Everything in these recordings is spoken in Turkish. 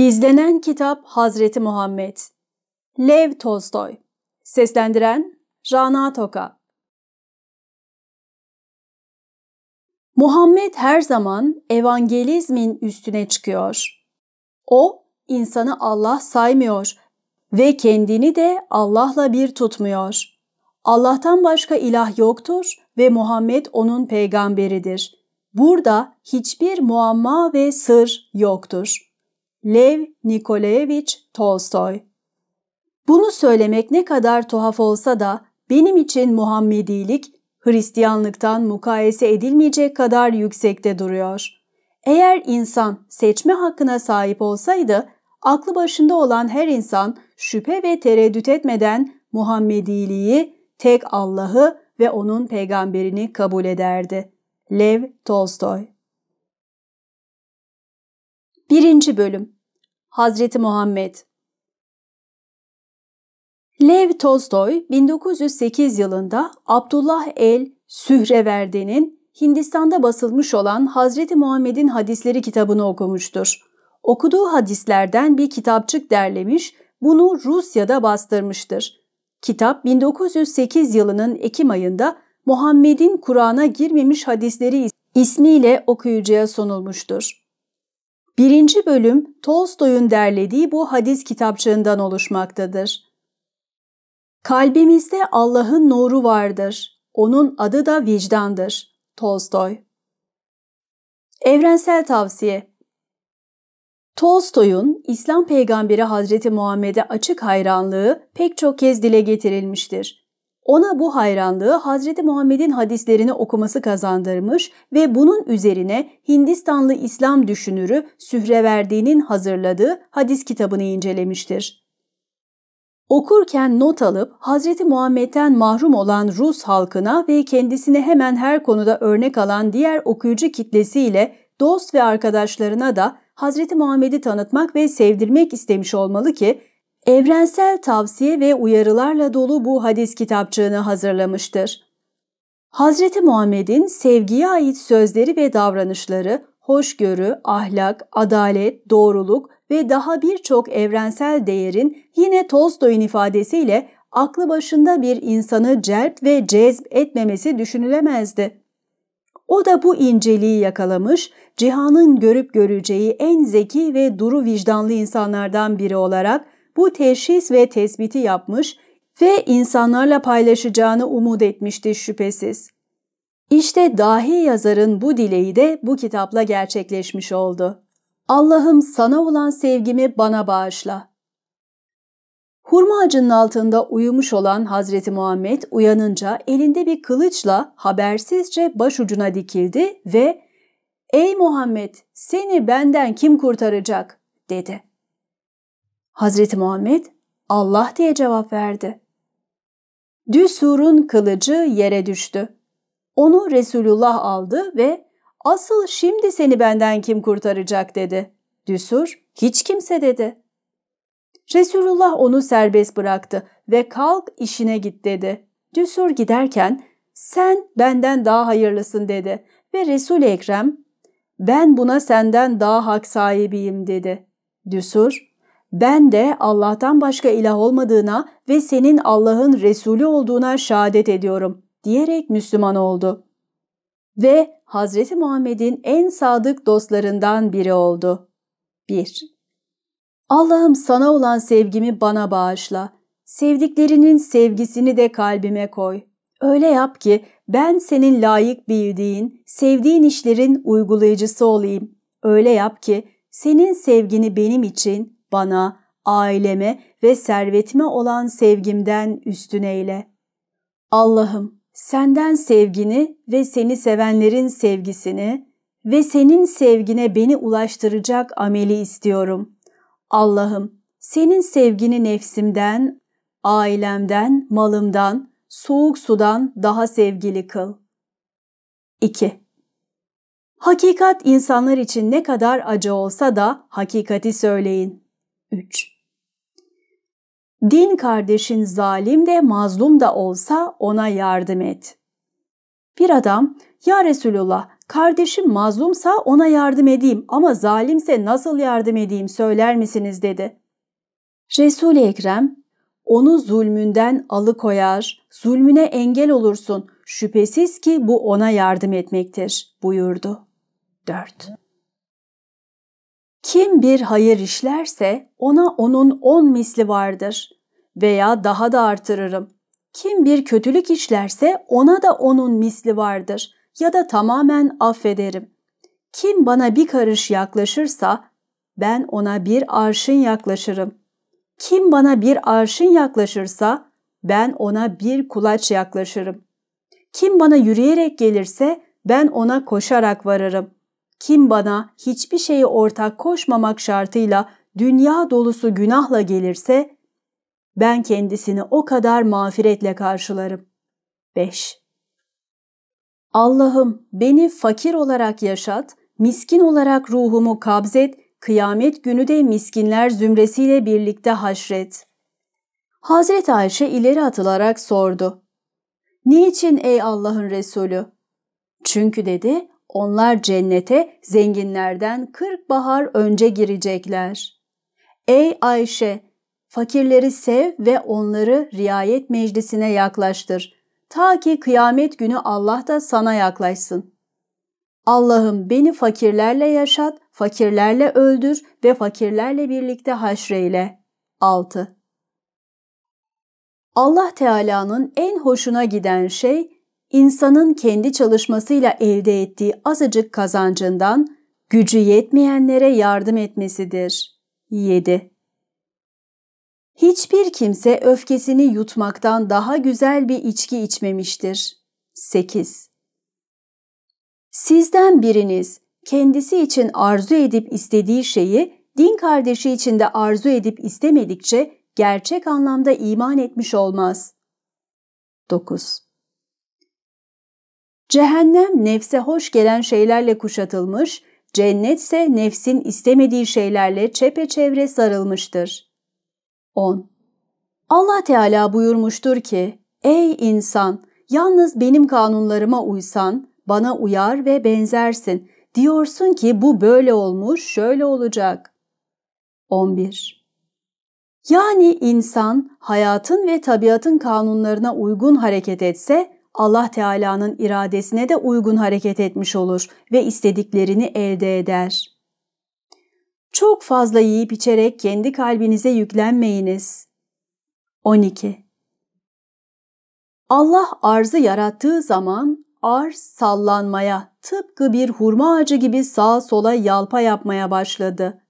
Gizlenen Kitap Hazreti Muhammed Lev Tolstoy Seslendiren Rana Toka Muhammed her zaman evangelizmin üstüne çıkıyor. O, insanı Allah saymıyor ve kendini de Allah'la bir tutmuyor. Allah'tan başka ilah yoktur ve Muhammed onun peygamberidir. Burada hiçbir muamma ve sır yoktur.'' Lev Nikolayevich Tolstoy. Bunu söylemek ne kadar tuhaf olsa da benim için Muhammedilik Hristiyanlıktan mukayese edilmeyecek kadar yüksekte duruyor. Eğer insan seçme hakkına sahip olsaydı, aklı başında olan her insan şüphe ve tereddüt etmeden Muhammediliği, tek Allah'ı ve onun peygamberini kabul ederdi. Lev Tolstoy Birinci Bölüm Hazreti Muhammed Lev Tolstoy 1908 yılında Abdullah el Sühreverdi'nin Hindistan'da basılmış olan Hazreti Muhammed'in hadisleri kitabını okumuştur. Okuduğu hadislerden bir kitapçık derlemiş, bunu Rusya'da bastırmıştır. Kitap 1908 yılının Ekim ayında Muhammed'in Kur'an'a girmemiş hadisleri ismiyle okuyucuya sunulmuştur. Birinci bölüm Tolstoy'un derlediği bu hadis kitapçığından oluşmaktadır. Kalbimizde Allah'ın nuru vardır. Onun adı da vicdandır. Tolstoy Evrensel Tavsiye Tolstoy'un İslam peygamberi Hazreti Muhammed'e açık hayranlığı pek çok kez dile getirilmiştir. Ona bu hayranlığı Hazreti Muhammed'in hadislerini okuması kazandırmış ve bunun üzerine Hindistanlı İslam düşünürü Sühreverdi'nin hazırladığı hadis kitabını incelemiştir. Okurken not alıp Hazreti Muhammed'den mahrum olan Rus halkına ve kendisine hemen her konuda örnek alan diğer okuyucu kitlesiyle dost ve arkadaşlarına da Hazreti Muhammed'i tanıtmak ve sevdirmek istemiş olmalı ki evrensel tavsiye ve uyarılarla dolu bu hadis kitapçığını hazırlamıştır. Hazreti Muhammed'in sevgiye ait sözleri ve davranışları, hoşgörü, ahlak, adalet, doğruluk ve daha birçok evrensel değerin yine Tolstoy'un ifadesiyle aklı başında bir insanı celp ve cezb etmemesi düşünülemezdi. O da bu inceliği yakalamış, cihanın görüp göreceği en zeki ve duru vicdanlı insanlardan biri olarak bu teşhis ve tespiti yapmış ve insanlarla paylaşacağını umut etmişti şüphesiz. İşte dahi yazarın bu dileği de bu kitapla gerçekleşmiş oldu. Allah'ım sana olan sevgimi bana bağışla. Hurma ağacının altında uyumuş olan Hazreti Muhammed uyanınca elinde bir kılıçla habersizce başucuna dikildi ve ''Ey Muhammed seni benden kim kurtaracak?'' dedi. Hazreti Muhammed Allah diye cevap verdi. Düsur'un kılıcı yere düştü. Onu Resulullah aldı ve asıl şimdi seni benden kim kurtaracak dedi. Düsur hiç kimse dedi. Resulullah onu serbest bıraktı ve kalk işine git dedi. Düsur giderken sen benden daha hayırlısın dedi ve Resul-i Ekrem ben buna senden daha hak sahibiyim dedi. Düsur ben de Allah'tan başka ilah olmadığına ve senin Allah'ın Resulü olduğuna şehadet ediyorum diyerek Müslüman oldu. Ve Hazreti Muhammed'in en sadık dostlarından biri oldu. 1. Allah'ım sana olan sevgimi bana bağışla. Sevdiklerinin sevgisini de kalbime koy. Öyle yap ki ben senin layık bildiğin, sevdiğin işlerin uygulayıcısı olayım. Öyle yap ki senin sevgini benim için bana, aileme ve servetime olan sevgimden üstün eyle. Allah'ım senden sevgini ve seni sevenlerin sevgisini ve senin sevgine beni ulaştıracak ameli istiyorum. Allah'ım senin sevgini nefsimden, ailemden, malımdan, soğuk sudan daha sevgili kıl. 2. Hakikat insanlar için ne kadar acı olsa da hakikati söyleyin. 3. Din kardeşin zalim de mazlum da olsa ona yardım et. Bir adam, ya Resulullah Kardeşim mazlumsa ona yardım edeyim ama zalimse nasıl yardım edeyim söyler misiniz dedi. Resul-i Ekrem onu zulmünden alıkoyar, zulmüne engel olursun. Şüphesiz ki bu ona yardım etmektir buyurdu. 4. Kim bir hayır işlerse ona onun on misli vardır veya daha da artırırım. Kim bir kötülük işlerse ona da onun misli vardır ya da tamamen affederim. Kim bana bir karış yaklaşırsa ben ona bir arşın yaklaşırım. Kim bana bir arşın yaklaşırsa ben ona bir kulaç yaklaşırım. Kim bana yürüyerek gelirse ben ona koşarak varırım. Kim bana hiçbir şeyi ortak koşmamak şartıyla dünya dolusu günahla gelirse ben kendisini o kadar mağfiretle karşılarım. 5. Allah'ım beni fakir olarak yaşat, miskin olarak ruhumu kabzet, kıyamet günü de miskinler zümresiyle birlikte haşret. Hazreti Ayşe ileri atılarak sordu. Niçin ey Allah'ın Resulü? Çünkü dedi, onlar cennete zenginlerden kırk bahar önce girecekler. Ey Ayşe, fakirleri sev ve onları riayet meclisine yaklaştır. Ta ki kıyamet günü Allah da sana yaklaşsın. Allah'ım beni fakirlerle yaşat, fakirlerle öldür ve fakirlerle birlikte haşreyle. 6. Allah Teala'nın en hoşuna giden şey insanın kendi çalışmasıyla elde ettiği azıcık kazancından gücü yetmeyenlere yardım etmesidir. 7. Hiçbir kimse öfkesini yutmaktan daha güzel bir içki içmemiştir. 8. Sizden biriniz kendisi için arzu edip istediği şeyi din kardeşi için de arzu edip istemedikçe gerçek anlamda iman etmiş olmaz. 9. Cehennem nefse hoş gelen şeylerle kuşatılmış, cennetse nefsin istemediği şeylerle çepeçevre sarılmıştır. 10. Allah Teala buyurmuştur ki, Ey insan! Yalnız benim kanunlarıma uysan, bana uyar ve benzersin. Diyorsun ki bu böyle olmuş, şöyle olacak. 11. Yani insan hayatın ve tabiatın kanunlarına uygun hareket etse Allah Teala'nın iradesine de uygun hareket etmiş olur ve istediklerini elde eder. Çok fazla yiyip içerek kendi kalbinize yüklenmeyiniz. 12. Allah arzı yarattığı zaman arz sallanmaya, tıpkı bir hurma ağacı gibi sağa sola yalpa yapmaya başladı.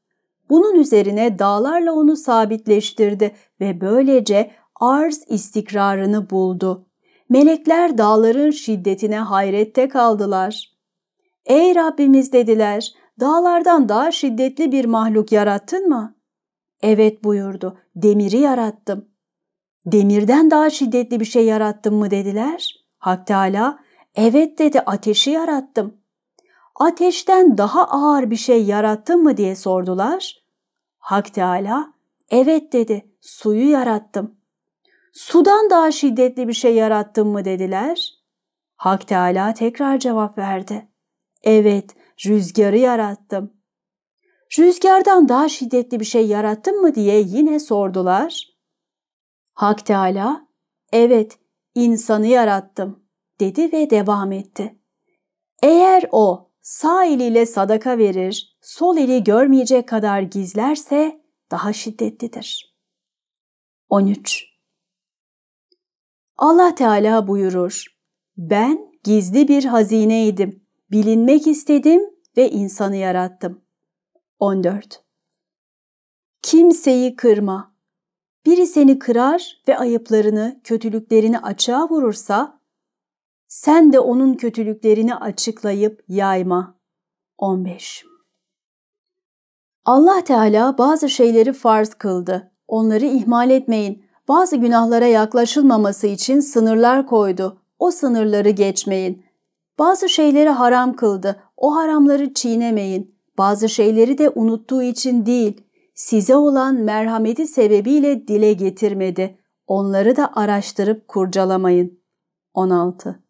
Bunun üzerine dağlarla onu sabitleştirdi ve böylece arz istikrarını buldu. Melekler dağların şiddetine hayrette kaldılar. Ey Rabbimiz dediler, dağlardan daha şiddetli bir mahluk yarattın mı? Evet buyurdu, demiri yarattım. Demirden daha şiddetli bir şey yarattın mı dediler. Hak Teala, evet dedi ateşi yarattım. Ateşten daha ağır bir şey yarattın mı diye sordular. Hak Teala, evet dedi suyu yarattım. Sudan daha şiddetli bir şey yarattın mı dediler. Hak Teala tekrar cevap verdi. Evet, rüzgarı yarattım. Rüzgardan daha şiddetli bir şey yarattın mı diye yine sordular. Hak Teala, evet, insanı yarattım dedi ve devam etti. Eğer o sağ eliyle sadaka verir, sol eli görmeyecek kadar gizlerse daha şiddetlidir. 13. Allah Teala buyurur. Ben gizli bir hazineydim. Bilinmek istedim ve insanı yarattım. 14. Kimseyi kırma. Biri seni kırar ve ayıplarını, kötülüklerini açığa vurursa, sen de onun kötülüklerini açıklayıp yayma. 15. Allah Teala bazı şeyleri farz kıldı. Onları ihmal etmeyin bazı günahlara yaklaşılmaması için sınırlar koydu. O sınırları geçmeyin. Bazı şeyleri haram kıldı. O haramları çiğnemeyin. Bazı şeyleri de unuttuğu için değil, size olan merhameti sebebiyle dile getirmedi. Onları da araştırıp kurcalamayın. 16.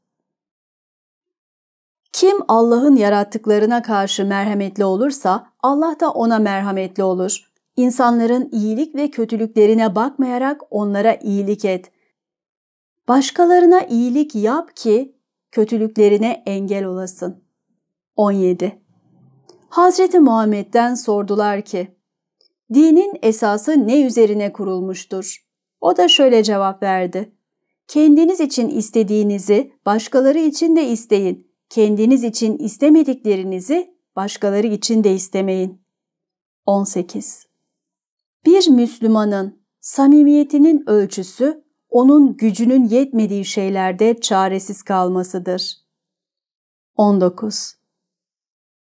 Kim Allah'ın yarattıklarına karşı merhametli olursa Allah da ona merhametli olur. İnsanların iyilik ve kötülüklerine bakmayarak onlara iyilik et. Başkalarına iyilik yap ki kötülüklerine engel olasın. 17. Hazreti Muhammed'den sordular ki, dinin esası ne üzerine kurulmuştur? O da şöyle cevap verdi. Kendiniz için istediğinizi başkaları için de isteyin. Kendiniz için istemediklerinizi başkaları için de istemeyin. 18. Bir Müslümanın samimiyetinin ölçüsü onun gücünün yetmediği şeylerde çaresiz kalmasıdır. 19.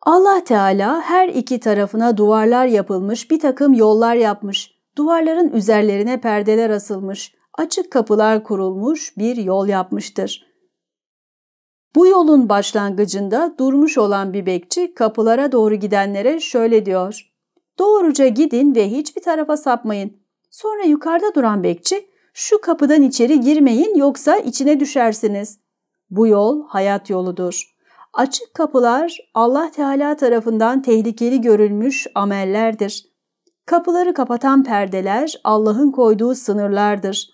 Allah Teala her iki tarafına duvarlar yapılmış bir takım yollar yapmış. Duvarların üzerlerine perdeler asılmış, açık kapılar kurulmuş bir yol yapmıştır. Bu yolun başlangıcında durmuş olan bir bekçi kapılara doğru gidenlere şöyle diyor. Doğruca gidin ve hiçbir tarafa sapmayın. Sonra yukarıda duran bekçi şu kapıdan içeri girmeyin yoksa içine düşersiniz. Bu yol hayat yoludur. Açık kapılar Allah Teala tarafından tehlikeli görülmüş amellerdir. Kapıları kapatan perdeler Allah'ın koyduğu sınırlardır.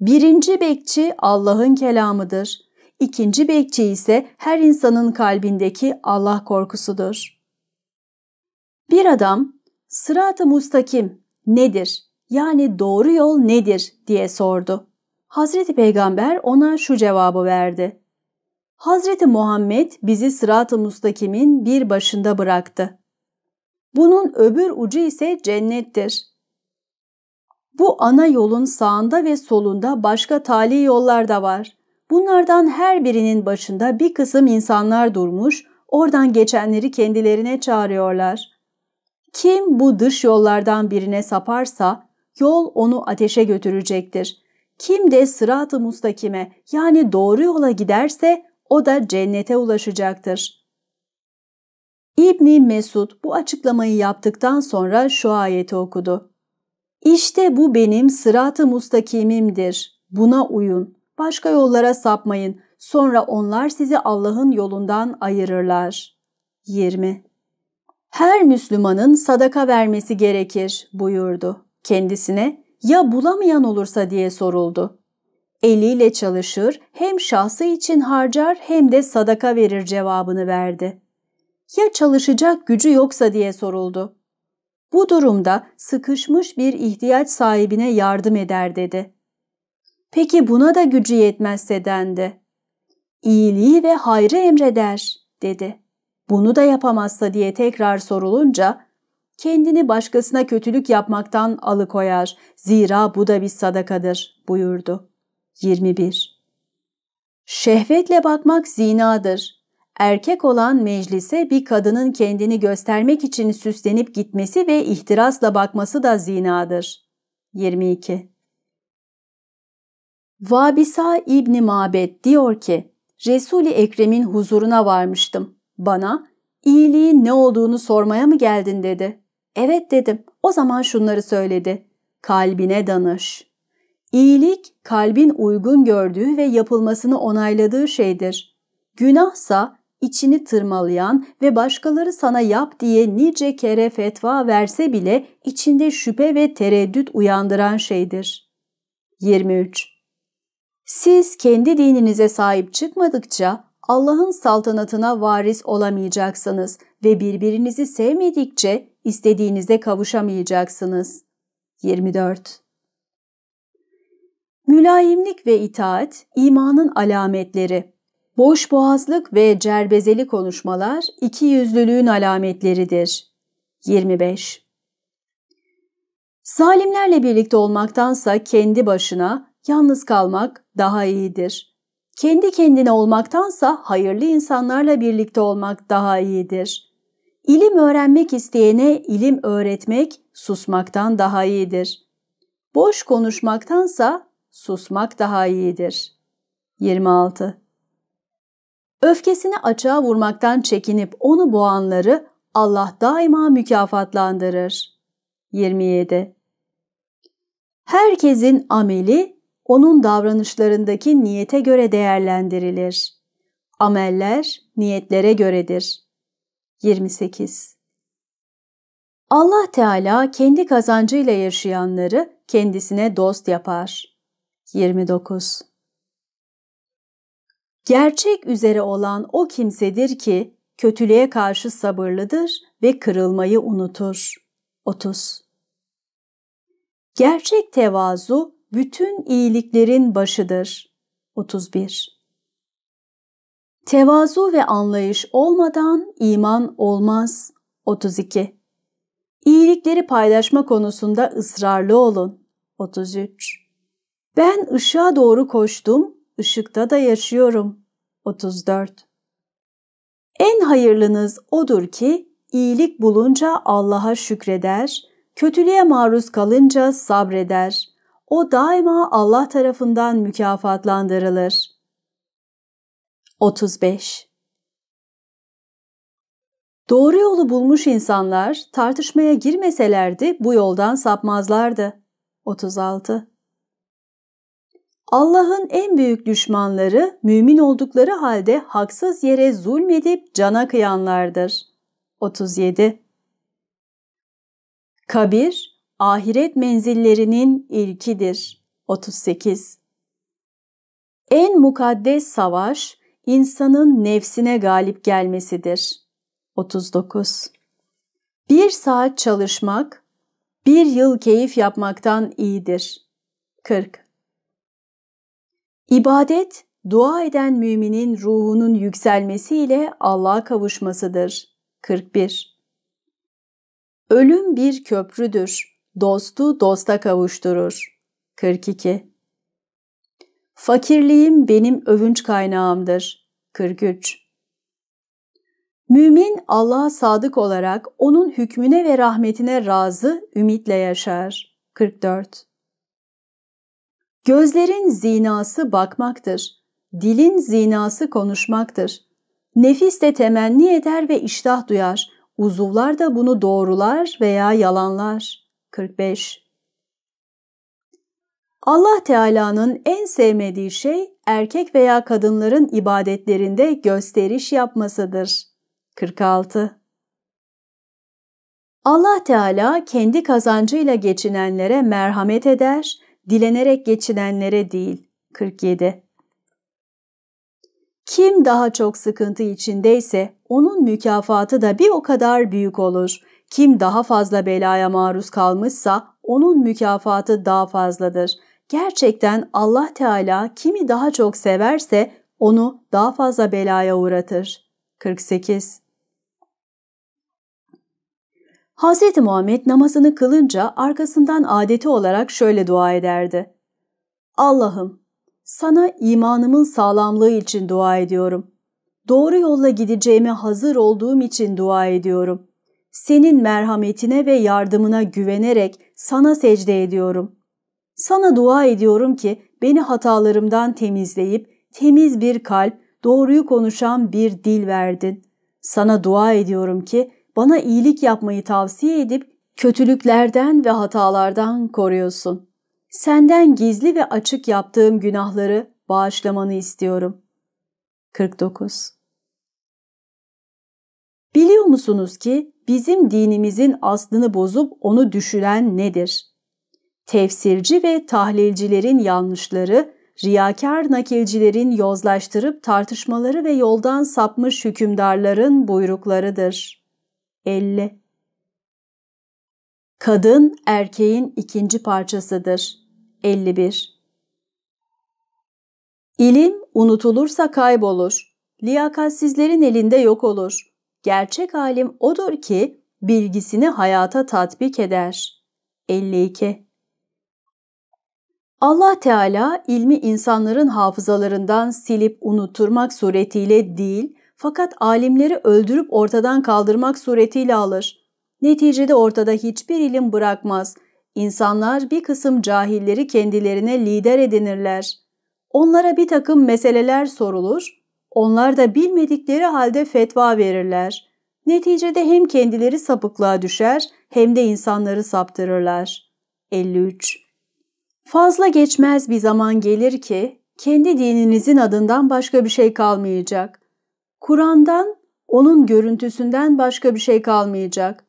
Birinci bekçi Allah'ın kelamıdır. İkinci bekçi ise her insanın kalbindeki Allah korkusudur. Bir adam, sırat-ı mustakim nedir? Yani doğru yol nedir diye sordu. Hazreti Peygamber ona şu cevabı verdi. Hazreti Muhammed bizi sırat-ı mustakimin bir başında bıraktı. Bunun öbür ucu ise cennettir. Bu ana yolun sağında ve solunda başka tali yollar da var. Bunlardan her birinin başında bir kısım insanlar durmuş, oradan geçenleri kendilerine çağırıyorlar. Kim bu dış yollardan birine saparsa, yol onu ateşe götürecektir. Kim de sırat-ı mustakime yani doğru yola giderse o da cennete ulaşacaktır. İbni Mesud bu açıklamayı yaptıktan sonra şu ayeti okudu. İşte bu benim sırat-ı mustakimimdir. Buna uyun. Başka yollara sapmayın. Sonra onlar sizi Allah'ın yolundan ayırırlar. 20. Her Müslümanın sadaka vermesi gerekir buyurdu. Kendisine ya bulamayan olursa diye soruldu. Eliyle çalışır, hem şahsı için harcar hem de sadaka verir cevabını verdi. Ya çalışacak gücü yoksa diye soruldu. Bu durumda sıkışmış bir ihtiyaç sahibine yardım eder dedi. Peki buna da gücü yetmezse dendi. İyiliği ve hayrı emreder dedi. Bunu da yapamazsa diye tekrar sorulunca kendini başkasına kötülük yapmaktan alıkoyar. Zira bu da bir sadakadır buyurdu. 21. Şehvetle bakmak zinadır. Erkek olan meclise bir kadının kendini göstermek için süslenip gitmesi ve ihtirasla bakması da zinadır. 22. Vabisa İbni Mabed diyor ki, Resul-i Ekrem'in huzuruna varmıştım. Bana, iyiliğin ne olduğunu sormaya mı geldin dedi. Evet dedim. O zaman şunları söyledi. Kalbine danış. İyilik, kalbin uygun gördüğü ve yapılmasını onayladığı şeydir. Günahsa içini tırmalayan ve başkaları sana yap diye nice kere fetva verse bile içinde şüphe ve tereddüt uyandıran şeydir. 23. Siz kendi dininize sahip çıkmadıkça Allah'ın saltanatına varis olamayacaksınız ve birbirinizi sevmedikçe istediğinize kavuşamayacaksınız. 24. Mülayimlik ve itaat imanın alametleri. Boş boğazlık ve cerbezeli konuşmalar iki yüzlülüğün alametleridir. 25. Zalimlerle birlikte olmaktansa kendi başına yalnız kalmak daha iyidir. Kendi kendine olmaktansa hayırlı insanlarla birlikte olmak daha iyidir. İlim öğrenmek isteyene ilim öğretmek susmaktan daha iyidir. Boş konuşmaktansa susmak daha iyidir. 26. Öfkesini açığa vurmaktan çekinip onu boğanları Allah daima mükafatlandırır. 27. Herkesin ameli onun davranışlarındaki niyete göre değerlendirilir. Ameller niyetlere göredir. 28. Allah Teala kendi kazancıyla yaşayanları kendisine dost yapar. 29. Gerçek üzere olan o kimsedir ki kötülüğe karşı sabırlıdır ve kırılmayı unutur. 30. Gerçek tevazu bütün iyiliklerin başıdır. 31. Tevazu ve anlayış olmadan iman olmaz. 32. İyilikleri paylaşma konusunda ısrarlı olun. 33. Ben ışığa doğru koştum, ışıkta da yaşıyorum. 34. En hayırlınız odur ki iyilik bulunca Allah'a şükreder, kötülüğe maruz kalınca sabreder. O daima Allah tarafından mükafatlandırılır. 35. Doğru yolu bulmuş insanlar tartışmaya girmeselerdi bu yoldan sapmazlardı. 36. Allah'ın en büyük düşmanları mümin oldukları halde haksız yere zulmedip cana kıyanlardır. 37. Kabir, ahiret menzillerinin ilkidir. 38. En mukaddes savaş, insanın nefsine galip gelmesidir. 39. Bir saat çalışmak, bir yıl keyif yapmaktan iyidir. 40. İbadet, dua eden müminin ruhunun yükselmesiyle Allah'a kavuşmasıdır. 41. Ölüm bir köprüdür. Dostu dosta kavuşturur. 42. Fakirliğim benim övünç kaynağımdır. 43. Mümin Allah'a sadık olarak onun hükmüne ve rahmetine razı, ümitle yaşar. 44. Gözlerin zinası bakmaktır. Dilin zinası konuşmaktır. Nefis de temenni eder ve iştah duyar. Uzuvlar da bunu doğrular veya yalanlar. 45. Allah Teala'nın en sevmediği şey erkek veya kadınların ibadetlerinde gösteriş yapmasıdır. 46. Allah Teala kendi kazancıyla geçinenlere merhamet eder, dilenerek geçinenlere değil. 47. Kim daha çok sıkıntı içindeyse onun mükafatı da bir o kadar büyük olur. Kim daha fazla belaya maruz kalmışsa onun mükafatı daha fazladır. Gerçekten Allah Teala kimi daha çok severse onu daha fazla belaya uğratır. 48. Hz. Muhammed namazını kılınca arkasından adeti olarak şöyle dua ederdi. Allah'ım, sana imanımın sağlamlığı için dua ediyorum. Doğru yolla gideceğime hazır olduğum için dua ediyorum. Senin merhametine ve yardımına güvenerek sana secde ediyorum. Sana dua ediyorum ki beni hatalarımdan temizleyip temiz bir kalp, doğruyu konuşan bir dil verdin. Sana dua ediyorum ki bana iyilik yapmayı tavsiye edip kötülüklerden ve hatalardan koruyorsun. Senden gizli ve açık yaptığım günahları bağışlamanı istiyorum. 49. Biliyor musunuz ki bizim dinimizin aslını bozup onu düşüren nedir? Tefsirci ve tahlilcilerin yanlışları, riyakar nakilcilerin yozlaştırıp tartışmaları ve yoldan sapmış hükümdarların buyruklarıdır. 50. Kadın erkeğin ikinci parçasıdır. 51. İlim unutulursa kaybolur. Liyakatsizlerin elinde yok olur. Gerçek alim odur ki bilgisini hayata tatbik eder. 52. Allah Teala ilmi insanların hafızalarından silip unutturmak suretiyle değil, fakat alimleri öldürüp ortadan kaldırmak suretiyle alır. Neticede ortada hiçbir ilim bırakmaz. İnsanlar bir kısım cahilleri kendilerine lider edinirler. Onlara bir takım meseleler sorulur, onlar da bilmedikleri halde fetva verirler. Neticede hem kendileri sapıklığa düşer hem de insanları saptırırlar. 53. Fazla geçmez bir zaman gelir ki kendi dininizin adından başka bir şey kalmayacak. Kur'an'dan, onun görüntüsünden başka bir şey kalmayacak.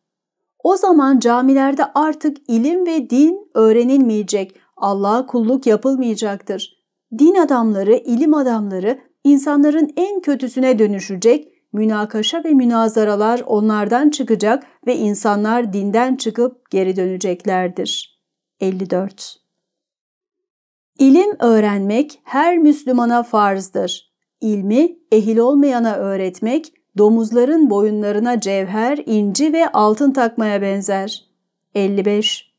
O zaman camilerde artık ilim ve din öğrenilmeyecek, Allah'a kulluk yapılmayacaktır. Din adamları, ilim adamları insanların en kötüsüne dönüşecek, münakaşa ve münazaralar onlardan çıkacak ve insanlar dinden çıkıp geri döneceklerdir. 54 İlim öğrenmek her Müslümana farzdır. İlmi ehil olmayana öğretmek, domuzların boyunlarına cevher, inci ve altın takmaya benzer. 55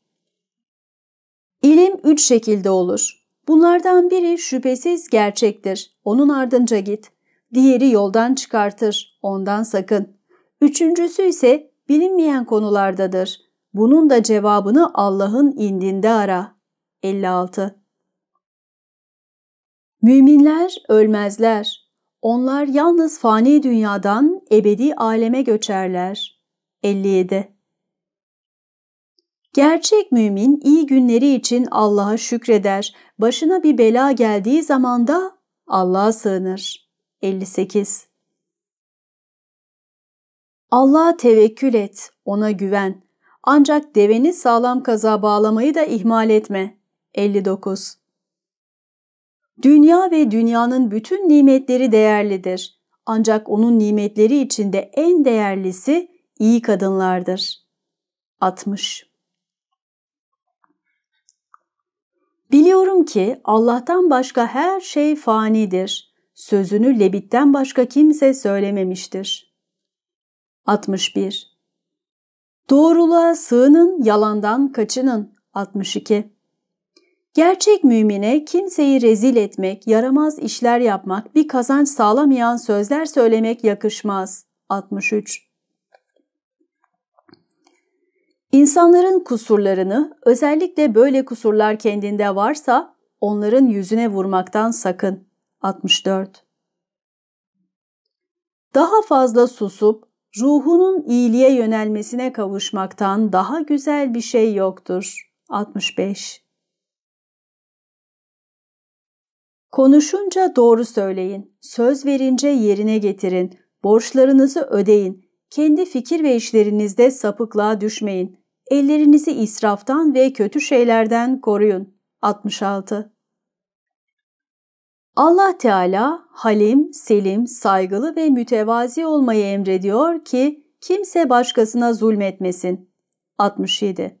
İlim üç şekilde olur. Bunlardan biri şüphesiz gerçektir. Onun ardınca git. Diğeri yoldan çıkartır. Ondan sakın. Üçüncüsü ise bilinmeyen konulardadır. Bunun da cevabını Allah'ın indinde ara. 56 Müminler ölmezler. Onlar yalnız fani dünyadan ebedi aleme göçerler. 57 Gerçek mümin iyi günleri için Allah'a şükreder. Başına bir bela geldiği zaman da Allah'a sığınır. 58 Allah'a tevekkül et, ona güven. Ancak deveni sağlam kaza bağlamayı da ihmal etme. 59 Dünya ve dünyanın bütün nimetleri değerlidir. Ancak onun nimetleri içinde en değerlisi iyi kadınlardır. 60 Biliyorum ki Allah'tan başka her şey fanidir. Sözünü Lebit'ten başka kimse söylememiştir. 61. Doğruluğa sığının, yalandan kaçının. 62. Gerçek mümine kimseyi rezil etmek, yaramaz işler yapmak, bir kazanç sağlamayan sözler söylemek yakışmaz. 63. İnsanların kusurlarını, özellikle böyle kusurlar kendinde varsa onların yüzüne vurmaktan sakın. 64. Daha fazla susup ruhunun iyiliğe yönelmesine kavuşmaktan daha güzel bir şey yoktur. 65. Konuşunca doğru söyleyin, söz verince yerine getirin, borçlarınızı ödeyin, kendi fikir ve işlerinizde sapıklığa düşmeyin, ellerinizi israftan ve kötü şeylerden koruyun. 66. Allah Teala halim, selim, saygılı ve mütevazi olmayı emrediyor ki kimse başkasına zulmetmesin. 67.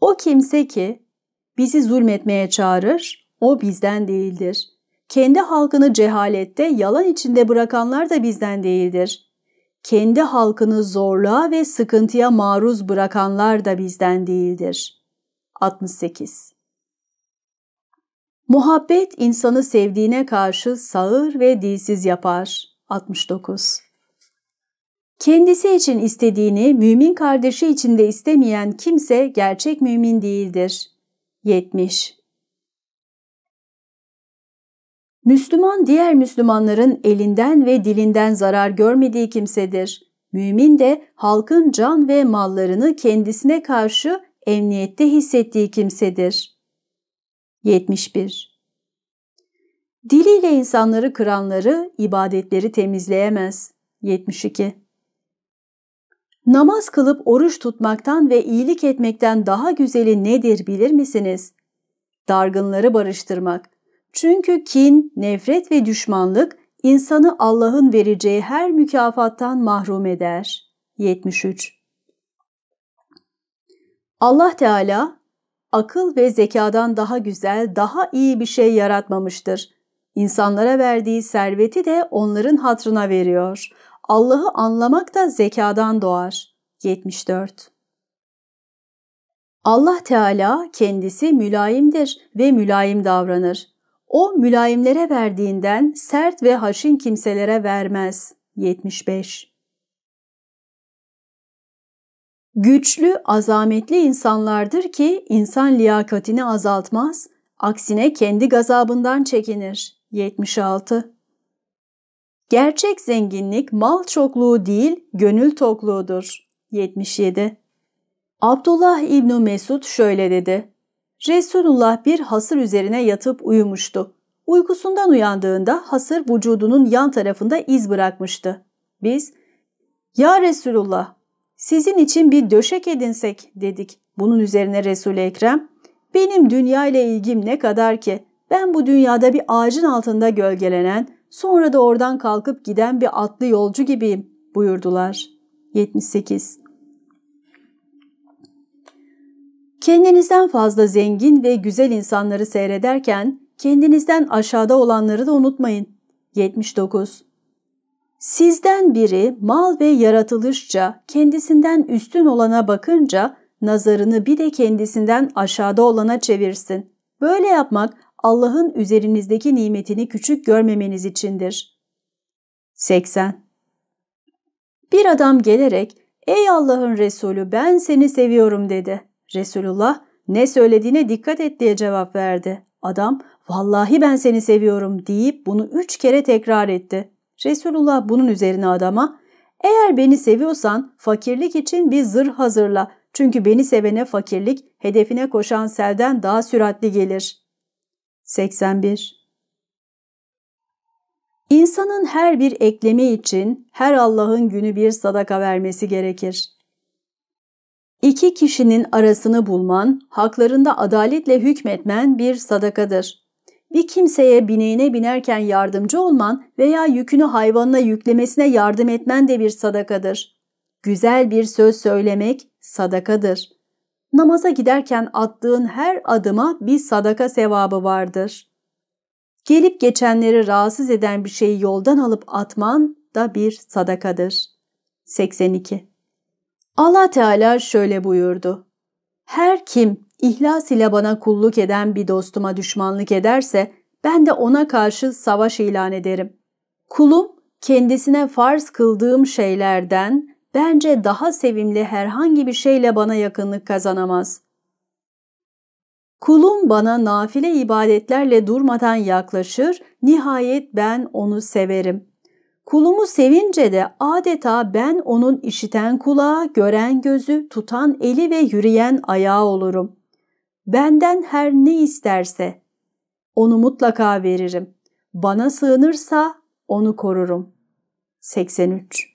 O kimse ki bizi zulmetmeye çağırır, o bizden değildir. Kendi halkını cehalette, yalan içinde bırakanlar da bizden değildir. Kendi halkını zorluğa ve sıkıntıya maruz bırakanlar da bizden değildir. 68 Muhabbet insanı sevdiğine karşı sağır ve dilsiz yapar. 69 Kendisi için istediğini mümin kardeşi için de istemeyen kimse gerçek mümin değildir. 70. Müslüman diğer Müslümanların elinden ve dilinden zarar görmediği kimsedir. Mümin de halkın can ve mallarını kendisine karşı emniyette hissettiği kimsedir. 71. Diliyle insanları kıranları, ibadetleri temizleyemez. 72. Namaz kılıp oruç tutmaktan ve iyilik etmekten daha güzeli nedir bilir misiniz? Dargınları barıştırmak. Çünkü kin, nefret ve düşmanlık insanı Allah'ın vereceği her mükafattan mahrum eder. 73. Allah Teala akıl ve zekadan daha güzel, daha iyi bir şey yaratmamıştır. İnsanlara verdiği serveti de onların hatrına veriyor. Allah'ı anlamak da zekadan doğar. 74. Allah Teala kendisi mülayimdir ve mülayim davranır. O mülayimlere verdiğinden sert ve haşin kimselere vermez. 75. Güçlü, azametli insanlardır ki insan liyakatini azaltmaz, aksine kendi gazabından çekinir. 76. Gerçek zenginlik mal çokluğu değil, gönül tokluğudur. 77. Abdullah İbni Mesud şöyle dedi. Resulullah bir hasır üzerine yatıp uyumuştu. Uykusundan uyandığında hasır vücudunun yan tarafında iz bırakmıştı. Biz, ''Ya Resulullah, sizin için bir döşek edinsek.'' dedik. Bunun üzerine Resul-i Ekrem, ''Benim dünya ile ilgim ne kadar ki, ben bu dünyada bir ağacın altında gölgelenen, sonra da oradan kalkıp giden bir atlı yolcu gibiyim.'' buyurdular. 78 Kendinizden fazla zengin ve güzel insanları seyrederken kendinizden aşağıda olanları da unutmayın. 79. Sizden biri mal ve yaratılışça kendisinden üstün olana bakınca nazarını bir de kendisinden aşağıda olana çevirsin. Böyle yapmak Allah'ın üzerinizdeki nimetini küçük görmemeniz içindir. 80. Bir adam gelerek ''Ey Allah'ın Resulü ben seni seviyorum'' dedi. Resulullah ne söylediğine dikkat et diye cevap verdi. Adam vallahi ben seni seviyorum deyip bunu üç kere tekrar etti. Resulullah bunun üzerine adama eğer beni seviyorsan fakirlik için bir zırh hazırla. Çünkü beni sevene fakirlik hedefine koşan selden daha süratli gelir. 81. İnsanın her bir eklemi için her Allah'ın günü bir sadaka vermesi gerekir. İki kişinin arasını bulman, haklarında adaletle hükmetmen bir sadakadır. Bir kimseye bineğine binerken yardımcı olman veya yükünü hayvanına yüklemesine yardım etmen de bir sadakadır. Güzel bir söz söylemek sadakadır. Namaza giderken attığın her adıma bir sadaka sevabı vardır. Gelip geçenleri rahatsız eden bir şeyi yoldan alıp atman da bir sadakadır. 82 Allah Teala şöyle buyurdu. Her kim ihlas ile bana kulluk eden bir dostuma düşmanlık ederse ben de ona karşı savaş ilan ederim. Kulum kendisine farz kıldığım şeylerden bence daha sevimli herhangi bir şeyle bana yakınlık kazanamaz. Kulum bana nafile ibadetlerle durmadan yaklaşır, nihayet ben onu severim. Kulumu sevince de adeta ben onun işiten kulağı, gören gözü, tutan eli ve yürüyen ayağı olurum. Benden her ne isterse onu mutlaka veririm. Bana sığınırsa onu korurum. 83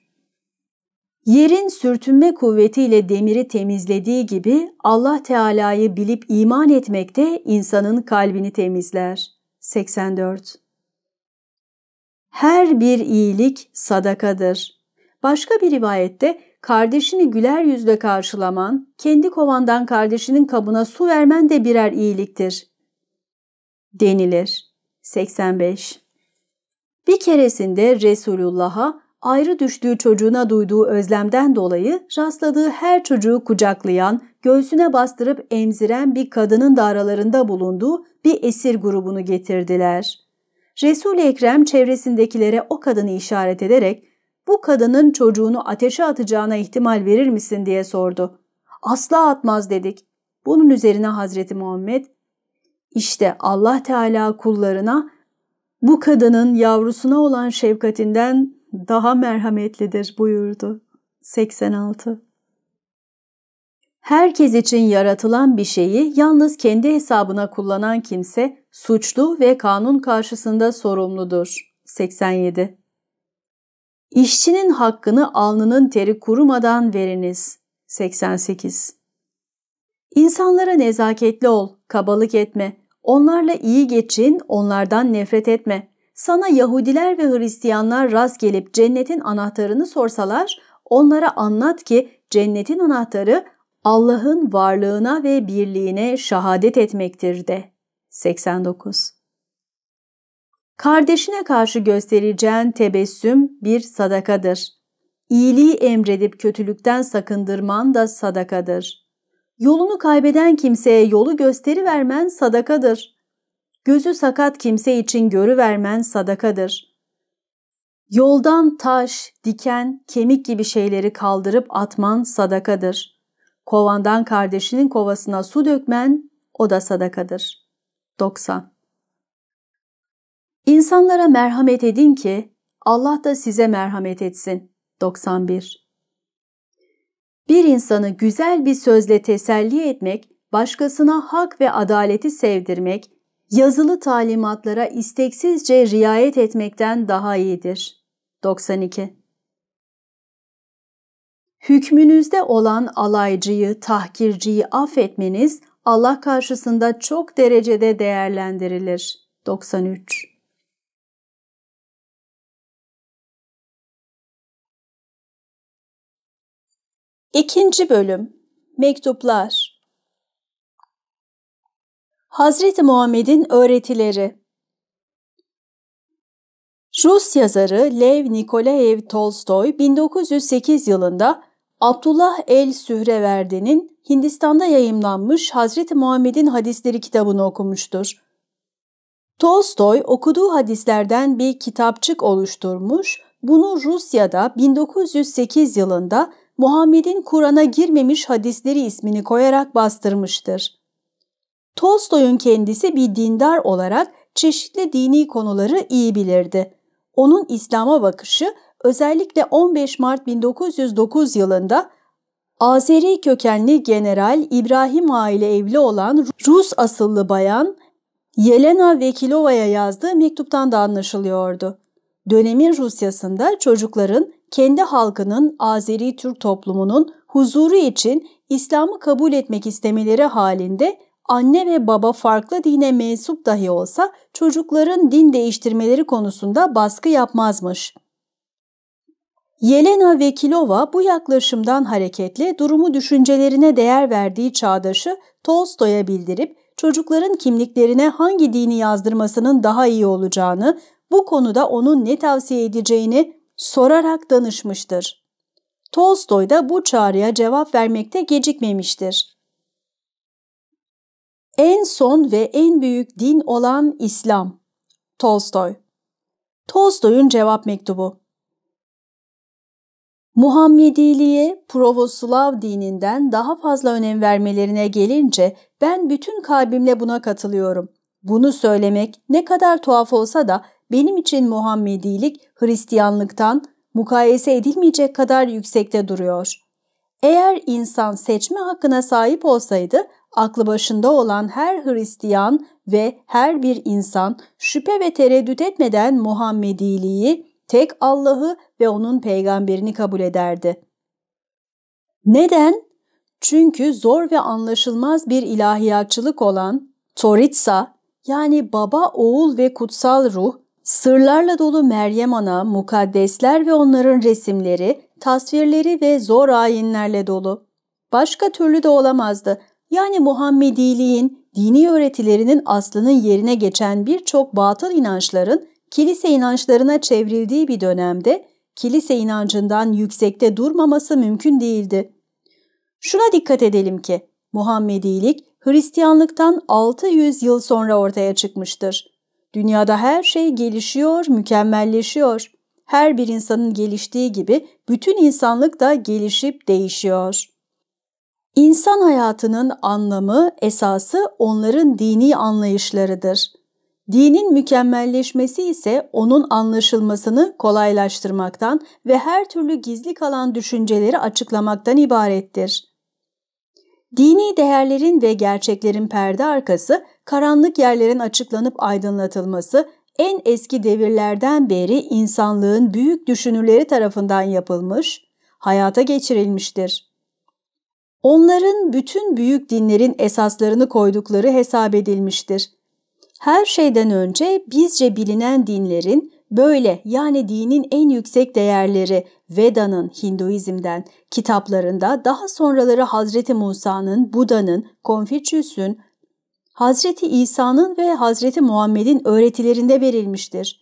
Yerin sürtünme kuvvetiyle demiri temizlediği gibi Allah Teala'yı bilip iman etmek de insanın kalbini temizler. 84 her bir iyilik sadakadır. Başka bir rivayette kardeşini güler yüzle karşılaman, kendi kovandan kardeşinin kabına su vermen de birer iyiliktir. Denilir. 85 Bir keresinde Resulullah'a ayrı düştüğü çocuğuna duyduğu özlemden dolayı rastladığı her çocuğu kucaklayan, göğsüne bastırıp emziren bir kadının da aralarında bulunduğu bir esir grubunu getirdiler. Resul-i Ekrem çevresindekilere o kadını işaret ederek bu kadının çocuğunu ateşe atacağına ihtimal verir misin diye sordu. Asla atmaz dedik. Bunun üzerine Hazreti Muhammed işte Allah Teala kullarına bu kadının yavrusuna olan şefkatinden daha merhametlidir buyurdu. 86 Herkes için yaratılan bir şeyi yalnız kendi hesabına kullanan kimse suçlu ve kanun karşısında sorumludur. 87. İşçinin hakkını alnının teri kurumadan veriniz. 88. İnsanlara nezaketli ol, kabalık etme. Onlarla iyi geçin, onlardan nefret etme. Sana Yahudiler ve Hristiyanlar rast gelip cennetin anahtarını sorsalar, onlara anlat ki cennetin anahtarı Allah'ın varlığına ve birliğine şahadet etmektir de. 89. Kardeşine karşı göstereceğin tebessüm bir sadakadır. İyiliği emredip kötülükten sakındırman da sadakadır. Yolunu kaybeden kimseye yolu gösteri vermen sadakadır. Gözü sakat kimse için görü vermen sadakadır. Yoldan taş, diken, kemik gibi şeyleri kaldırıp atman sadakadır. Kovandan kardeşinin kovasına su dökmen o da sadakadır.'' 90 İnsanlara merhamet edin ki Allah da size merhamet etsin. 91 Bir insanı güzel bir sözle teselli etmek, başkasına hak ve adaleti sevdirmek, yazılı talimatlara isteksizce riayet etmekten daha iyidir. 92. Hükmünüzde olan alaycıyı, tahkirciyi affetmeniz Allah karşısında çok derecede değerlendirilir. 93. İkinci bölüm Mektuplar Hazreti Muhammed'in öğretileri Rus yazarı Lev Nikolaev Tolstoy 1908 yılında Abdullah el-Sühreverdi'nin Hindistan'da yayımlanmış Hazreti Muhammed'in hadisleri kitabını okumuştur. Tolstoy okuduğu hadislerden bir kitapçık oluşturmuş, bunu Rusya'da 1908 yılında Muhammed'in Kur'an'a girmemiş hadisleri ismini koyarak bastırmıştır. Tolstoy'un kendisi bir dindar olarak çeşitli dini konuları iyi bilirdi. Onun İslam'a bakışı özellikle 15 Mart 1909 yılında Azeri kökenli General İbrahim Ağa ile evli olan Rus asıllı bayan Yelena Vekilova'ya yazdığı mektuptan da anlaşılıyordu. Dönemin Rusyasında çocukların kendi halkının Azeri Türk toplumunun huzuru için İslam'ı kabul etmek istemeleri halinde anne ve baba farklı dine mensup dahi olsa çocukların din değiştirmeleri konusunda baskı yapmazmış. Yelena Vekilova bu yaklaşımdan hareketle durumu düşüncelerine değer verdiği çağdaşı Tolstoy'a bildirip çocukların kimliklerine hangi dini yazdırmasının daha iyi olacağını, bu konuda onun ne tavsiye edeceğini sorarak danışmıştır. Tolstoy da bu çağrıya cevap vermekte gecikmemiştir. En son ve en büyük din olan İslam. Tolstoy Tolstoy'un cevap mektubu Muhammediliğe Provoslav dininden daha fazla önem vermelerine gelince ben bütün kalbimle buna katılıyorum. Bunu söylemek ne kadar tuhaf olsa da benim için Muhammedilik Hristiyanlıktan mukayese edilmeyecek kadar yüksekte duruyor. Eğer insan seçme hakkına sahip olsaydı aklı başında olan her Hristiyan ve her bir insan şüphe ve tereddüt etmeden Muhammediliği, tek Allah'ı ve onun peygamberini kabul ederdi. Neden? Çünkü zor ve anlaşılmaz bir ilahiyatçılık olan Toritsa yani baba, oğul ve kutsal ruh, sırlarla dolu Meryem Ana, mukaddesler ve onların resimleri, tasvirleri ve zor ayinlerle dolu. Başka türlü de olamazdı. Yani Muhammediliğin, dini öğretilerinin aslının yerine geçen birçok batıl inançların kilise inançlarına çevrildiği bir dönemde kilise inancından yüksekte durmaması mümkün değildi. Şuna dikkat edelim ki Muhammedilik Hristiyanlıktan 600 yıl sonra ortaya çıkmıştır. Dünyada her şey gelişiyor, mükemmelleşiyor. Her bir insanın geliştiği gibi bütün insanlık da gelişip değişiyor. İnsan hayatının anlamı, esası onların dini anlayışlarıdır. Dinin mükemmelleşmesi ise onun anlaşılmasını kolaylaştırmaktan ve her türlü gizli kalan düşünceleri açıklamaktan ibarettir. Dini değerlerin ve gerçeklerin perde arkası, karanlık yerlerin açıklanıp aydınlatılması en eski devirlerden beri insanlığın büyük düşünürleri tarafından yapılmış, hayata geçirilmiştir. Onların bütün büyük dinlerin esaslarını koydukları hesap edilmiştir. Her şeyden önce bizce bilinen dinlerin böyle yani dinin en yüksek değerleri Veda'nın Hinduizm'den kitaplarında daha sonraları Hazreti Musa'nın, Buda'nın, Konfüçyüs'ün, Hazreti İsa'nın ve Hazreti Muhammed'in öğretilerinde verilmiştir.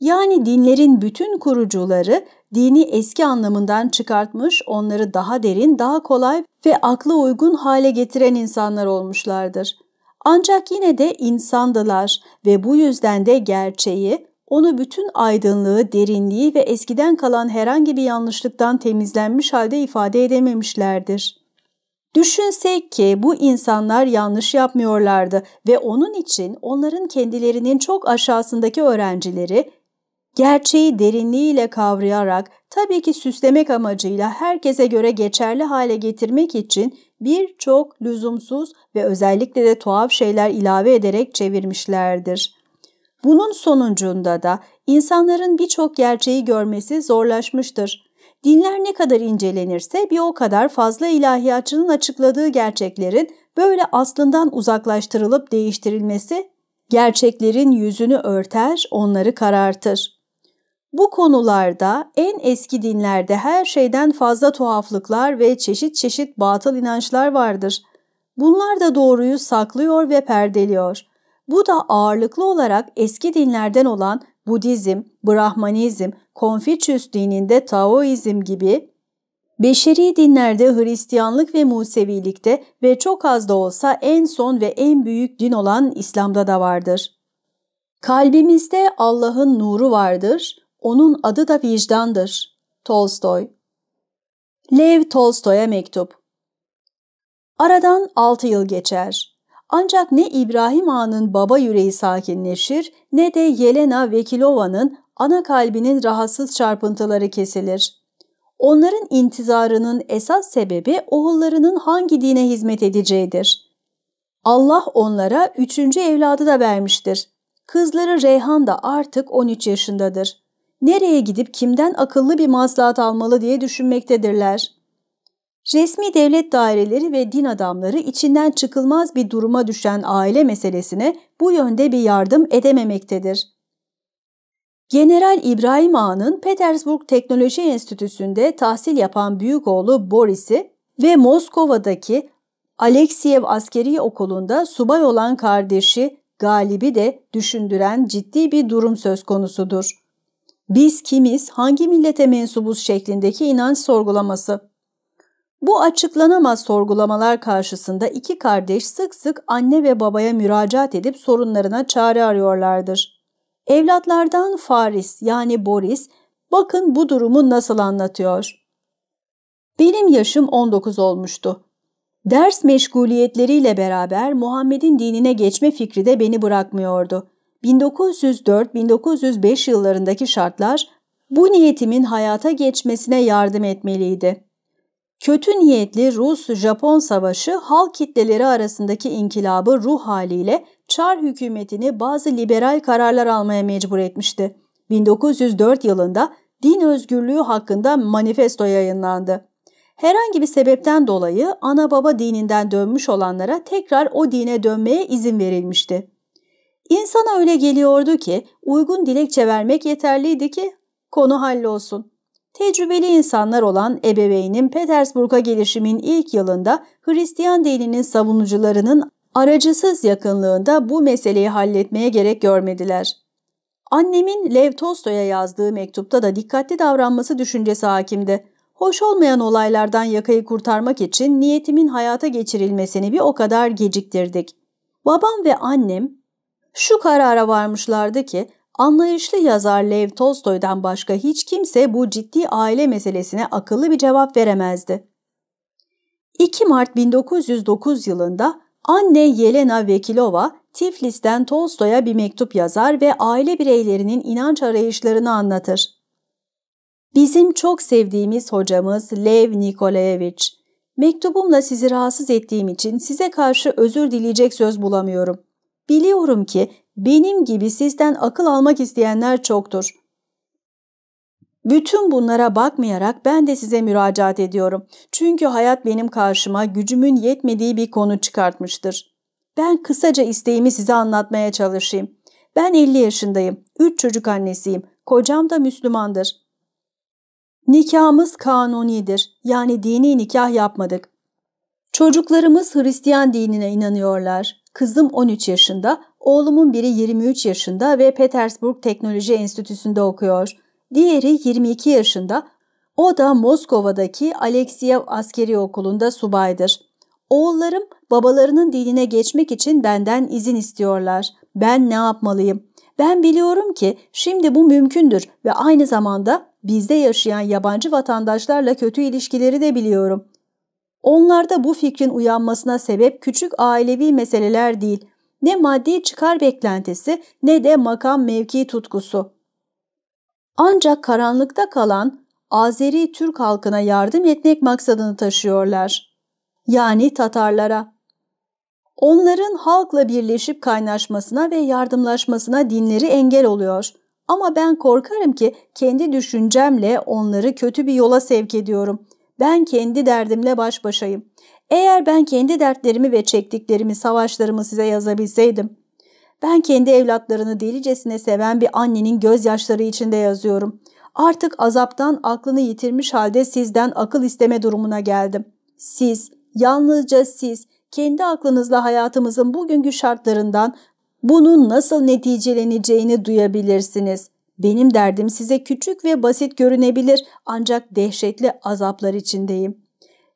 Yani dinlerin bütün kurucuları dini eski anlamından çıkartmış, onları daha derin, daha kolay ve akla uygun hale getiren insanlar olmuşlardır. Ancak yine de insandılar ve bu yüzden de gerçeği, onu bütün aydınlığı, derinliği ve eskiden kalan herhangi bir yanlışlıktan temizlenmiş halde ifade edememişlerdir. Düşünsek ki bu insanlar yanlış yapmıyorlardı ve onun için onların kendilerinin çok aşağısındaki öğrencileri Gerçeği derinliğiyle kavrayarak tabii ki süslemek amacıyla herkese göre geçerli hale getirmek için birçok lüzumsuz ve özellikle de tuhaf şeyler ilave ederek çevirmişlerdir. Bunun sonucunda da insanların birçok gerçeği görmesi zorlaşmıştır. Dinler ne kadar incelenirse bir o kadar fazla ilahiyatçının açıkladığı gerçeklerin böyle aslından uzaklaştırılıp değiştirilmesi gerçeklerin yüzünü örter, onları karartır. Bu konularda en eski dinlerde her şeyden fazla tuhaflıklar ve çeşit çeşit batıl inançlar vardır. Bunlar da doğruyu saklıyor ve perdeliyor. Bu da ağırlıklı olarak eski dinlerden olan Budizm, Brahmanizm, Konfüçyüs dininde Taoizm gibi beşeri dinlerde Hristiyanlık ve Musevilikte ve çok az da olsa en son ve en büyük din olan İslam'da da vardır. Kalbimizde Allah'ın nuru vardır, onun adı da vicdandır. Tolstoy Lev Tolstoy'a mektup Aradan altı yıl geçer. Ancak ne İbrahim Ağa'nın baba yüreği sakinleşir ne de Yelena Vekilova'nın ana kalbinin rahatsız çarpıntıları kesilir. Onların intizarının esas sebebi oğullarının hangi dine hizmet edeceğidir. Allah onlara üçüncü evladı da vermiştir. Kızları Reyhan da artık 13 yaşındadır. Nereye gidip kimden akıllı bir maslahat almalı diye düşünmektedirler. Resmi devlet daireleri ve din adamları içinden çıkılmaz bir duruma düşen aile meselesine bu yönde bir yardım edememektedir. General İbrahim Ağa'nın Petersburg Teknoloji Enstitüsü'nde tahsil yapan büyük oğlu Boris'i ve Moskova'daki Alexiev Askeri Okulu'nda subay olan kardeşi Galip'i de düşündüren ciddi bir durum söz konusudur. Biz kimiz, hangi millete mensubuz şeklindeki inanç sorgulaması. Bu açıklanamaz sorgulamalar karşısında iki kardeş sık sık anne ve babaya müracaat edip sorunlarına çare arıyorlardır. Evlatlardan Faris yani Boris, bakın bu durumu nasıl anlatıyor. Benim yaşım 19 olmuştu. Ders meşguliyetleriyle beraber Muhammed'in dinine geçme fikri de beni bırakmıyordu. 1904-1905 yıllarındaki şartlar bu niyetimin hayata geçmesine yardım etmeliydi. Kötü niyetli Rus-Japon savaşı halk kitleleri arasındaki inkılabı ruh haliyle Çar hükümetini bazı liberal kararlar almaya mecbur etmişti. 1904 yılında din özgürlüğü hakkında manifesto yayınlandı. Herhangi bir sebepten dolayı ana baba dininden dönmüş olanlara tekrar o dine dönmeye izin verilmişti. İnsana öyle geliyordu ki uygun dilekçe vermek yeterliydi ki konu hallolsun. Tecrübeli insanlar olan ebeveynin Petersburg'a gelişimin ilk yılında Hristiyan dininin savunucularının aracısız yakınlığında bu meseleyi halletmeye gerek görmediler. Annemin Lev Tolstoy'a yazdığı mektupta da dikkatli davranması düşüncesi hakimdi. Hoş olmayan olaylardan yakayı kurtarmak için niyetimin hayata geçirilmesini bir o kadar geciktirdik. Babam ve annem şu karara varmışlardı ki anlayışlı yazar Lev Tolstoy'dan başka hiç kimse bu ciddi aile meselesine akıllı bir cevap veremezdi. 2 Mart 1909 yılında anne Yelena Vekilova Tiflis'ten Tolstoy'a bir mektup yazar ve aile bireylerinin inanç arayışlarını anlatır. Bizim çok sevdiğimiz hocamız Lev Nikolayevich, mektubumla sizi rahatsız ettiğim için size karşı özür dileyecek söz bulamıyorum. Biliyorum ki benim gibi sizden akıl almak isteyenler çoktur. Bütün bunlara bakmayarak ben de size müracaat ediyorum. Çünkü hayat benim karşıma gücümün yetmediği bir konu çıkartmıştır. Ben kısaca isteğimi size anlatmaya çalışayım. Ben 50 yaşındayım. 3 çocuk annesiyim. Kocam da Müslümandır. Nikahımız kanunidir. Yani dini nikah yapmadık. Çocuklarımız Hristiyan dinine inanıyorlar. Kızım 13 yaşında, oğlumun biri 23 yaşında ve Petersburg Teknoloji Enstitüsü'nde okuyor. Diğeri 22 yaşında, o da Moskova'daki Alexiev Askeri Okulu'nda subaydır. Oğullarım babalarının dinine geçmek için benden izin istiyorlar. Ben ne yapmalıyım? Ben biliyorum ki şimdi bu mümkündür ve aynı zamanda bizde yaşayan yabancı vatandaşlarla kötü ilişkileri de biliyorum. Onlarda bu fikrin uyanmasına sebep küçük ailevi meseleler değil, ne maddi çıkar beklentisi ne de makam mevki tutkusu. Ancak karanlıkta kalan Azeri Türk halkına yardım etmek maksadını taşıyorlar. Yani Tatarlara. Onların halkla birleşip kaynaşmasına ve yardımlaşmasına dinleri engel oluyor. Ama ben korkarım ki kendi düşüncemle onları kötü bir yola sevk ediyorum. Ben kendi derdimle baş başayım. Eğer ben kendi dertlerimi ve çektiklerimi, savaşlarımı size yazabilseydim, ben kendi evlatlarını delicesine seven bir annenin gözyaşları içinde yazıyorum. Artık azaptan aklını yitirmiş halde sizden akıl isteme durumuna geldim. Siz, yalnızca siz, kendi aklınızla hayatımızın bugünkü şartlarından bunun nasıl neticeleneceğini duyabilirsiniz. Benim derdim size küçük ve basit görünebilir ancak dehşetli azaplar içindeyim.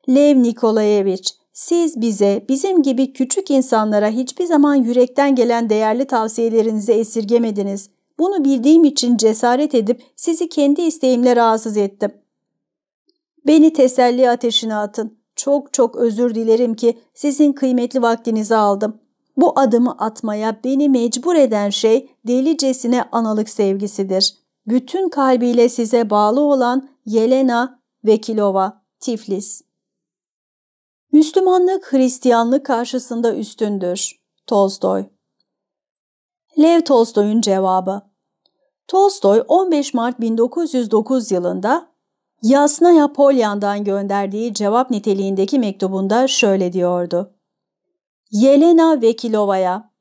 Lev Nikolayevich, siz bize, bizim gibi küçük insanlara hiçbir zaman yürekten gelen değerli tavsiyelerinizi esirgemediniz. Bunu bildiğim için cesaret edip sizi kendi isteğimle rahatsız ettim. Beni teselli ateşine atın. Çok çok özür dilerim ki sizin kıymetli vaktinizi aldım. Bu adımı atmaya beni mecbur eden şey delicesine analık sevgisidir. Bütün kalbiyle size bağlı olan Yelena Vekilova, Tiflis. Müslümanlık Hristiyanlık karşısında üstündür. Tolstoy Lev Tolstoy'un cevabı Tolstoy 15 Mart 1909 yılında Yasnaya Polyan'dan gönderdiği cevap niteliğindeki mektubunda şöyle diyordu. Yelena Vekilova'ya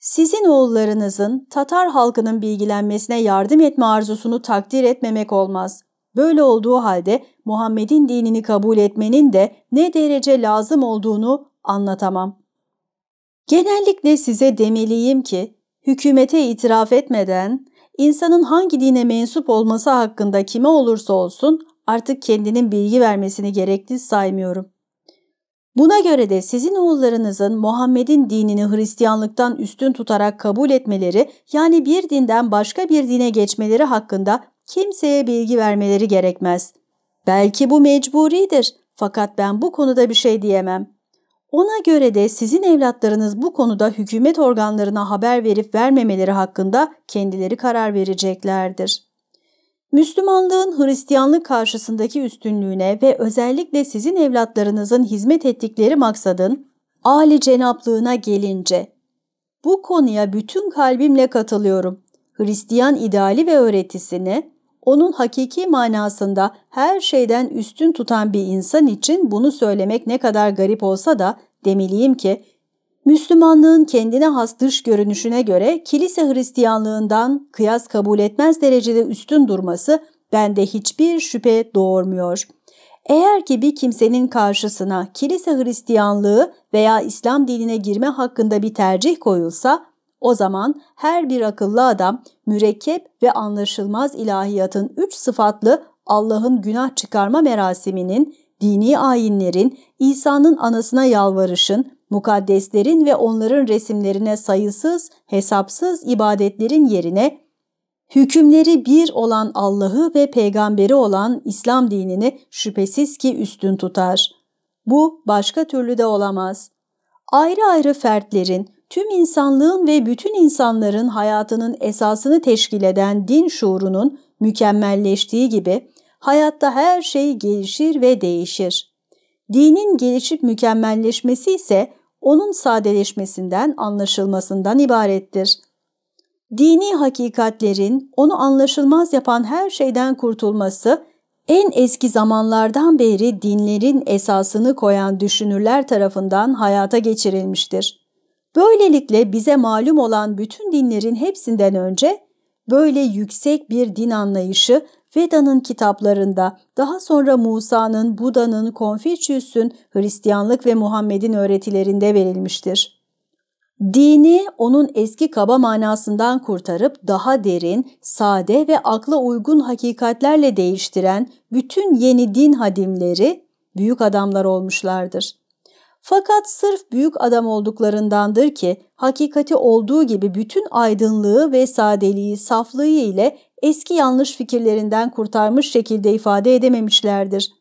Sizin oğullarınızın Tatar halkının bilgilenmesine yardım etme arzusunu takdir etmemek olmaz. Böyle olduğu halde Muhammed'in dinini kabul etmenin de ne derece lazım olduğunu anlatamam. Genellikle size demeliyim ki, hükümete itiraf etmeden, insanın hangi dine mensup olması hakkında kime olursa olsun artık kendinin bilgi vermesini gerekli saymıyorum. Buna göre de sizin oğullarınızın Muhammed'in dinini Hristiyanlıktan üstün tutarak kabul etmeleri yani bir dinden başka bir dine geçmeleri hakkında kimseye bilgi vermeleri gerekmez. Belki bu mecburidir fakat ben bu konuda bir şey diyemem. Ona göre de sizin evlatlarınız bu konuda hükümet organlarına haber verip vermemeleri hakkında kendileri karar vereceklerdir. Müslümanlığın Hristiyanlık karşısındaki üstünlüğüne ve özellikle sizin evlatlarınızın hizmet ettikleri maksadın âli cenaplığına gelince, bu konuya bütün kalbimle katılıyorum. Hristiyan ideali ve öğretisini, onun hakiki manasında her şeyden üstün tutan bir insan için bunu söylemek ne kadar garip olsa da demeliyim ki, Müslümanlığın kendine has dış görünüşüne göre kilise Hristiyanlığından kıyas kabul etmez derecede üstün durması bende hiçbir şüphe doğurmuyor. Eğer ki bir kimsenin karşısına kilise Hristiyanlığı veya İslam dinine girme hakkında bir tercih koyulsa, o zaman her bir akıllı adam mürekkep ve anlaşılmaz ilahiyatın üç sıfatlı Allah'ın günah çıkarma merasiminin, dini ayinlerin, İsa'nın anasına yalvarışın, mukaddeslerin ve onların resimlerine sayısız, hesapsız ibadetlerin yerine hükümleri bir olan Allah'ı ve peygamberi olan İslam dinini şüphesiz ki üstün tutar. Bu başka türlü de olamaz. Ayrı ayrı fertlerin, tüm insanlığın ve bütün insanların hayatının esasını teşkil eden din şuurunun mükemmelleştiği gibi hayatta her şey gelişir ve değişir. Dinin gelişip mükemmelleşmesi ise onun sadeleşmesinden, anlaşılmasından ibarettir. Dini hakikatlerin onu anlaşılmaz yapan her şeyden kurtulması, en eski zamanlardan beri dinlerin esasını koyan düşünürler tarafından hayata geçirilmiştir. Böylelikle bize malum olan bütün dinlerin hepsinden önce böyle yüksek bir din anlayışı Veda'nın kitaplarında, daha sonra Musa'nın, Buda'nın, Konfüçyüs'ün, Hristiyanlık ve Muhammed'in öğretilerinde verilmiştir. Dini onun eski kaba manasından kurtarıp daha derin, sade ve akla uygun hakikatlerle değiştiren bütün yeni din hadimleri büyük adamlar olmuşlardır. Fakat sırf büyük adam olduklarındandır ki hakikati olduğu gibi bütün aydınlığı ve sadeliği, saflığı ile eski yanlış fikirlerinden kurtarmış şekilde ifade edememişlerdir.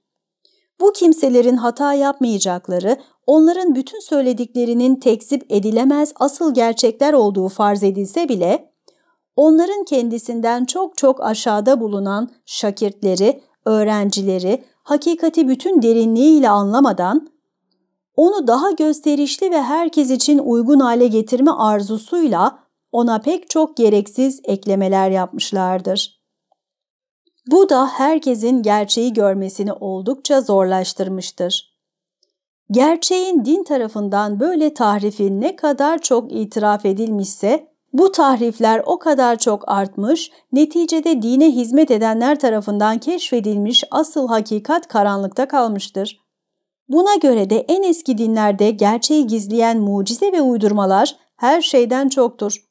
Bu kimselerin hata yapmayacakları, onların bütün söylediklerinin tekzip edilemez asıl gerçekler olduğu farz edilse bile, onların kendisinden çok çok aşağıda bulunan şakirtleri, öğrencileri hakikati bütün derinliğiyle anlamadan, onu daha gösterişli ve herkes için uygun hale getirme arzusuyla ona pek çok gereksiz eklemeler yapmışlardır. Bu da herkesin gerçeği görmesini oldukça zorlaştırmıştır. Gerçeğin din tarafından böyle tahrifi ne kadar çok itiraf edilmişse, bu tahrifler o kadar çok artmış, neticede dine hizmet edenler tarafından keşfedilmiş asıl hakikat karanlıkta kalmıştır. Buna göre de en eski dinlerde gerçeği gizleyen mucize ve uydurmalar her şeyden çoktur.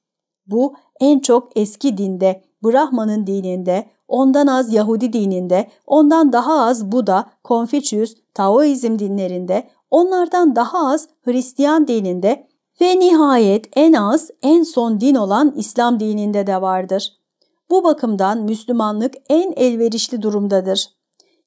Bu en çok eski dinde, Brahman'ın dininde, ondan az Yahudi dininde, ondan daha az Buda, Konfüçyüs, Taoizm dinlerinde, onlardan daha az Hristiyan dininde ve nihayet en az en son din olan İslam dininde de vardır. Bu bakımdan Müslümanlık en elverişli durumdadır.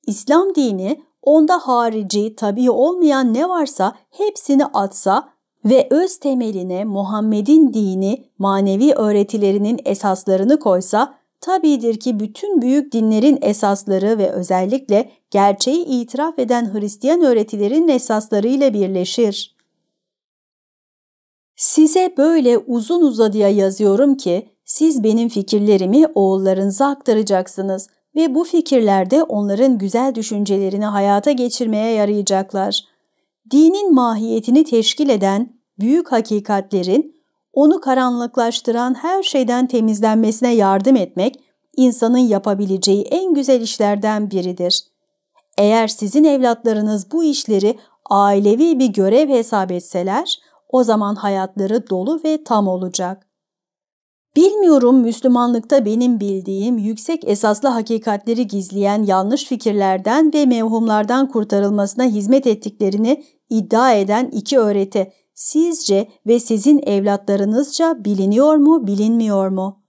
İslam dini onda harici, tabi olmayan ne varsa hepsini atsa ve öz temeline Muhammed'in dini, manevi öğretilerinin esaslarını koysa, tabidir ki bütün büyük dinlerin esasları ve özellikle gerçeği itiraf eden Hristiyan öğretilerin esaslarıyla birleşir. Size böyle uzun uzadıya yazıyorum ki siz benim fikirlerimi oğullarınıza aktaracaksınız ve bu fikirlerde onların güzel düşüncelerini hayata geçirmeye yarayacaklar. Dinin mahiyetini teşkil eden büyük hakikatlerin onu karanlıklaştıran her şeyden temizlenmesine yardım etmek insanın yapabileceği en güzel işlerden biridir. Eğer sizin evlatlarınız bu işleri ailevi bir görev hesap etseler, o zaman hayatları dolu ve tam olacak. Bilmiyorum Müslümanlıkta benim bildiğim yüksek esaslı hakikatleri gizleyen yanlış fikirlerden ve mevhumlardan kurtarılmasına hizmet ettiklerini iddia eden iki öğreti sizce ve sizin evlatlarınızca biliniyor mu bilinmiyor mu?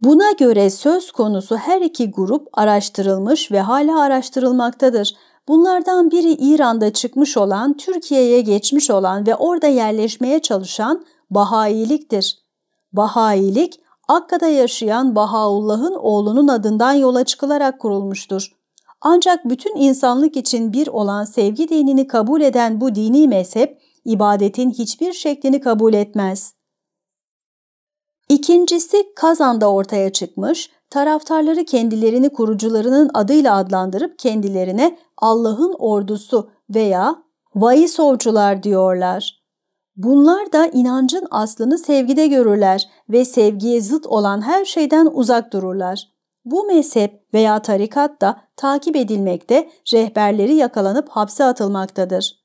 Buna göre söz konusu her iki grup araştırılmış ve hala araştırılmaktadır. Bunlardan biri İran'da çıkmış olan, Türkiye'ye geçmiş olan ve orada yerleşmeye çalışan Bahailiktir. Bahailik, Akka'da yaşayan Bahaullah'ın oğlunun adından yola çıkılarak kurulmuştur. Ancak bütün insanlık için bir olan sevgi dinini kabul eden bu dini mezhep, ibadetin hiçbir şeklini kabul etmez. İkincisi Kazan'da ortaya çıkmış, taraftarları kendilerini kurucularının adıyla adlandırıp kendilerine Allah'ın ordusu veya Vaisovcular diyorlar. Bunlar da inancın aslını sevgide görürler ve sevgiye zıt olan her şeyden uzak dururlar. Bu mezhep veya tarikat da takip edilmekte, rehberleri yakalanıp hapse atılmaktadır.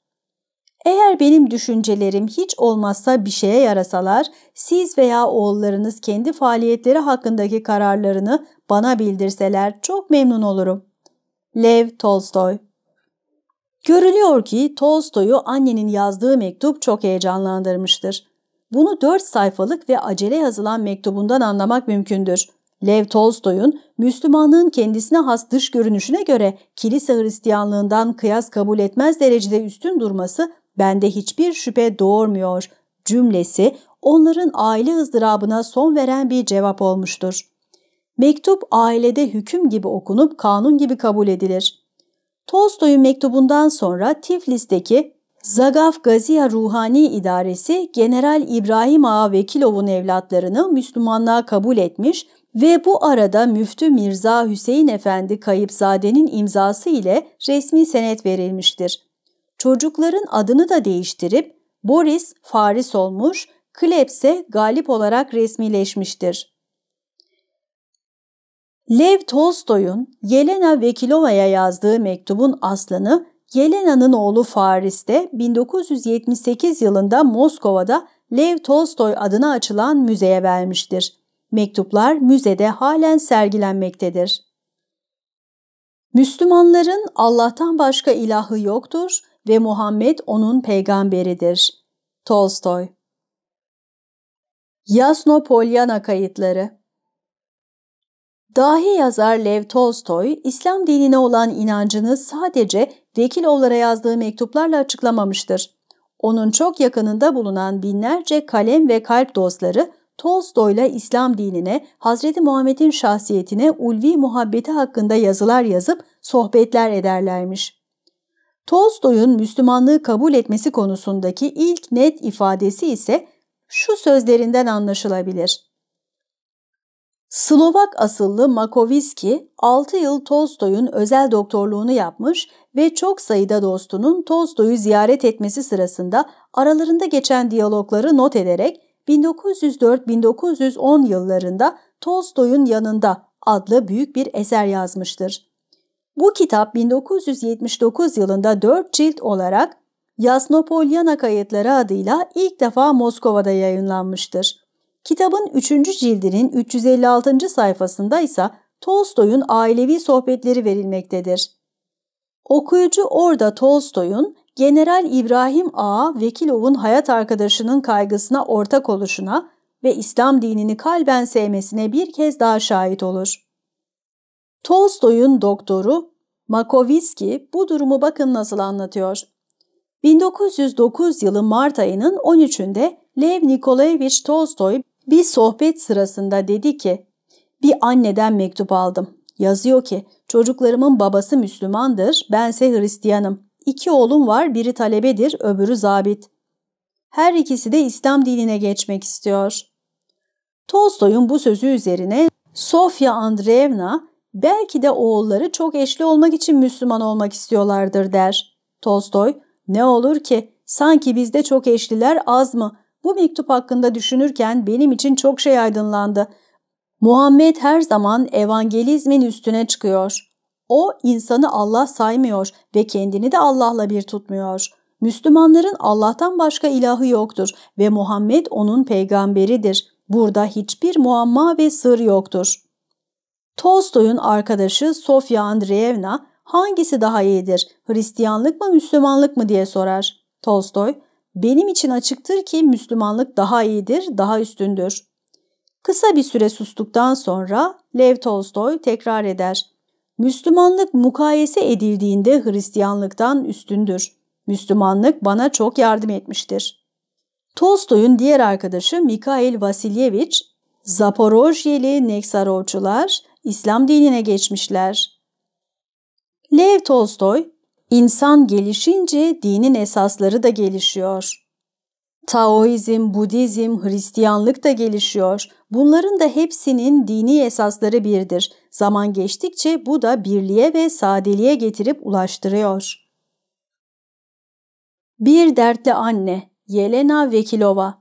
Eğer benim düşüncelerim hiç olmazsa bir şeye yarasalar, siz veya oğullarınız kendi faaliyetleri hakkındaki kararlarını bana bildirseler çok memnun olurum. Lev Tolstoy Görülüyor ki Tolstoy'u annenin yazdığı mektup çok heyecanlandırmıştır. Bunu dört sayfalık ve acele yazılan mektubundan anlamak mümkündür. Lev Tolstoy'un Müslümanlığın kendisine has dış görünüşüne göre kilise Hristiyanlığından kıyas kabul etmez derecede üstün durması bende hiçbir şüphe doğurmuyor cümlesi onların aile ızdırabına son veren bir cevap olmuştur. Mektup ailede hüküm gibi okunup kanun gibi kabul edilir. Tolstoy'un mektubundan sonra Tiflis'teki Zagaf Gaziya Ruhani İdaresi General İbrahim Ağa Vekilov'un evlatlarını Müslümanlığa kabul etmiş ve bu arada Müftü Mirza Hüseyin Efendi Kayıpzade'nin imzası ile resmi senet verilmiştir. Çocukların adını da değiştirip Boris Faris olmuş, Klebs ise galip olarak resmileşmiştir. Lev Tolstoy'un Yelena Vekilova'ya yazdığı mektubun aslını Yelena'nın oğlu Faris'te 1978 yılında Moskova'da Lev Tolstoy adına açılan müzeye vermiştir. Mektuplar müzede halen sergilenmektedir. Müslümanların Allah'tan başka ilahı yoktur ve Muhammed onun peygamberidir. Tolstoy Yasno Polyana kayıtları Dahi yazar Lev Tolstoy, İslam dinine olan inancını sadece Vekilovlara yazdığı mektuplarla açıklamamıştır. Onun çok yakınında bulunan binlerce kalem ve kalp dostları Tolstoy'la İslam dinine, Hazreti Muhammed'in şahsiyetine ulvi muhabbeti hakkında yazılar yazıp sohbetler ederlermiş. Tolstoy'un Müslümanlığı kabul etmesi konusundaki ilk net ifadesi ise şu sözlerinden anlaşılabilir. Slovak asıllı Makoviski 6 yıl Tolstoy'un özel doktorluğunu yapmış ve çok sayıda dostunun Tolstoy'u ziyaret etmesi sırasında aralarında geçen diyalogları not ederek 1904-1910 yıllarında Tolstoy'un yanında adlı büyük bir eser yazmıştır. Bu kitap 1979 yılında 4 cilt olarak Yasnopolyana kayıtları adıyla ilk defa Moskova'da yayınlanmıştır. Kitabın 3. cildinin 356. sayfasında ise Tolstoy'un ailevi sohbetleri verilmektedir. Okuyucu orada Tolstoy'un General İbrahim A. Vekilov'un hayat arkadaşının kaygısına ortak oluşuna ve İslam dinini kalben sevmesine bir kez daha şahit olur. Tolstoy'un doktoru Makovitsky bu durumu bakın nasıl anlatıyor. 1909 yılı Mart ayının 13'ünde Lev Nikolayevich Tolstoy bir sohbet sırasında dedi ki, bir anneden mektup aldım. Yazıyor ki, çocuklarımın babası Müslümandır, bense Hristiyanım. İki oğlum var, biri talebedir, öbürü zabit. Her ikisi de İslam dinine geçmek istiyor. Tolstoy'un bu sözü üzerine Sofya Andreevna belki de oğulları çok eşli olmak için Müslüman olmak istiyorlardır der. Tolstoy, ne olur ki sanki bizde çok eşliler az mı? Bu mektup hakkında düşünürken benim için çok şey aydınlandı. Muhammed her zaman evangelizmin üstüne çıkıyor. O insanı Allah saymıyor ve kendini de Allah'la bir tutmuyor. Müslümanların Allah'tan başka ilahı yoktur ve Muhammed onun peygamberidir. Burada hiçbir muamma ve sır yoktur. Tolstoy'un arkadaşı Sofya Andreevna hangisi daha iyidir, Hristiyanlık mı Müslümanlık mı diye sorar. Tolstoy, benim için açıktır ki Müslümanlık daha iyidir, daha üstündür. Kısa bir süre sustuktan sonra Lev Tolstoy tekrar eder. Müslümanlık mukayese edildiğinde Hristiyanlıktan üstündür. Müslümanlık bana çok yardım etmiştir. Tolstoy'un diğer arkadaşı Mikhail Vasilyevich, Zaporojyeli Neksarovçular İslam dinine geçmişler. Lev Tolstoy, İnsan gelişince dinin esasları da gelişiyor. Taoizm, Budizm, Hristiyanlık da gelişiyor. Bunların da hepsinin dini esasları birdir. Zaman geçtikçe bu da birliğe ve sadeliğe getirip ulaştırıyor. Bir dertli anne Yelena Vekilova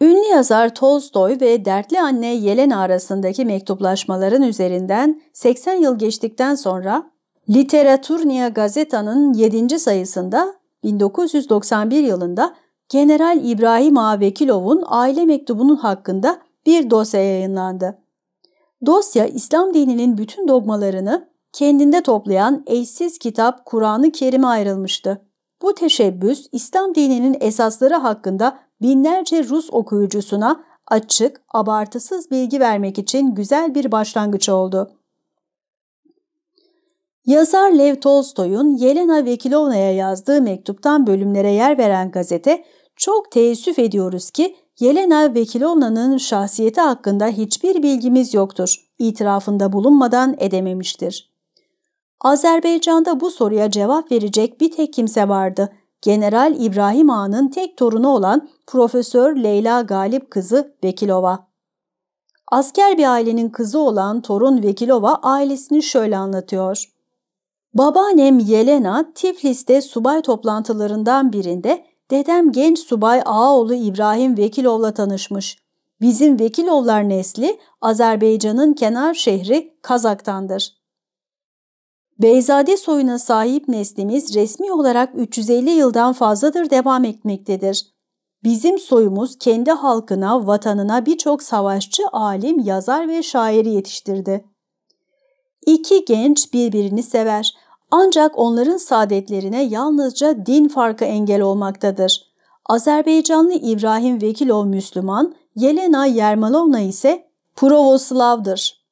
Ünlü yazar Tolstoy ve dertli anne Yelena arasındaki mektuplaşmaların üzerinden 80 yıl geçtikten sonra Literaturnia Gazeta'nın 7. sayısında 1991 yılında General İbrahim A. Aile mektubunun hakkında bir dosya yayınlandı. Dosya İslam dininin bütün dogmalarını kendinde toplayan eşsiz kitap Kur'an-ı Kerim'e ayrılmıştı. Bu teşebbüs İslam dininin esasları hakkında binlerce Rus okuyucusuna açık, abartısız bilgi vermek için güzel bir başlangıç oldu. Yazar Lev Tolstoy'un Yelena Vekilovna'ya yazdığı mektuptan bölümlere yer veren gazete, çok teessüf ediyoruz ki Yelena Vekilovna'nın şahsiyeti hakkında hiçbir bilgimiz yoktur, itirafında bulunmadan edememiştir. Azerbaycan'da bu soruya cevap verecek bir tek kimse vardı. General İbrahim Ağa'nın tek torunu olan Profesör Leyla Galip kızı Vekilova. Asker bir ailenin kızı olan torun Vekilova ailesini şöyle anlatıyor. Babaannem Yelena Tiflis'te subay toplantılarından birinde dedem genç subay Ağaoğlu İbrahim Vekilov'la tanışmış. Bizim Vekilovlar nesli Azerbaycan'ın kenar şehri Kazak'tandır. Beyzade soyuna sahip neslimiz resmi olarak 350 yıldan fazladır devam etmektedir. Bizim soyumuz kendi halkına, vatanına birçok savaşçı, alim, yazar ve şairi yetiştirdi. İki genç birbirini sever ancak onların saadetlerine yalnızca din farkı engel olmaktadır. Azerbaycanlı İbrahim Vekilov Müslüman, Yelena Yermalovna ise Provoslav'dır.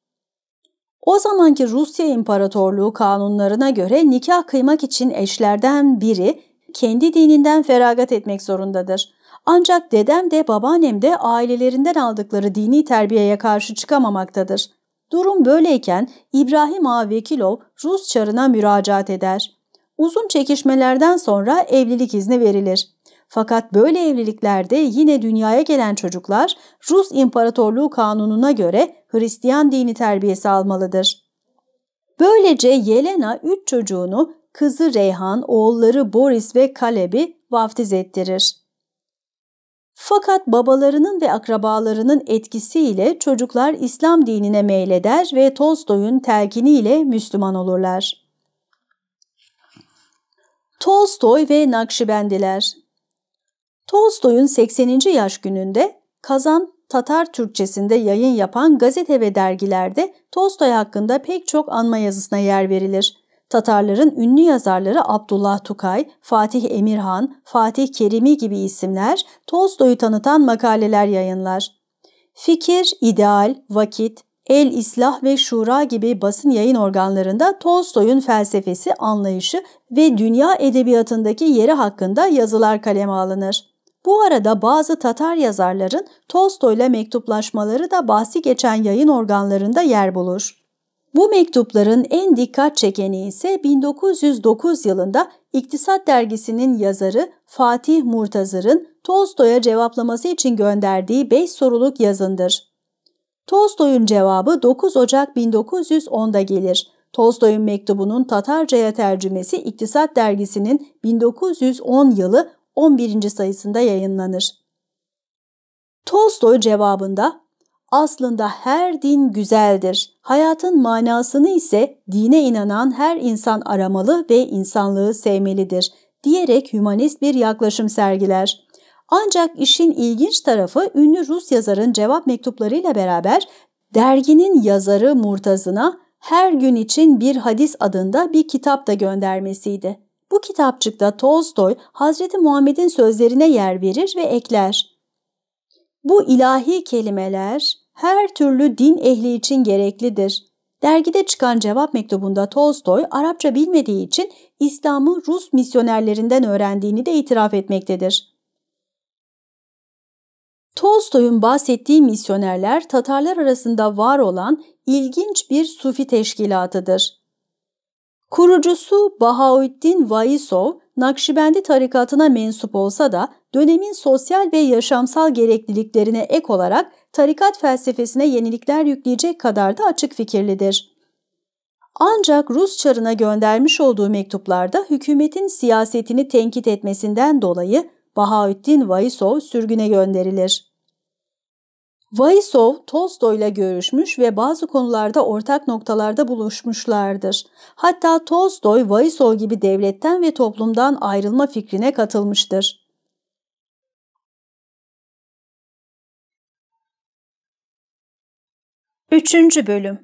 O zamanki Rusya İmparatorluğu kanunlarına göre nikah kıymak için eşlerden biri kendi dininden feragat etmek zorundadır. Ancak dedem de babaannem de ailelerinden aldıkları dini terbiyeye karşı çıkamamaktadır. Durum böyleyken İbrahim Ağa Vekilov Rus çarına müracaat eder. Uzun çekişmelerden sonra evlilik izni verilir. Fakat böyle evliliklerde yine dünyaya gelen çocuklar Rus İmparatorluğu kanununa göre Hristiyan dini terbiyesi almalıdır. Böylece Yelena üç çocuğunu kızı Reyhan, oğulları Boris ve Kaleb'i vaftiz ettirir. Fakat babalarının ve akrabalarının etkisiyle çocuklar İslam dinine meyleder ve Tolstoy'un telkiniyle Müslüman olurlar. Tolstoy ve Nakşibendiler Tolstoy'un 80. yaş gününde Kazan Tatar Türkçesinde yayın yapan gazete ve dergilerde Tolstoy hakkında pek çok anma yazısına yer verilir. Tatarların ünlü yazarları Abdullah Tukay, Fatih Emirhan, Fatih Kerimi gibi isimler Tolstoy'u tanıtan makaleler yayınlar. Fikir, İdeal, Vakit, El İslah ve Şura gibi basın yayın organlarında Tolstoy'un felsefesi, anlayışı ve dünya edebiyatındaki yeri hakkında yazılar kaleme alınır. Bu arada bazı Tatar yazarların Tolstoy'la mektuplaşmaları da bahsi geçen yayın organlarında yer bulur. Bu mektupların en dikkat çekeni ise 1909 yılında İktisat Dergisi'nin yazarı Fatih Murtazır'ın Tolstoy'a cevaplaması için gönderdiği 5 soruluk yazındır. Tolstoy'un cevabı 9 Ocak 1910'da gelir. Tolstoy'un mektubunun Tatarca'ya tercümesi İktisat Dergisi'nin 1910 yılı 11. sayısında yayınlanır. Tolstoy cevabında aslında her din güzeldir. Hayatın manasını ise dine inanan her insan aramalı ve insanlığı sevmelidir diyerek hümanist bir yaklaşım sergiler. Ancak işin ilginç tarafı ünlü Rus yazarın cevap mektuplarıyla beraber derginin yazarı Murtaz'ına her gün için bir hadis adında bir kitap da göndermesiydi. Bu kitapçıkta Tolstoy Hazreti Muhammed'in sözlerine yer verir ve ekler. Bu ilahi kelimeler her türlü din ehli için gereklidir. Dergide çıkan cevap mektubunda Tolstoy Arapça bilmediği için İslam'ı Rus misyonerlerinden öğrendiğini de itiraf etmektedir. Tolstoy'un bahsettiği misyonerler Tatarlar arasında var olan ilginç bir sufi teşkilatıdır. Kurucusu Bahaüddin Vaisov, Nakşibendi tarikatına mensup olsa da dönemin sosyal ve yaşamsal gerekliliklerine ek olarak tarikat felsefesine yenilikler yükleyecek kadar da açık fikirlidir. Ancak Rus çarına göndermiş olduğu mektuplarda hükümetin siyasetini tenkit etmesinden dolayı Bahaüddin Vaisov sürgüne gönderilir. Vaisov Tolstoy'la görüşmüş ve bazı konularda ortak noktalarda buluşmuşlardır. Hatta Tolstoy, Vaisov gibi devletten ve toplumdan ayrılma fikrine katılmıştır. Üçüncü Bölüm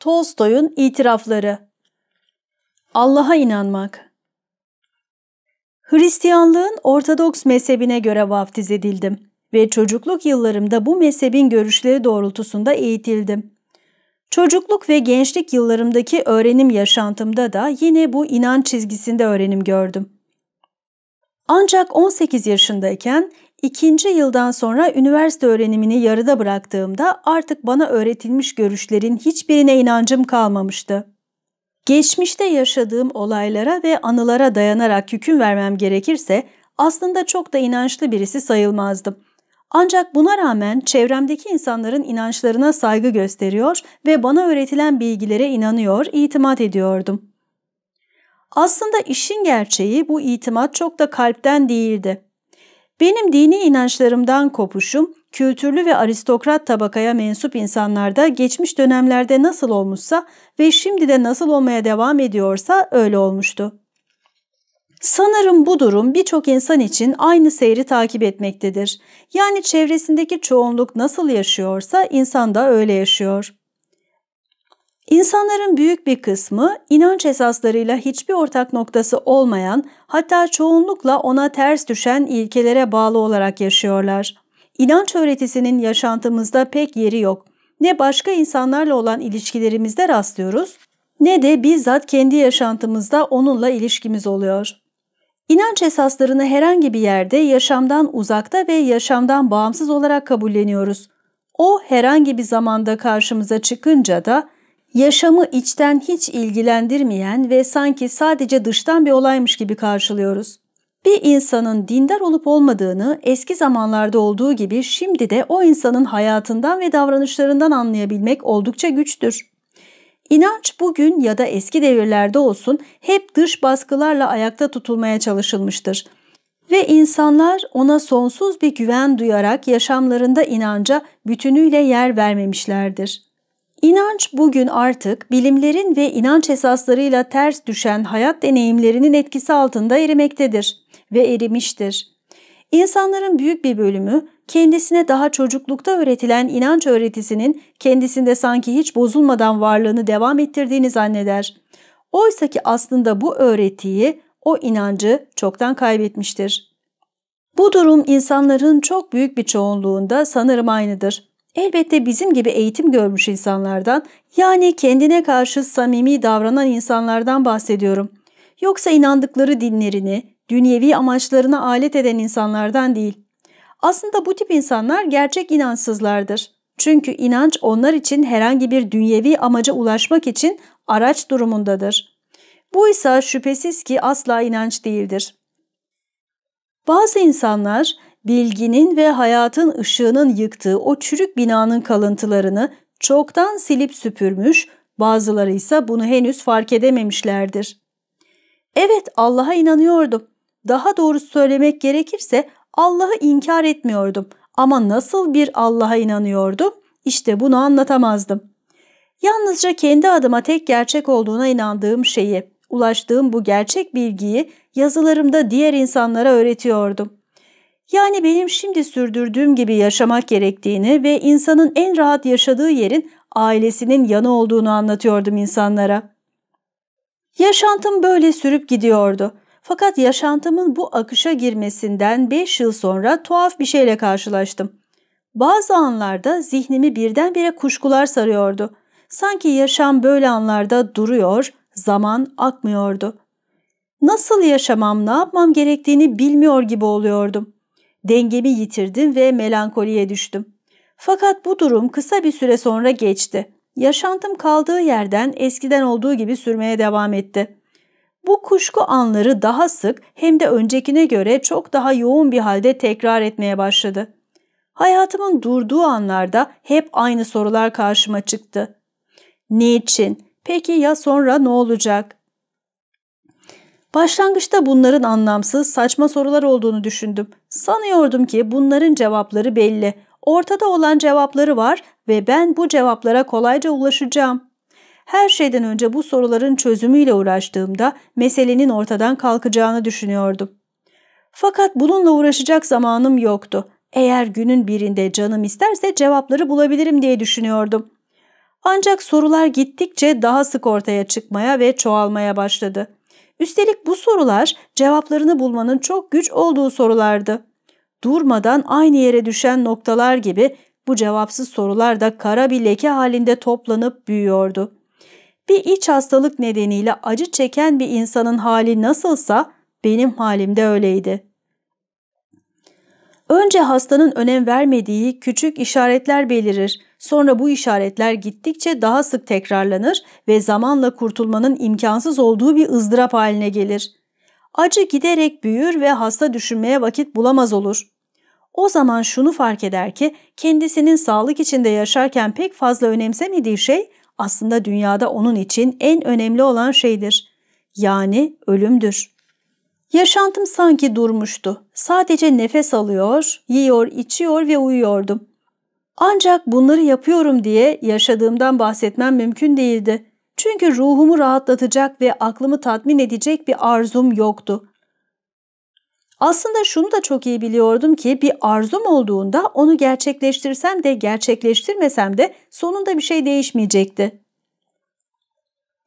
Tolstoy'un itirafları Allah'a inanmak Hristiyanlığın Ortodoks mezhebine göre vaftiz edildim ve çocukluk yıllarımda bu mezhebin görüşleri doğrultusunda eğitildim. Çocukluk ve gençlik yıllarımdaki öğrenim yaşantımda da yine bu inanç çizgisinde öğrenim gördüm. Ancak 18 yaşındayken ikinci yıldan sonra üniversite öğrenimini yarıda bıraktığımda artık bana öğretilmiş görüşlerin hiçbirine inancım kalmamıştı. Geçmişte yaşadığım olaylara ve anılara dayanarak hüküm vermem gerekirse aslında çok da inançlı birisi sayılmazdım. Ancak buna rağmen çevremdeki insanların inançlarına saygı gösteriyor ve bana öğretilen bilgilere inanıyor, itimat ediyordum. Aslında işin gerçeği bu itimat çok da kalpten değildi. Benim dini inançlarımdan kopuşum, kültürlü ve aristokrat tabakaya mensup insanlarda geçmiş dönemlerde nasıl olmuşsa ve şimdi de nasıl olmaya devam ediyorsa öyle olmuştu. Sanırım bu durum birçok insan için aynı seyri takip etmektedir. Yani çevresindeki çoğunluk nasıl yaşıyorsa insan da öyle yaşıyor. İnsanların büyük bir kısmı inanç esaslarıyla hiçbir ortak noktası olmayan, hatta çoğunlukla ona ters düşen ilkelere bağlı olarak yaşıyorlar. İnanç öğretisinin yaşantımızda pek yeri yok. Ne başka insanlarla olan ilişkilerimizde rastlıyoruz, ne de bizzat kendi yaşantımızda onunla ilişkimiz oluyor. İnanç esaslarını herhangi bir yerde yaşamdan uzakta ve yaşamdan bağımsız olarak kabulleniyoruz. O herhangi bir zamanda karşımıza çıkınca da yaşamı içten hiç ilgilendirmeyen ve sanki sadece dıştan bir olaymış gibi karşılıyoruz. Bir insanın dindar olup olmadığını eski zamanlarda olduğu gibi şimdi de o insanın hayatından ve davranışlarından anlayabilmek oldukça güçtür. İnanç bugün ya da eski devirlerde olsun hep dış baskılarla ayakta tutulmaya çalışılmıştır. Ve insanlar ona sonsuz bir güven duyarak yaşamlarında inanca bütünüyle yer vermemişlerdir. İnanç bugün artık bilimlerin ve inanç esaslarıyla ters düşen hayat deneyimlerinin etkisi altında erimektedir ve erimiştir. İnsanların büyük bir bölümü kendisine daha çocuklukta öğretilen inanç öğretisinin kendisinde sanki hiç bozulmadan varlığını devam ettirdiğini zanneder. Oysa ki aslında bu öğretiyi, o inancı çoktan kaybetmiştir. Bu durum insanların çok büyük bir çoğunluğunda sanırım aynıdır. Elbette bizim gibi eğitim görmüş insanlardan, yani kendine karşı samimi davranan insanlardan bahsediyorum. Yoksa inandıkları dinlerini, dünyevi amaçlarına alet eden insanlardan değil. Aslında bu tip insanlar gerçek inançsızlardır. Çünkü inanç onlar için herhangi bir dünyevi amaca ulaşmak için araç durumundadır. Bu ise şüphesiz ki asla inanç değildir. Bazı insanlar bilginin ve hayatın ışığının yıktığı o çürük binanın kalıntılarını çoktan silip süpürmüş, bazıları ise bunu henüz fark edememişlerdir. Evet Allah'a inanıyordum. Daha doğrusu söylemek gerekirse Allah'ı inkar etmiyordum ama nasıl bir Allah'a inanıyordum işte bunu anlatamazdım. Yalnızca kendi adıma tek gerçek olduğuna inandığım şeyi, ulaştığım bu gerçek bilgiyi yazılarımda diğer insanlara öğretiyordum. Yani benim şimdi sürdürdüğüm gibi yaşamak gerektiğini ve insanın en rahat yaşadığı yerin ailesinin yanı olduğunu anlatıyordum insanlara. Yaşantım böyle sürüp gidiyordu. Fakat yaşantımın bu akışa girmesinden 5 yıl sonra tuhaf bir şeyle karşılaştım. Bazı anlarda zihnimi birdenbire kuşkular sarıyordu. Sanki yaşam böyle anlarda duruyor, zaman akmıyordu. Nasıl yaşamam, ne yapmam gerektiğini bilmiyor gibi oluyordum. Dengemi yitirdim ve melankoliye düştüm. Fakat bu durum kısa bir süre sonra geçti. Yaşantım kaldığı yerden eskiden olduğu gibi sürmeye devam etti. Bu kuşku anları daha sık hem de öncekine göre çok daha yoğun bir halde tekrar etmeye başladı. Hayatımın durduğu anlarda hep aynı sorular karşıma çıktı. Niçin? Peki ya sonra ne olacak? Başlangıçta bunların anlamsız, saçma sorular olduğunu düşündüm. Sanıyordum ki bunların cevapları belli. Ortada olan cevapları var ve ben bu cevaplara kolayca ulaşacağım. Her şeyden önce bu soruların çözümüyle uğraştığımda meselenin ortadan kalkacağını düşünüyordum. Fakat bununla uğraşacak zamanım yoktu. Eğer günün birinde canım isterse cevapları bulabilirim diye düşünüyordum. Ancak sorular gittikçe daha sık ortaya çıkmaya ve çoğalmaya başladı. Üstelik bu sorular cevaplarını bulmanın çok güç olduğu sorulardı. Durmadan aynı yere düşen noktalar gibi bu cevapsız sorular da kara bir leke halinde toplanıp büyüyordu. Bir iç hastalık nedeniyle acı çeken bir insanın hali nasılsa benim halim de öyleydi. Önce hastanın önem vermediği küçük işaretler belirir. Sonra bu işaretler gittikçe daha sık tekrarlanır ve zamanla kurtulmanın imkansız olduğu bir ızdırap haline gelir. Acı giderek büyür ve hasta düşünmeye vakit bulamaz olur. O zaman şunu fark eder ki kendisinin sağlık içinde yaşarken pek fazla önemsemediği şey aslında dünyada onun için en önemli olan şeydir. Yani ölümdür. Yaşantım sanki durmuştu. Sadece nefes alıyor, yiyor, içiyor ve uyuyordum. Ancak bunları yapıyorum diye yaşadığımdan bahsetmem mümkün değildi. Çünkü ruhumu rahatlatacak ve aklımı tatmin edecek bir arzum yoktu. Aslında şunu da çok iyi biliyordum ki bir arzum olduğunda onu gerçekleştirsem de gerçekleştirmesem de sonunda bir şey değişmeyecekti.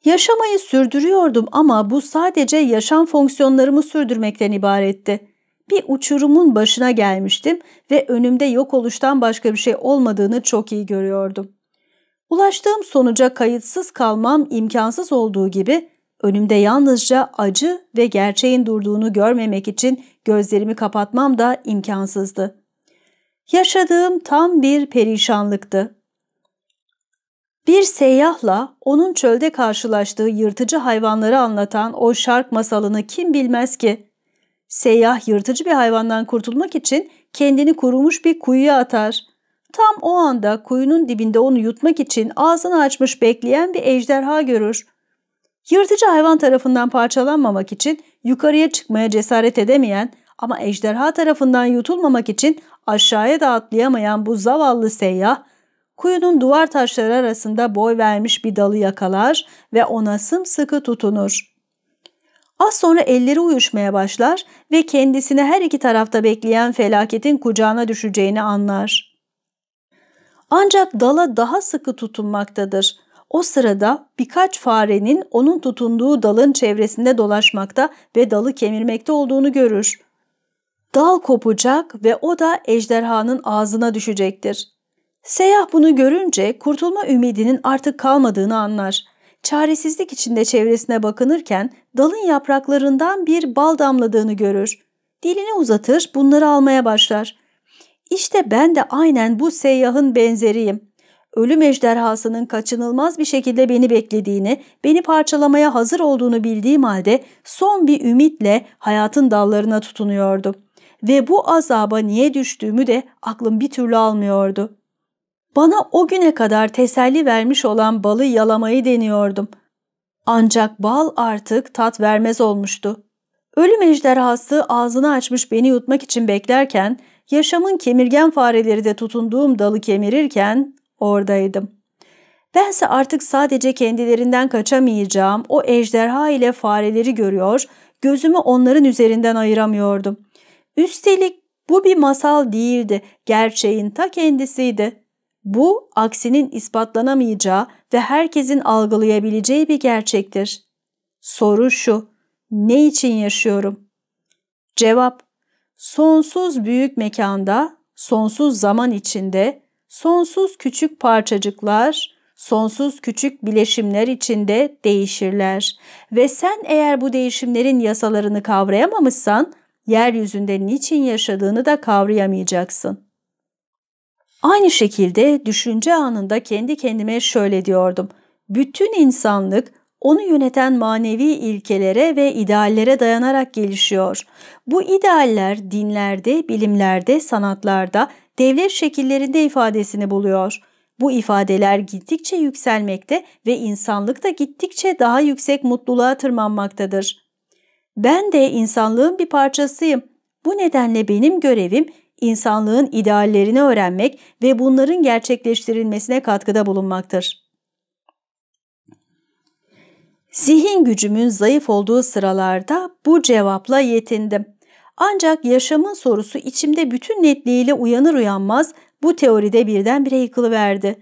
Yaşamayı sürdürüyordum ama bu sadece yaşam fonksiyonlarımı sürdürmekten ibaretti. Bir uçurumun başına gelmiştim ve önümde yok oluştan başka bir şey olmadığını çok iyi görüyordum. Ulaştığım sonuca kayıtsız kalmam imkansız olduğu gibi Önümde yalnızca acı ve gerçeğin durduğunu görmemek için gözlerimi kapatmam da imkansızdı. Yaşadığım tam bir perişanlıktı. Bir seyyahla onun çölde karşılaştığı yırtıcı hayvanları anlatan o şark masalını kim bilmez ki? Seyyah yırtıcı bir hayvandan kurtulmak için kendini kurumuş bir kuyuya atar. Tam o anda kuyunun dibinde onu yutmak için ağzını açmış bekleyen bir ejderha görür. Yırtıcı hayvan tarafından parçalanmamak için yukarıya çıkmaya cesaret edemeyen ama ejderha tarafından yutulmamak için aşağıya da atlayamayan bu zavallı seyyah, kuyunun duvar taşları arasında boy vermiş bir dalı yakalar ve ona sımsıkı tutunur. Az sonra elleri uyuşmaya başlar ve kendisini her iki tarafta bekleyen felaketin kucağına düşeceğini anlar. Ancak dala daha sıkı tutunmaktadır. O sırada birkaç farenin onun tutunduğu dalın çevresinde dolaşmakta ve dalı kemirmekte olduğunu görür. Dal kopacak ve o da ejderhanın ağzına düşecektir. Seyyah bunu görünce kurtulma ümidinin artık kalmadığını anlar. Çaresizlik içinde çevresine bakınırken dalın yapraklarından bir bal damladığını görür. Dilini uzatır, bunları almaya başlar. İşte ben de aynen bu seyyahın benzeriyim. Ölüm ejderhasının kaçınılmaz bir şekilde beni beklediğini, beni parçalamaya hazır olduğunu bildiğim halde son bir ümitle hayatın dallarına tutunuyordum. Ve bu azaba niye düştüğümü de aklım bir türlü almıyordu. Bana o güne kadar teselli vermiş olan balı yalamayı deniyordum. Ancak bal artık tat vermez olmuştu. Ölüm ejderhası ağzını açmış beni yutmak için beklerken, yaşamın kemirgen fareleri de tutunduğum dalı kemirirken oradaydım. Bense artık sadece kendilerinden kaçamayacağım o ejderha ile fareleri görüyor, gözümü onların üzerinden ayıramıyordum. Üstelik bu bir masal değildi, gerçeğin ta kendisiydi. Bu aksinin ispatlanamayacağı ve herkesin algılayabileceği bir gerçektir. Soru şu, ne için yaşıyorum? Cevap, sonsuz büyük mekanda, sonsuz zaman içinde, sonsuz küçük parçacıklar, sonsuz küçük bileşimler içinde değişirler. Ve sen eğer bu değişimlerin yasalarını kavrayamamışsan, yeryüzünde niçin yaşadığını da kavrayamayacaksın. Aynı şekilde düşünce anında kendi kendime şöyle diyordum. Bütün insanlık onu yöneten manevi ilkelere ve ideallere dayanarak gelişiyor. Bu idealler dinlerde, bilimlerde, sanatlarda, devlet şekillerinde ifadesini buluyor. Bu ifadeler gittikçe yükselmekte ve insanlık da gittikçe daha yüksek mutluluğa tırmanmaktadır. Ben de insanlığın bir parçasıyım. Bu nedenle benim görevim insanlığın ideallerini öğrenmek ve bunların gerçekleştirilmesine katkıda bulunmaktır. Zihin gücümün zayıf olduğu sıralarda bu cevapla yetindim. Ancak yaşamın sorusu içimde bütün netliğiyle uyanır uyanmaz bu teoride birdenbire yıkılıverdi.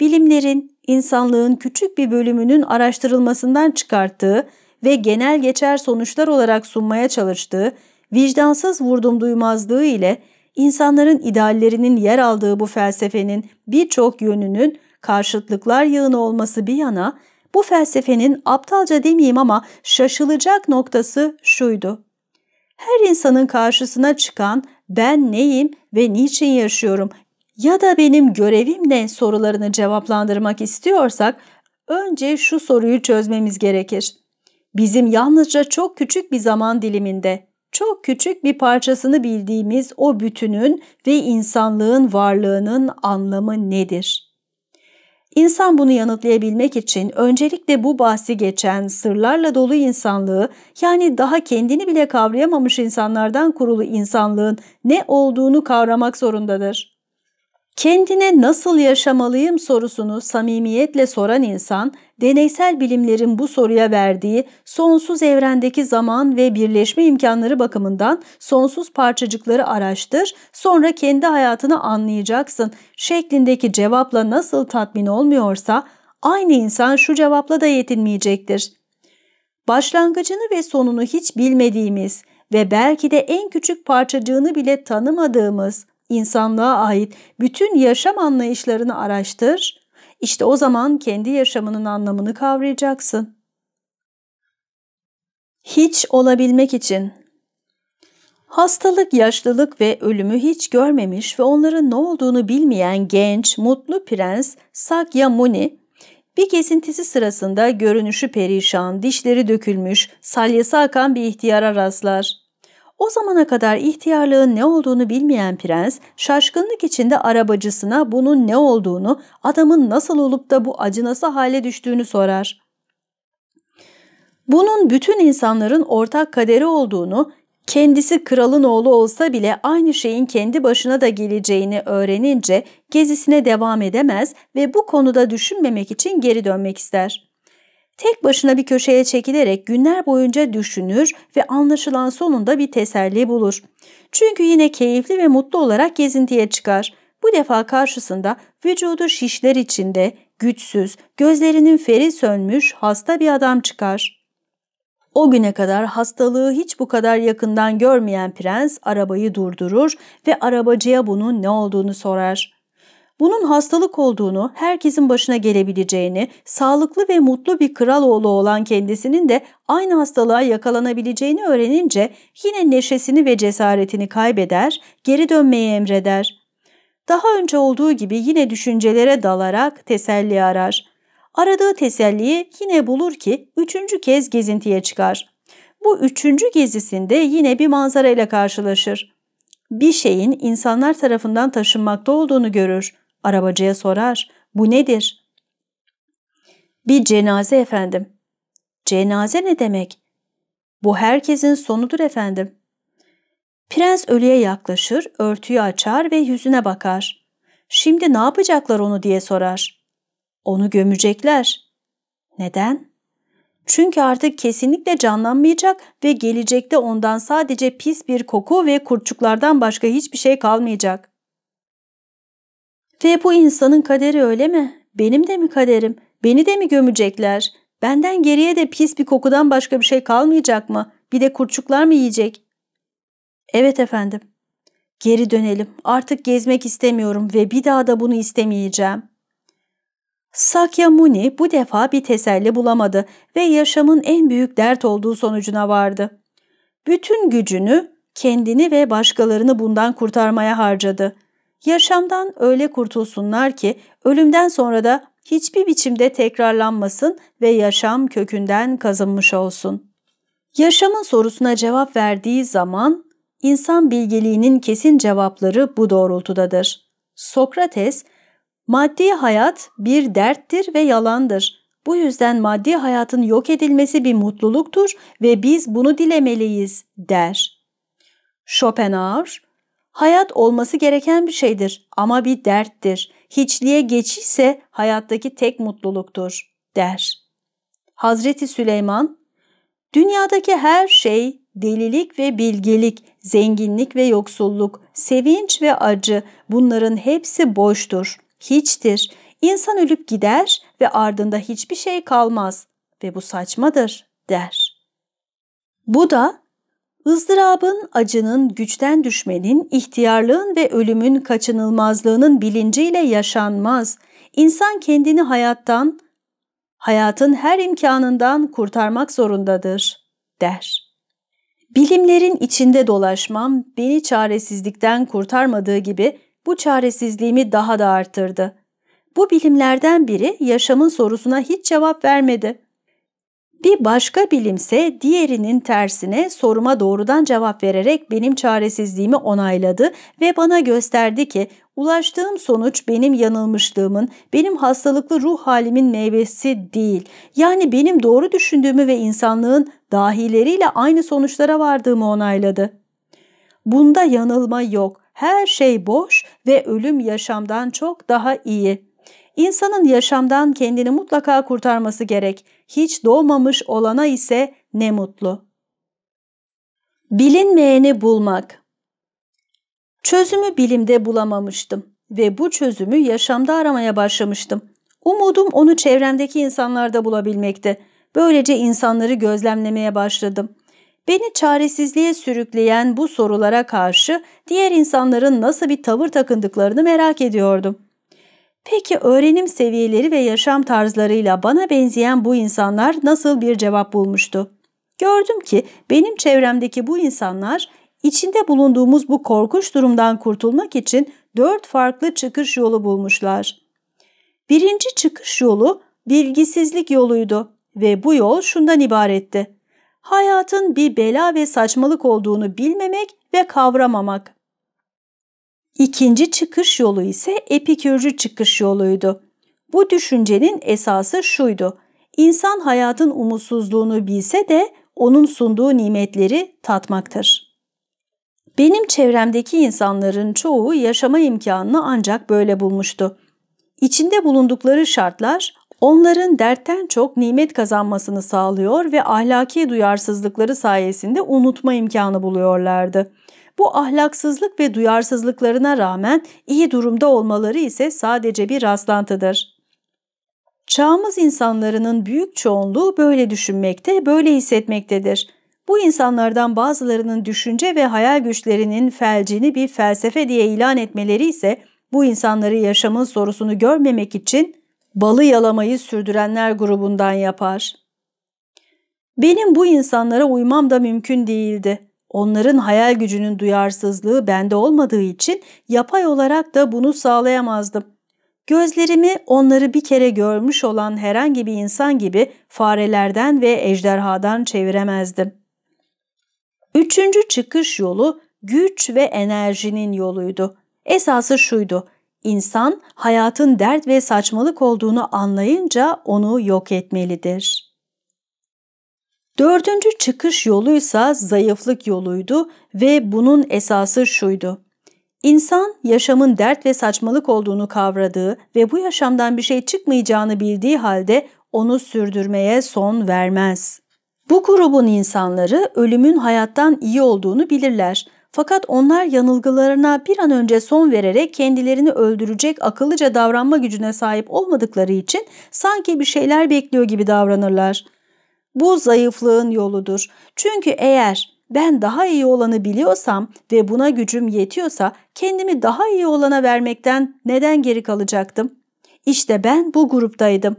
Bilimlerin, insanlığın küçük bir bölümünün araştırılmasından çıkarttığı ve genel geçer sonuçlar olarak sunmaya çalıştığı vicdansız vurdum duymazlığı ile insanların ideallerinin yer aldığı bu felsefenin birçok yönünün karşıtlıklar yığını olması bir yana bu felsefenin aptalca demeyeyim ama şaşılacak noktası şuydu. Her insanın karşısına çıkan ben neyim ve niçin yaşıyorum ya da benim görevim ne sorularını cevaplandırmak istiyorsak önce şu soruyu çözmemiz gerekir. Bizim yalnızca çok küçük bir zaman diliminde çok küçük bir parçasını bildiğimiz o bütünün ve insanlığın varlığının anlamı nedir? İnsan bunu yanıtlayabilmek için öncelikle bu bahsi geçen sırlarla dolu insanlığı yani daha kendini bile kavrayamamış insanlardan kurulu insanlığın ne olduğunu kavramak zorundadır. Kendine nasıl yaşamalıyım sorusunu samimiyetle soran insan, deneysel bilimlerin bu soruya verdiği sonsuz evrendeki zaman ve birleşme imkanları bakımından sonsuz parçacıkları araştır, sonra kendi hayatını anlayacaksın şeklindeki cevapla nasıl tatmin olmuyorsa, aynı insan şu cevapla da yetinmeyecektir. Başlangıcını ve sonunu hiç bilmediğimiz ve belki de en küçük parçacığını bile tanımadığımız insanlığa ait bütün yaşam anlayışlarını araştır, işte o zaman kendi yaşamının anlamını kavrayacaksın. Hiç olabilmek için. Hastalık, yaşlılık ve ölümü hiç görmemiş ve onların ne olduğunu bilmeyen genç, mutlu prens Sakya Muni, bir kesintisi sırasında görünüşü perişan, dişleri dökülmüş, salyası akan bir ihtiyara rastlar. O zamana kadar ihtiyarlığın ne olduğunu bilmeyen prens, şaşkınlık içinde arabacısına bunun ne olduğunu, adamın nasıl olup da bu acınası hale düştüğünü sorar. Bunun bütün insanların ortak kaderi olduğunu, kendisi kralın oğlu olsa bile aynı şeyin kendi başına da geleceğini öğrenince gezisine devam edemez ve bu konuda düşünmemek için geri dönmek ister. Tek başına bir köşeye çekilerek günler boyunca düşünür ve anlaşılan sonunda bir teselli bulur. Çünkü yine keyifli ve mutlu olarak gezintiye çıkar. Bu defa karşısında vücudu şişler içinde, güçsüz, gözlerinin feri sönmüş hasta bir adam çıkar. O güne kadar hastalığı hiç bu kadar yakından görmeyen prens arabayı durdurur ve arabacıya bunun ne olduğunu sorar. Bunun hastalık olduğunu, herkesin başına gelebileceğini, sağlıklı ve mutlu bir kral oğlu olan kendisinin de aynı hastalığa yakalanabileceğini öğrenince yine neşesini ve cesaretini kaybeder, geri dönmeyi emreder. Daha önce olduğu gibi yine düşüncelere dalarak teselli arar. Aradığı teselliyi yine bulur ki üçüncü kez gezintiye çıkar. Bu üçüncü gezisinde yine bir manzara ile karşılaşır. Bir şeyin insanlar tarafından taşınmakta olduğunu görür. Arabacıya sorar, bu nedir? Bir cenaze efendim. Cenaze ne demek? Bu herkesin sonudur efendim. Prens ölüye yaklaşır, örtüyü açar ve yüzüne bakar. Şimdi ne yapacaklar onu diye sorar. Onu gömecekler. Neden? Çünkü artık kesinlikle canlanmayacak ve gelecekte ondan sadece pis bir koku ve kurtçuklardan başka hiçbir şey kalmayacak. Ve bu insanın kaderi öyle mi? Benim de mi kaderim? Beni de mi gömecekler? Benden geriye de pis bir kokudan başka bir şey kalmayacak mı? Bir de kurtçuklar mı yiyecek? Evet efendim. Geri dönelim. Artık gezmek istemiyorum ve bir daha da bunu istemeyeceğim. Sakya Muni bu defa bir teselli bulamadı ve yaşamın en büyük dert olduğu sonucuna vardı. Bütün gücünü kendini ve başkalarını bundan kurtarmaya harcadı. Yaşamdan öyle kurtulsunlar ki ölümden sonra da hiçbir biçimde tekrarlanmasın ve yaşam kökünden kazınmış olsun. Yaşamın sorusuna cevap verdiği zaman insan bilgeliğinin kesin cevapları bu doğrultudadır. Sokrates, Maddi hayat bir derttir ve yalandır. Bu yüzden maddi hayatın yok edilmesi bir mutluluktur ve biz bunu dilemeliyiz der. Schopenhauer, hayat olması gereken bir şeydir ama bir derttir. Hiçliğe geçişse hayattaki tek mutluluktur der. Hazreti Süleyman, dünyadaki her şey delilik ve bilgelik, zenginlik ve yoksulluk, sevinç ve acı bunların hepsi boştur hiçtir. İnsan ölüp gider ve ardında hiçbir şey kalmaz ve bu saçmadır der. Bu da ızdırabın, acının, güçten düşmenin, ihtiyarlığın ve ölümün kaçınılmazlığının bilinciyle yaşanmaz. İnsan kendini hayattan, hayatın her imkanından kurtarmak zorundadır der. Bilimlerin içinde dolaşmam beni çaresizlikten kurtarmadığı gibi bu çaresizliğimi daha da arttırdı. Bu bilimlerden biri yaşamın sorusuna hiç cevap vermedi. Bir başka bilimse diğerinin tersine soruma doğrudan cevap vererek benim çaresizliğimi onayladı ve bana gösterdi ki ulaştığım sonuç benim yanılmışlığımın, benim hastalıklı ruh halimin meyvesi değil. Yani benim doğru düşündüğümü ve insanlığın dahileriyle aynı sonuçlara vardığımı onayladı. Bunda yanılma yok. Her şey boş ve ölüm yaşamdan çok daha iyi. İnsanın yaşamdan kendini mutlaka kurtarması gerek. Hiç doğmamış olana ise ne mutlu. Bilinmeyeni bulmak Çözümü bilimde bulamamıştım ve bu çözümü yaşamda aramaya başlamıştım. Umudum onu çevremdeki insanlarda bulabilmekti. Böylece insanları gözlemlemeye başladım. Beni çaresizliğe sürükleyen bu sorulara karşı diğer insanların nasıl bir tavır takındıklarını merak ediyordum. Peki öğrenim seviyeleri ve yaşam tarzlarıyla bana benzeyen bu insanlar nasıl bir cevap bulmuştu? Gördüm ki benim çevremdeki bu insanlar içinde bulunduğumuz bu korkunç durumdan kurtulmak için dört farklı çıkış yolu bulmuşlar. Birinci çıkış yolu bilgisizlik yoluydu ve bu yol şundan ibaretti. Hayatın bir bela ve saçmalık olduğunu bilmemek ve kavramamak. İkinci çıkış yolu ise epikürcü çıkış yoluydu. Bu düşüncenin esası şuydu. İnsan hayatın umutsuzluğunu bilse de onun sunduğu nimetleri tatmaktır. Benim çevremdeki insanların çoğu yaşama imkanını ancak böyle bulmuştu. İçinde bulundukları şartlar onların dertten çok nimet kazanmasını sağlıyor ve ahlaki duyarsızlıkları sayesinde unutma imkanı buluyorlardı. Bu ahlaksızlık ve duyarsızlıklarına rağmen iyi durumda olmaları ise sadece bir rastlantıdır. Çağımız insanlarının büyük çoğunluğu böyle düşünmekte, böyle hissetmektedir. Bu insanlardan bazılarının düşünce ve hayal güçlerinin felcini bir felsefe diye ilan etmeleri ise bu insanları yaşamın sorusunu görmemek için balı yalamayı sürdürenler grubundan yapar. Benim bu insanlara uymam da mümkün değildi. Onların hayal gücünün duyarsızlığı bende olmadığı için yapay olarak da bunu sağlayamazdım. Gözlerimi onları bir kere görmüş olan herhangi bir insan gibi farelerden ve ejderhadan çeviremezdim. Üçüncü çıkış yolu güç ve enerjinin yoluydu. Esası şuydu, İnsan hayatın dert ve saçmalık olduğunu anlayınca onu yok etmelidir. Dördüncü çıkış yoluysa zayıflık yoluydu ve bunun esası şuydu. İnsan yaşamın dert ve saçmalık olduğunu kavradığı ve bu yaşamdan bir şey çıkmayacağını bildiği halde onu sürdürmeye son vermez. Bu grubun insanları ölümün hayattan iyi olduğunu bilirler. Fakat onlar yanılgılarına bir an önce son vererek kendilerini öldürecek akıllıca davranma gücüne sahip olmadıkları için sanki bir şeyler bekliyor gibi davranırlar. Bu zayıflığın yoludur. Çünkü eğer ben daha iyi olanı biliyorsam ve buna gücüm yetiyorsa kendimi daha iyi olana vermekten neden geri kalacaktım? İşte ben bu gruptaydım.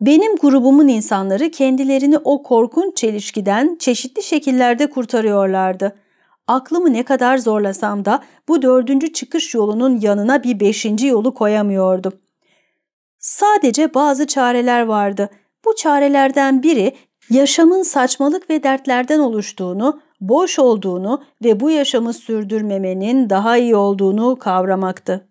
Benim grubumun insanları kendilerini o korkunç çelişkiden çeşitli şekillerde kurtarıyorlardı. Aklımı ne kadar zorlasam da bu dördüncü çıkış yolunun yanına bir beşinci yolu koyamıyordum. Sadece bazı çareler vardı. Bu çarelerden biri yaşamın saçmalık ve dertlerden oluştuğunu, boş olduğunu ve bu yaşamı sürdürmemenin daha iyi olduğunu kavramaktı.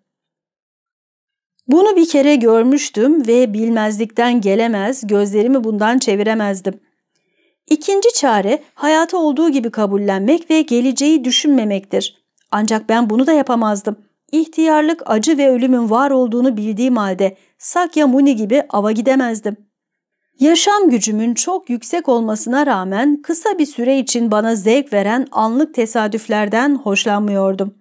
Bunu bir kere görmüştüm ve bilmezlikten gelemez, gözlerimi bundan çeviremezdim. İkinci çare hayatı olduğu gibi kabullenmek ve geleceği düşünmemektir. Ancak ben bunu da yapamazdım. İhtiyarlık, acı ve ölümün var olduğunu bildiğim halde Sakya Muni gibi ava gidemezdim. Yaşam gücümün çok yüksek olmasına rağmen kısa bir süre için bana zevk veren anlık tesadüflerden hoşlanmıyordum.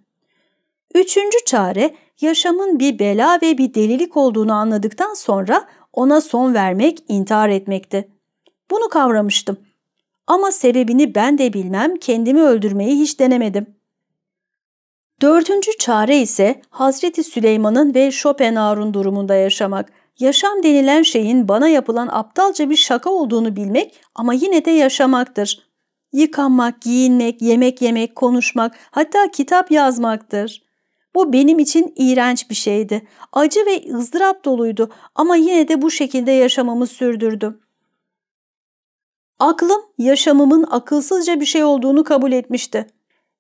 Üçüncü çare yaşamın bir bela ve bir delilik olduğunu anladıktan sonra ona son vermek, intihar etmekti. Bunu kavramıştım. Ama sebebini ben de bilmem, kendimi öldürmeyi hiç denemedim. Dördüncü çare ise Hazreti Süleyman'ın ve Schopenhauer'un durumunda yaşamak. Yaşam denilen şeyin bana yapılan aptalca bir şaka olduğunu bilmek ama yine de yaşamaktır. Yıkanmak, giyinmek, yemek yemek, konuşmak, hatta kitap yazmaktır. Bu benim için iğrenç bir şeydi. Acı ve ızdırap doluydu ama yine de bu şekilde yaşamamı sürdürdüm. Aklım yaşamımın akılsızca bir şey olduğunu kabul etmişti.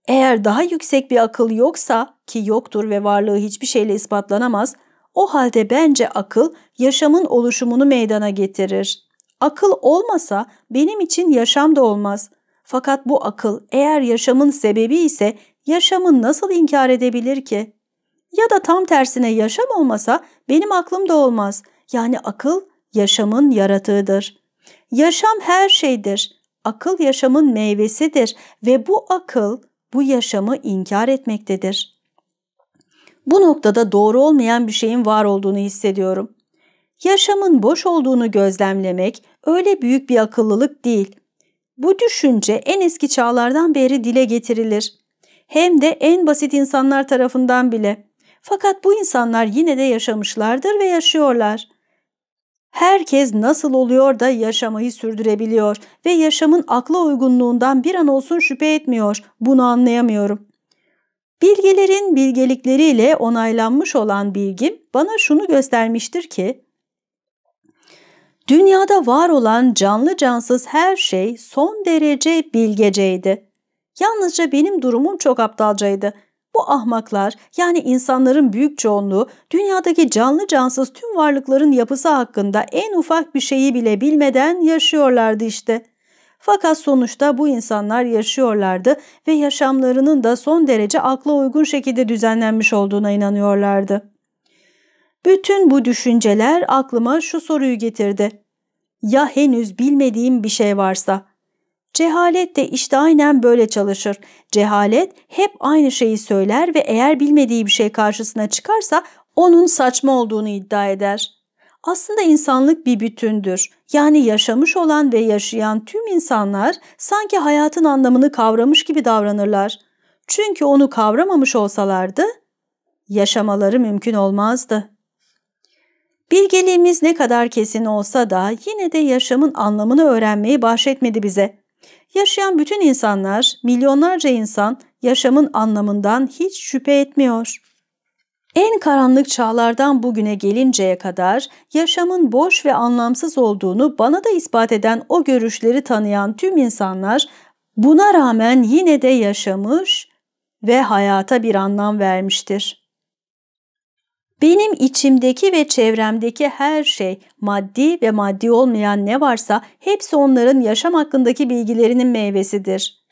Eğer daha yüksek bir akıl yoksa ki yoktur ve varlığı hiçbir şeyle ispatlanamaz, o halde bence akıl yaşamın oluşumunu meydana getirir. Akıl olmasa benim için yaşam da olmaz. Fakat bu akıl eğer yaşamın sebebi ise yaşamı nasıl inkar edebilir ki? Ya da tam tersine yaşam olmasa benim aklım da olmaz. Yani akıl yaşamın yaratığıdır. Yaşam her şeydir. Akıl yaşamın meyvesidir ve bu akıl bu yaşamı inkar etmektedir. Bu noktada doğru olmayan bir şeyin var olduğunu hissediyorum. Yaşamın boş olduğunu gözlemlemek öyle büyük bir akıllılık değil. Bu düşünce en eski çağlardan beri dile getirilir. Hem de en basit insanlar tarafından bile. Fakat bu insanlar yine de yaşamışlardır ve yaşıyorlar. Herkes nasıl oluyor da yaşamayı sürdürebiliyor ve yaşamın akla uygunluğundan bir an olsun şüphe etmiyor. Bunu anlayamıyorum. Bilgelerin bilgelikleriyle onaylanmış olan bilgim bana şunu göstermiştir ki, dünyada var olan canlı cansız her şey son derece bilgeceydi. Yalnızca benim durumum çok aptalcaydı. Bu ahmaklar yani insanların büyük çoğunluğu dünyadaki canlı cansız tüm varlıkların yapısı hakkında en ufak bir şeyi bile bilmeden yaşıyorlardı işte. Fakat sonuçta bu insanlar yaşıyorlardı ve yaşamlarının da son derece akla uygun şekilde düzenlenmiş olduğuna inanıyorlardı. Bütün bu düşünceler aklıma şu soruyu getirdi. Ya henüz bilmediğim bir şey varsa? Cehalet de işte aynen böyle çalışır. Cehalet hep aynı şeyi söyler ve eğer bilmediği bir şey karşısına çıkarsa onun saçma olduğunu iddia eder. Aslında insanlık bir bütündür. Yani yaşamış olan ve yaşayan tüm insanlar sanki hayatın anlamını kavramış gibi davranırlar. Çünkü onu kavramamış olsalardı yaşamaları mümkün olmazdı. Bilgeliğimiz ne kadar kesin olsa da yine de yaşamın anlamını öğrenmeyi bahşetmedi bize. Yaşayan bütün insanlar, milyonlarca insan yaşamın anlamından hiç şüphe etmiyor. En karanlık çağlardan bugüne gelinceye kadar yaşamın boş ve anlamsız olduğunu bana da ispat eden o görüşleri tanıyan tüm insanlar buna rağmen yine de yaşamış ve hayata bir anlam vermiştir. Benim içimdeki ve çevremdeki her şey, maddi ve maddi olmayan ne varsa hepsi onların yaşam hakkındaki bilgilerinin meyvesidir.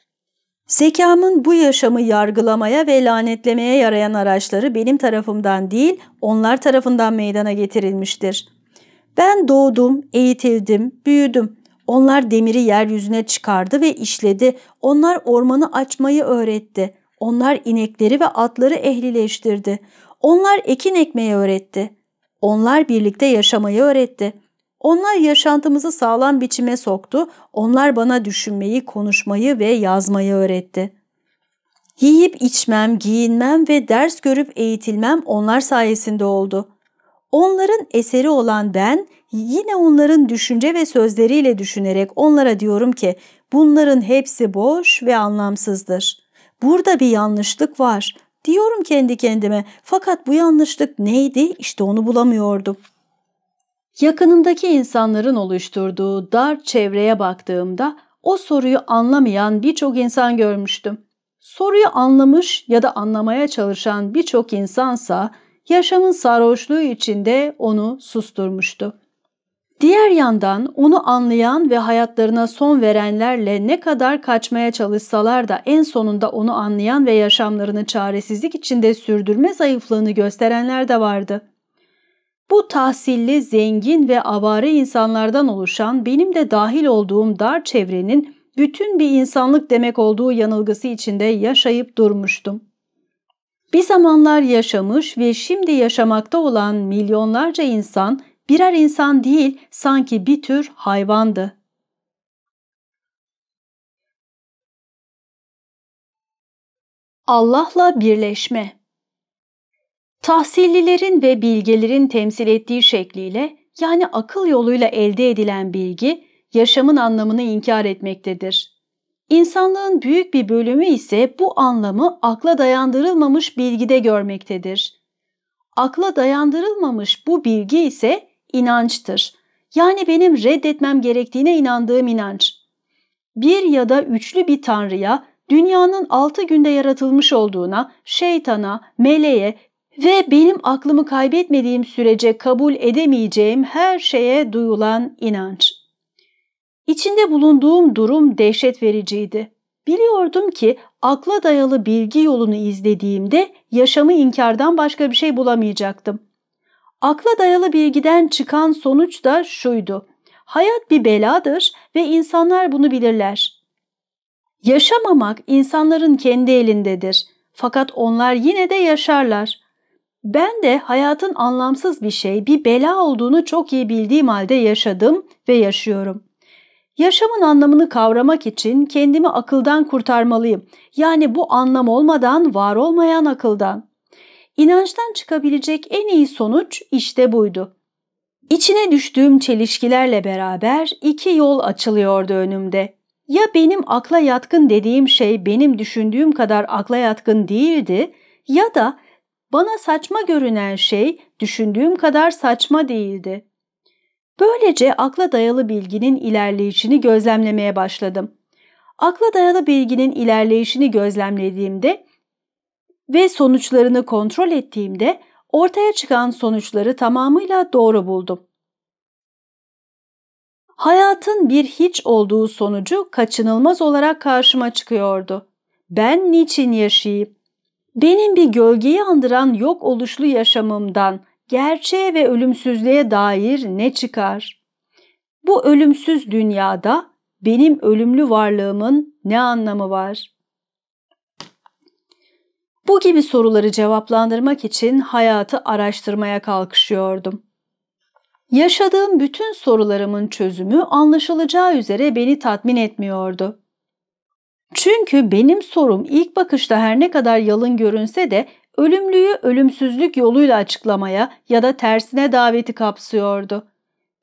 Zekamın bu yaşamı yargılamaya ve lanetlemeye yarayan araçları benim tarafımdan değil, onlar tarafından meydana getirilmiştir. Ben doğdum, eğitildim, büyüdüm. Onlar demiri yeryüzüne çıkardı ve işledi. Onlar ormanı açmayı öğretti. Onlar inekleri ve atları ehlileştirdi. Onlar ekin ekmeyi öğretti. Onlar birlikte yaşamayı öğretti. Onlar yaşantımızı sağlam biçime soktu, onlar bana düşünmeyi, konuşmayı ve yazmayı öğretti. Yiyip içmem, giyinmem ve ders görüp eğitilmem onlar sayesinde oldu. Onların eseri olan ben yine onların düşünce ve sözleriyle düşünerek onlara diyorum ki bunların hepsi boş ve anlamsızdır. Burada bir yanlışlık var. Diyorum kendi kendime fakat bu yanlışlık neydi işte onu bulamıyordum. Yakınımdaki insanların oluşturduğu dar çevreye baktığımda o soruyu anlamayan birçok insan görmüştüm. Soruyu anlamış ya da anlamaya çalışan birçok insansa yaşamın sarhoşluğu içinde onu susturmuştu. Diğer yandan onu anlayan ve hayatlarına son verenlerle ne kadar kaçmaya çalışsalar da en sonunda onu anlayan ve yaşamlarını çaresizlik içinde sürdürme zayıflığını gösterenler de vardı. Bu tahsilli, zengin ve avare insanlardan oluşan benim de dahil olduğum dar çevrenin bütün bir insanlık demek olduğu yanılgısı içinde yaşayıp durmuştum. Bir zamanlar yaşamış ve şimdi yaşamakta olan milyonlarca insan birer insan değil sanki bir tür hayvandı. Allah'la birleşme Tahsillilerin ve bilgelerin temsil ettiği şekliyle yani akıl yoluyla elde edilen bilgi yaşamın anlamını inkar etmektedir. İnsanlığın büyük bir bölümü ise bu anlamı akla dayandırılmamış bilgide görmektedir. Akla dayandırılmamış bu bilgi ise inançtır. Yani benim reddetmem gerektiğine inandığım inanç. Bir ya da üçlü bir tanrıya, dünyanın altı günde yaratılmış olduğuna, şeytana, meleğe ve benim aklımı kaybetmediğim sürece kabul edemeyeceğim her şeye duyulan inanç. İçinde bulunduğum durum dehşet vericiydi. Biliyordum ki akla dayalı bilgi yolunu izlediğimde yaşamı inkardan başka bir şey bulamayacaktım. Akla dayalı bilgiden çıkan sonuç da şuydu. Hayat bir beladır ve insanlar bunu bilirler. Yaşamamak insanların kendi elindedir. Fakat onlar yine de yaşarlar. Ben de hayatın anlamsız bir şey, bir bela olduğunu çok iyi bildiğim halde yaşadım ve yaşıyorum. Yaşamın anlamını kavramak için kendimi akıldan kurtarmalıyım. Yani bu anlam olmadan var olmayan akıldan. İnançtan çıkabilecek en iyi sonuç işte buydu. İçine düştüğüm çelişkilerle beraber iki yol açılıyordu önümde. Ya benim akla yatkın dediğim şey benim düşündüğüm kadar akla yatkın değildi ya da bana saçma görünen şey düşündüğüm kadar saçma değildi. Böylece akla dayalı bilginin ilerleyişini gözlemlemeye başladım. Akla dayalı bilginin ilerleyişini gözlemlediğimde ve sonuçlarını kontrol ettiğimde ortaya çıkan sonuçları tamamıyla doğru buldum. Hayatın bir hiç olduğu sonucu kaçınılmaz olarak karşıma çıkıyordu. Ben niçin yaşayayım? Benim bir gölgeyi andıran yok oluşlu yaşamımdan gerçeğe ve ölümsüzlüğe dair ne çıkar? Bu ölümsüz dünyada benim ölümlü varlığımın ne anlamı var? Bu gibi soruları cevaplandırmak için hayatı araştırmaya kalkışıyordum. Yaşadığım bütün sorularımın çözümü anlaşılacağı üzere beni tatmin etmiyordu. Çünkü benim sorum ilk bakışta her ne kadar yalın görünse de ölümlüyü ölümsüzlük yoluyla açıklamaya ya da tersine daveti kapsıyordu.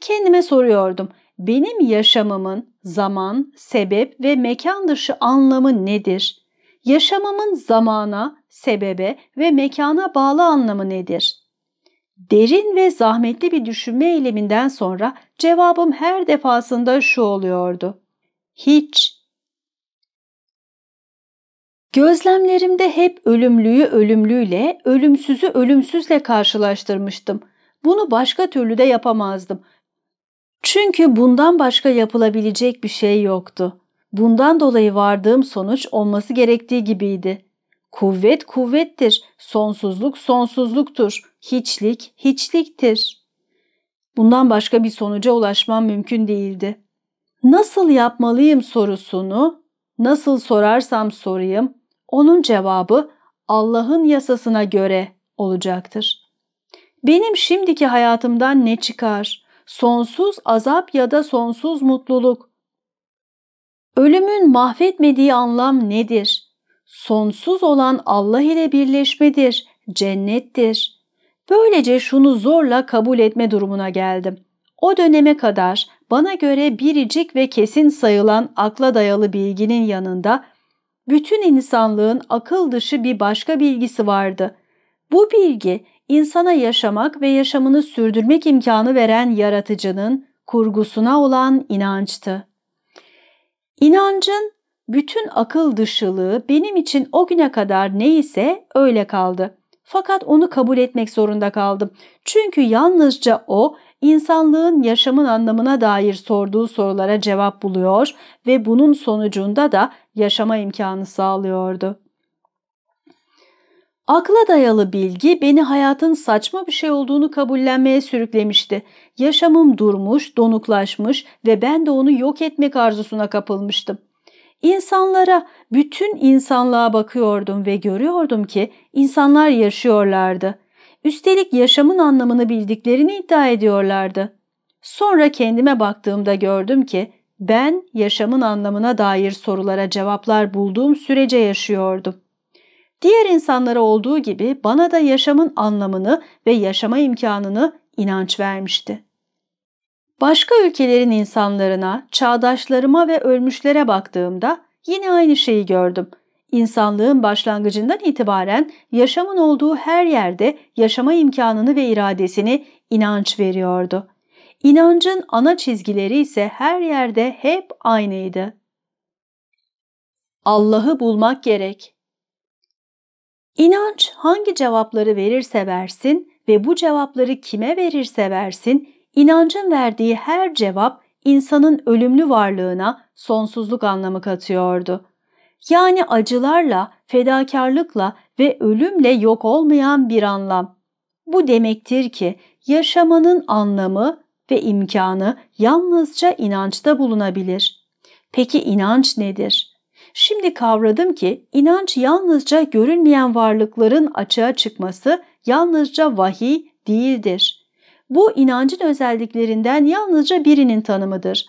Kendime soruyordum, benim yaşamımın zaman, sebep ve mekan dışı anlamı nedir? Yaşamımın zamana, sebebe ve mekana bağlı anlamı nedir? Derin ve zahmetli bir düşünme eyleminden sonra cevabım her defasında şu oluyordu. Hiç. Gözlemlerimde hep ölümlüyü ölümlüyle, ölümsüzü ölümsüzle karşılaştırmıştım. Bunu başka türlü de yapamazdım. Çünkü bundan başka yapılabilecek bir şey yoktu. Bundan dolayı vardığım sonuç olması gerektiği gibiydi. Kuvvet kuvvettir, sonsuzluk sonsuzluktur, hiçlik hiçliktir. Bundan başka bir sonuca ulaşmam mümkün değildi. Nasıl yapmalıyım sorusunu, nasıl sorarsam sorayım, onun cevabı Allah'ın yasasına göre olacaktır. Benim şimdiki hayatımdan ne çıkar? Sonsuz azap ya da sonsuz mutluluk. Ölümün mahvetmediği anlam nedir? Sonsuz olan Allah ile birleşmedir, cennettir. Böylece şunu zorla kabul etme durumuna geldim. O döneme kadar bana göre biricik ve kesin sayılan akla dayalı bilginin yanında bütün insanlığın akıl dışı bir başka bilgisi vardı. Bu bilgi insana yaşamak ve yaşamını sürdürmek imkanı veren yaratıcının kurgusuna olan inançtı. İnancın bütün akıl dışılığı benim için o güne kadar neyse öyle kaldı. Fakat onu kabul etmek zorunda kaldım. Çünkü yalnızca o insanlığın yaşamın anlamına dair sorduğu sorulara cevap buluyor ve bunun sonucunda da yaşama imkanı sağlıyordu. Akla dayalı bilgi beni hayatın saçma bir şey olduğunu kabullenmeye sürüklemişti. Yaşamım durmuş, donuklaşmış ve ben de onu yok etmek arzusuna kapılmıştım. İnsanlara, bütün insanlığa bakıyordum ve görüyordum ki insanlar yaşıyorlardı. Üstelik yaşamın anlamını bildiklerini iddia ediyorlardı. Sonra kendime baktığımda gördüm ki ben yaşamın anlamına dair sorulara cevaplar bulduğum sürece yaşıyordum. Diğer insanlara olduğu gibi bana da yaşamın anlamını ve yaşama imkanını inanç vermişti. Başka ülkelerin insanlarına, çağdaşlarıma ve ölmüşlere baktığımda yine aynı şeyi gördüm. İnsanlığın başlangıcından itibaren yaşamın olduğu her yerde yaşama imkanını ve iradesini inanç veriyordu. İnancın ana çizgileri ise her yerde hep aynıydı. Allah'ı bulmak gerek. İnanç hangi cevapları verirse versin ve bu cevapları kime verirse versin, inancın verdiği her cevap insanın ölümlü varlığına sonsuzluk anlamı katıyordu. Yani acılarla, fedakarlıkla ve ölümle yok olmayan bir anlam. Bu demektir ki yaşamanın anlamı ve imkanı yalnızca inançta bulunabilir. Peki inanç nedir? Şimdi kavradım ki inanç yalnızca görünmeyen varlıkların açığa çıkması yalnızca vahiy değildir. Bu inancın özelliklerinden yalnızca birinin tanımıdır.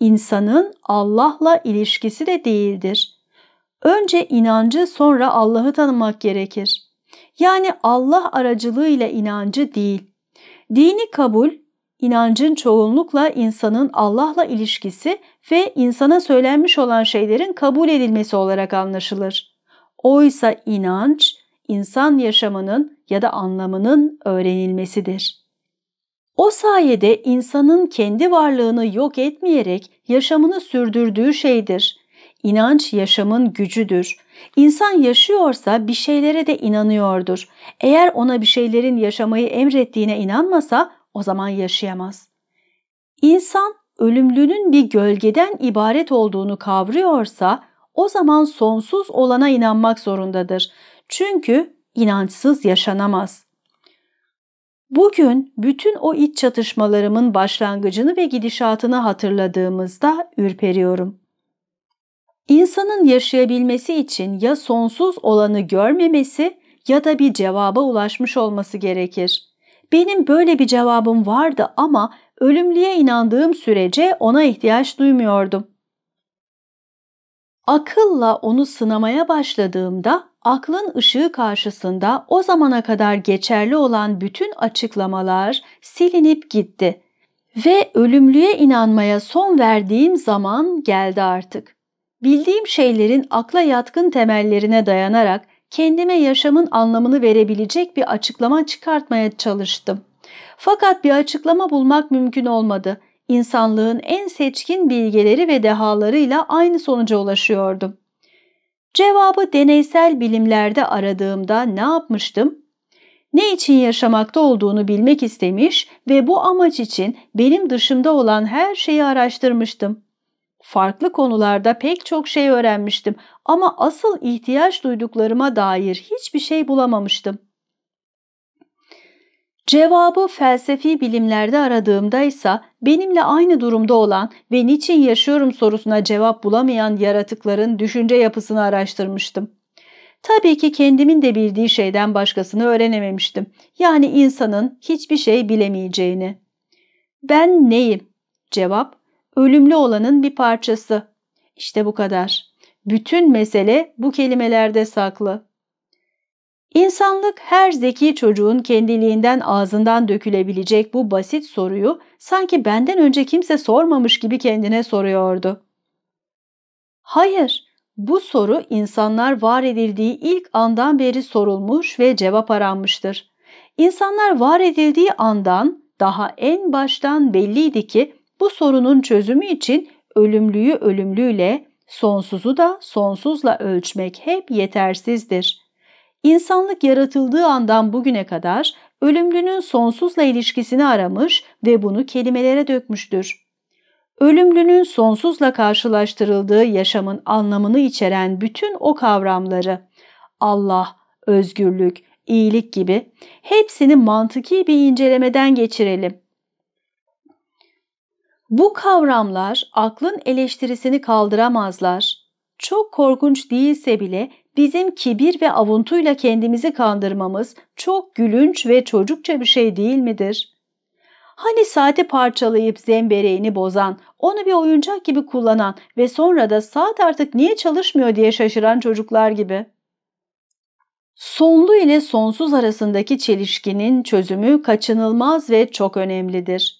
İnsanın Allah'la ilişkisi de değildir. Önce inancı sonra Allah'ı tanımak gerekir. Yani Allah aracılığıyla inancı değil. Dini kabul inancın çoğunlukla insanın Allah'la ilişkisi ve insana söylenmiş olan şeylerin kabul edilmesi olarak anlaşılır. Oysa inanç, insan yaşamının ya da anlamının öğrenilmesidir. O sayede insanın kendi varlığını yok etmeyerek yaşamını sürdürdüğü şeydir. İnanç yaşamın gücüdür. İnsan yaşıyorsa bir şeylere de inanıyordur. Eğer ona bir şeylerin yaşamayı emrettiğine inanmasa o zaman yaşayamaz. İnsan ölümlünün bir gölgeden ibaret olduğunu kavruyorsa o zaman sonsuz olana inanmak zorundadır. Çünkü inançsız yaşanamaz. Bugün bütün o iç çatışmalarımın başlangıcını ve gidişatını hatırladığımızda ürperiyorum. İnsanın yaşayabilmesi için ya sonsuz olanı görmemesi ya da bir cevaba ulaşmış olması gerekir. Benim böyle bir cevabım vardı ama ölümlüye inandığım sürece ona ihtiyaç duymuyordum. Akılla onu sınamaya başladığımda aklın ışığı karşısında o zamana kadar geçerli olan bütün açıklamalar silinip gitti ve ölümlüye inanmaya son verdiğim zaman geldi artık. Bildiğim şeylerin akla yatkın temellerine dayanarak kendime yaşamın anlamını verebilecek bir açıklama çıkartmaya çalıştım. Fakat bir açıklama bulmak mümkün olmadı. İnsanlığın en seçkin bilgeleri ve dehalarıyla aynı sonuca ulaşıyordum. Cevabı deneysel bilimlerde aradığımda ne yapmıştım? Ne için yaşamakta olduğunu bilmek istemiş ve bu amaç için benim dışımda olan her şeyi araştırmıştım. Farklı konularda pek çok şey öğrenmiştim ama asıl ihtiyaç duyduklarıma dair hiçbir şey bulamamıştım. Cevabı felsefi bilimlerde aradığımda ise benimle aynı durumda olan ve niçin yaşıyorum sorusuna cevap bulamayan yaratıkların düşünce yapısını araştırmıştım. Tabii ki kendimin de bildiği şeyden başkasını öğrenememiştim. Yani insanın hiçbir şey bilemeyeceğini. Ben neyim? Cevap, ölümlü olanın bir parçası. İşte bu kadar. Bütün mesele bu kelimelerde saklı. İnsanlık her zeki çocuğun kendiliğinden ağzından dökülebilecek bu basit soruyu sanki benden önce kimse sormamış gibi kendine soruyordu. Hayır, bu soru insanlar var edildiği ilk andan beri sorulmuş ve cevap aranmıştır. İnsanlar var edildiği andan daha en baştan belliydi ki bu sorunun çözümü için ölümlüyü ölümlüyle, sonsuzu da sonsuzla ölçmek hep yetersizdir. İnsanlık yaratıldığı andan bugüne kadar ölümlünün sonsuzla ilişkisini aramış ve bunu kelimelere dökmüştür. Ölümlünün sonsuzla karşılaştırıldığı yaşamın anlamını içeren bütün o kavramları Allah, özgürlük, iyilik gibi hepsini mantıki bir incelemeden geçirelim. Bu kavramlar aklın eleştirisini kaldıramazlar. Çok korkunç değilse bile bizim kibir ve avuntuyla kendimizi kandırmamız çok gülünç ve çocukça bir şey değil midir? Hani saati parçalayıp zembereğini bozan, onu bir oyuncak gibi kullanan ve sonra da saat artık niye çalışmıyor diye şaşıran çocuklar gibi. Sonlu ile sonsuz arasındaki çelişkinin çözümü kaçınılmaz ve çok önemlidir.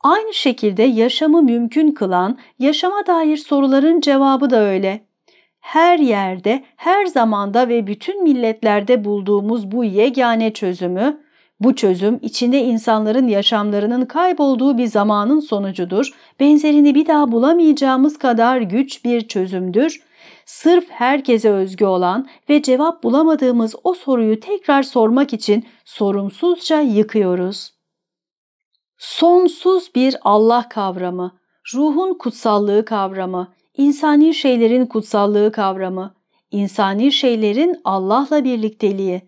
Aynı şekilde yaşamı mümkün kılan, yaşama dair soruların cevabı da öyle her yerde, her zamanda ve bütün milletlerde bulduğumuz bu yegane çözümü, bu çözüm içinde insanların yaşamlarının kaybolduğu bir zamanın sonucudur, benzerini bir daha bulamayacağımız kadar güç bir çözümdür. Sırf herkese özgü olan ve cevap bulamadığımız o soruyu tekrar sormak için sorumsuzca yıkıyoruz. Sonsuz bir Allah kavramı, ruhun kutsallığı kavramı, insani şeylerin kutsallığı kavramı, insani şeylerin Allah'la birlikteliği,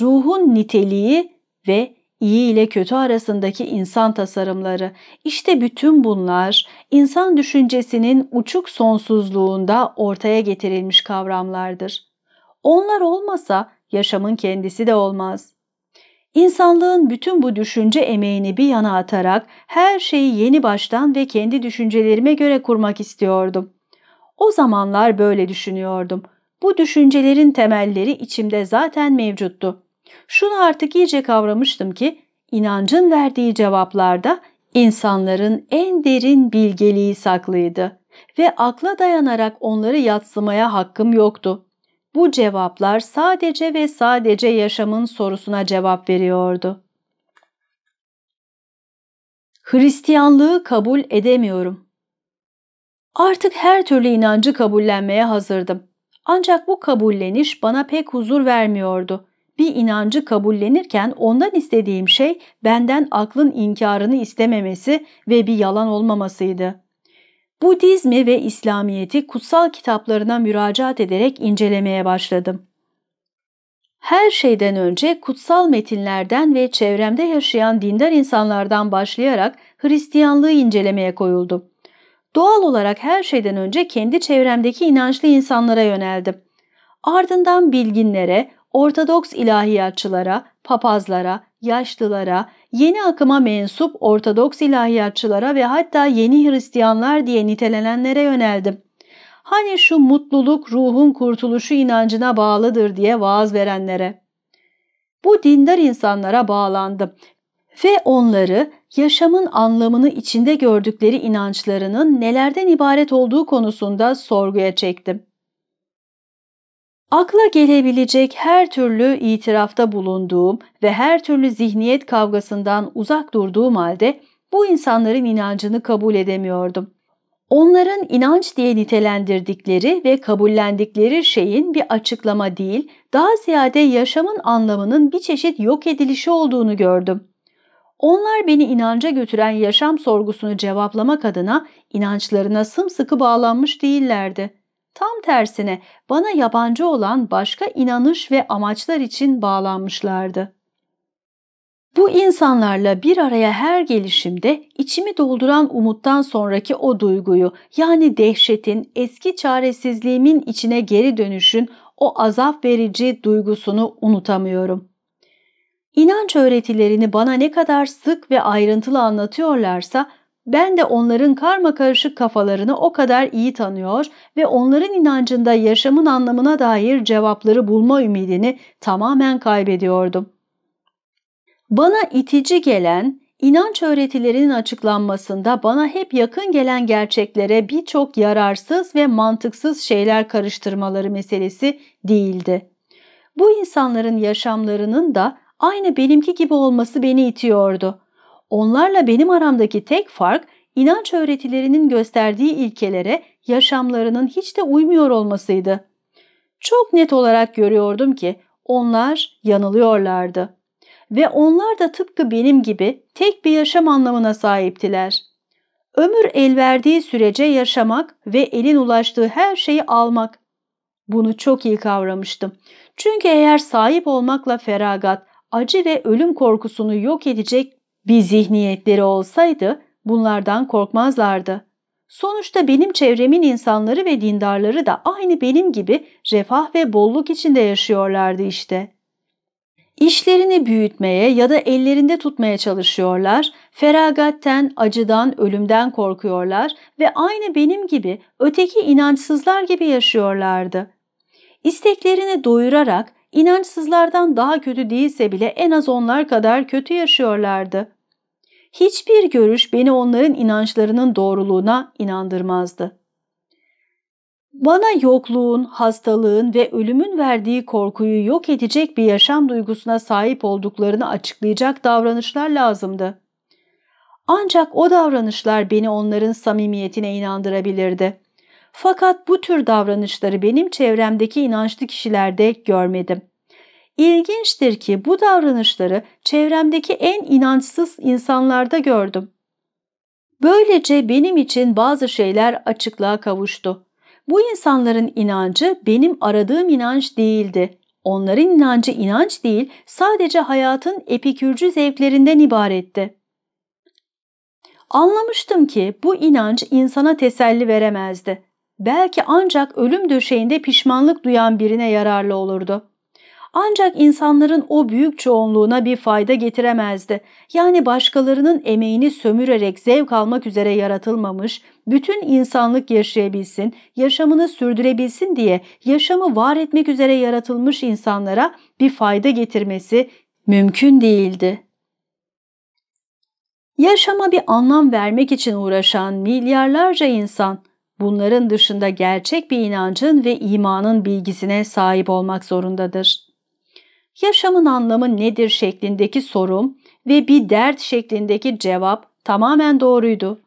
ruhun niteliği ve iyi ile kötü arasındaki insan tasarımları, işte bütün bunlar insan düşüncesinin uçuk sonsuzluğunda ortaya getirilmiş kavramlardır. Onlar olmasa yaşamın kendisi de olmaz. İnsanlığın bütün bu düşünce emeğini bir yana atarak her şeyi yeni baştan ve kendi düşüncelerime göre kurmak istiyordum. O zamanlar böyle düşünüyordum. Bu düşüncelerin temelleri içimde zaten mevcuttu. Şunu artık iyice kavramıştım ki inancın verdiği cevaplarda insanların en derin bilgeliği saklıydı ve akla dayanarak onları yatsımaya hakkım yoktu. Bu cevaplar sadece ve sadece yaşamın sorusuna cevap veriyordu. Hristiyanlığı kabul edemiyorum. Artık her türlü inancı kabullenmeye hazırdım. Ancak bu kabulleniş bana pek huzur vermiyordu. Bir inancı kabullenirken ondan istediğim şey benden aklın inkarını istememesi ve bir yalan olmamasıydı. Budizmi ve İslamiyet'i kutsal kitaplarına müracaat ederek incelemeye başladım. Her şeyden önce kutsal metinlerden ve çevremde yaşayan dindar insanlardan başlayarak Hristiyanlığı incelemeye koyuldum. Doğal olarak her şeyden önce kendi çevremdeki inançlı insanlara yöneldim. Ardından bilginlere, Ortodoks ilahiyatçılara, papazlara, yaşlılara, yeni akıma mensup Ortodoks ilahiyatçılara ve hatta yeni Hristiyanlar diye nitelenenlere yöneldim. Hani şu mutluluk ruhun kurtuluşu inancına bağlıdır diye vaaz verenlere. Bu dindar insanlara bağlandım ve onları yaşamın anlamını içinde gördükleri inançlarının nelerden ibaret olduğu konusunda sorguya çektim. Akla gelebilecek her türlü itirafta bulunduğum ve her türlü zihniyet kavgasından uzak durduğum halde bu insanların inancını kabul edemiyordum. Onların inanç diye nitelendirdikleri ve kabullendikleri şeyin bir açıklama değil, daha ziyade yaşamın anlamının bir çeşit yok edilişi olduğunu gördüm. Onlar beni inanca götüren yaşam sorgusunu cevaplamak adına inançlarına sımsıkı bağlanmış değillerdi. Tam tersine bana yabancı olan başka inanış ve amaçlar için bağlanmışlardı. Bu insanlarla bir araya her gelişimde içimi dolduran umuttan sonraki o duyguyu yani dehşetin, eski çaresizliğimin içine geri dönüşün o azap verici duygusunu unutamıyorum. İnanç öğretilerini bana ne kadar sık ve ayrıntılı anlatıyorlarsa ben de onların karma karışık kafalarını o kadar iyi tanıyor ve onların inancında yaşamın anlamına dair cevapları bulma ümidini tamamen kaybediyordum. Bana itici gelen, inanç öğretilerinin açıklanmasında bana hep yakın gelen gerçeklere birçok yararsız ve mantıksız şeyler karıştırmaları meselesi değildi. Bu insanların yaşamlarının da aynı benimki gibi olması beni itiyordu. Onlarla benim aramdaki tek fark inanç öğretilerinin gösterdiği ilkelere yaşamlarının hiç de uymuyor olmasıydı. Çok net olarak görüyordum ki onlar yanılıyorlardı. Ve onlar da tıpkı benim gibi tek bir yaşam anlamına sahiptiler. Ömür el verdiği sürece yaşamak ve elin ulaştığı her şeyi almak. Bunu çok iyi kavramıştım. Çünkü eğer sahip olmakla feragat, acı ve ölüm korkusunu yok edecek bir zihniyetleri olsaydı bunlardan korkmazlardı. Sonuçta benim çevremin insanları ve dindarları da aynı benim gibi refah ve bolluk içinde yaşıyorlardı işte. İşlerini büyütmeye ya da ellerinde tutmaya çalışıyorlar, feragatten, acıdan, ölümden korkuyorlar ve aynı benim gibi öteki inançsızlar gibi yaşıyorlardı. İsteklerini doyurarak inançsızlardan daha kötü değilse bile en az onlar kadar kötü yaşıyorlardı. Hiçbir görüş beni onların inançlarının doğruluğuna inandırmazdı. Bana yokluğun, hastalığın ve ölümün verdiği korkuyu yok edecek bir yaşam duygusuna sahip olduklarını açıklayacak davranışlar lazımdı. Ancak o davranışlar beni onların samimiyetine inandırabilirdi. Fakat bu tür davranışları benim çevremdeki inançlı kişilerde görmedim. İlginçtir ki bu davranışları çevremdeki en inançsız insanlarda gördüm. Böylece benim için bazı şeyler açıklığa kavuştu. Bu insanların inancı benim aradığım inanç değildi. Onların inancı inanç değil, sadece hayatın epikürcü zevklerinden ibaretti. Anlamıştım ki bu inanç insana teselli veremezdi. Belki ancak ölüm döşeğinde pişmanlık duyan birine yararlı olurdu. Ancak insanların o büyük çoğunluğuna bir fayda getiremezdi. Yani başkalarının emeğini sömürerek zevk almak üzere yaratılmamış, bütün insanlık yaşayabilsin, yaşamını sürdürebilsin diye yaşamı var etmek üzere yaratılmış insanlara bir fayda getirmesi mümkün değildi. Yaşama bir anlam vermek için uğraşan milyarlarca insan bunların dışında gerçek bir inancın ve imanın bilgisine sahip olmak zorundadır. Yaşamın anlamı nedir şeklindeki sorum ve bir dert şeklindeki cevap tamamen doğruydu.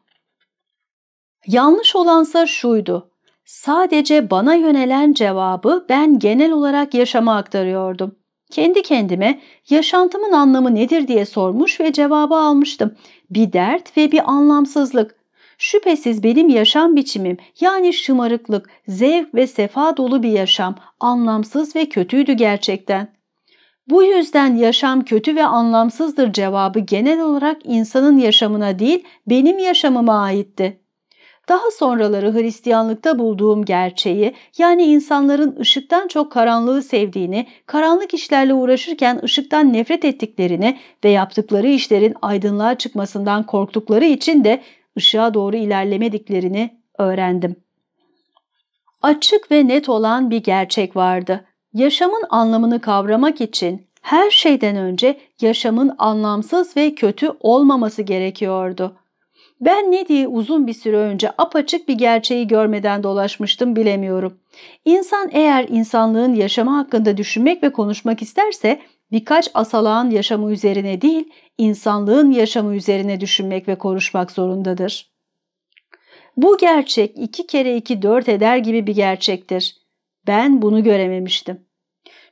Yanlış olansa şuydu. Sadece bana yönelen cevabı ben genel olarak yaşama aktarıyordum. Kendi kendime yaşantımın anlamı nedir diye sormuş ve cevabı almıştım. Bir dert ve bir anlamsızlık. Şüphesiz benim yaşam biçimim yani şımarıklık, zevk ve sefa dolu bir yaşam anlamsız ve kötüydü gerçekten. Bu yüzden yaşam kötü ve anlamsızdır cevabı genel olarak insanın yaşamına değil benim yaşamıma aitti. Daha sonraları Hristiyanlıkta bulduğum gerçeği yani insanların ışıktan çok karanlığı sevdiğini, karanlık işlerle uğraşırken ışıktan nefret ettiklerini ve yaptıkları işlerin aydınlığa çıkmasından korktukları için de ışığa doğru ilerlemediklerini öğrendim. Açık ve net olan bir gerçek vardı. Yaşamın anlamını kavramak için her şeyden önce yaşamın anlamsız ve kötü olmaması gerekiyordu. Ben ne diye uzun bir süre önce apaçık bir gerçeği görmeden dolaşmıştım bilemiyorum. İnsan eğer insanlığın yaşamı hakkında düşünmek ve konuşmak isterse birkaç asalağın yaşamı üzerine değil, insanlığın yaşamı üzerine düşünmek ve konuşmak zorundadır. Bu gerçek iki kere iki dört eder gibi bir gerçektir. Ben bunu görememiştim.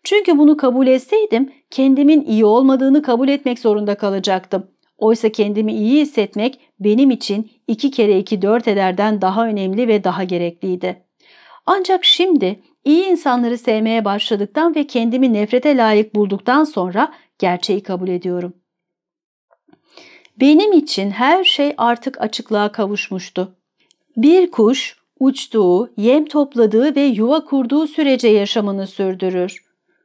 Çünkü bunu kabul etseydim kendimin iyi olmadığını kabul etmek zorunda kalacaktım. Oysa kendimi iyi hissetmek benim için iki kere iki dört ederden daha önemli ve daha gerekliydi. Ancak şimdi iyi insanları sevmeye başladıktan ve kendimi nefrete layık bulduktan sonra gerçeği kabul ediyorum. Benim için her şey artık açıklığa kavuşmuştu. Bir kuş uçtuğu, yem topladığı ve yuva kurduğu sürece yaşamını sürdürür.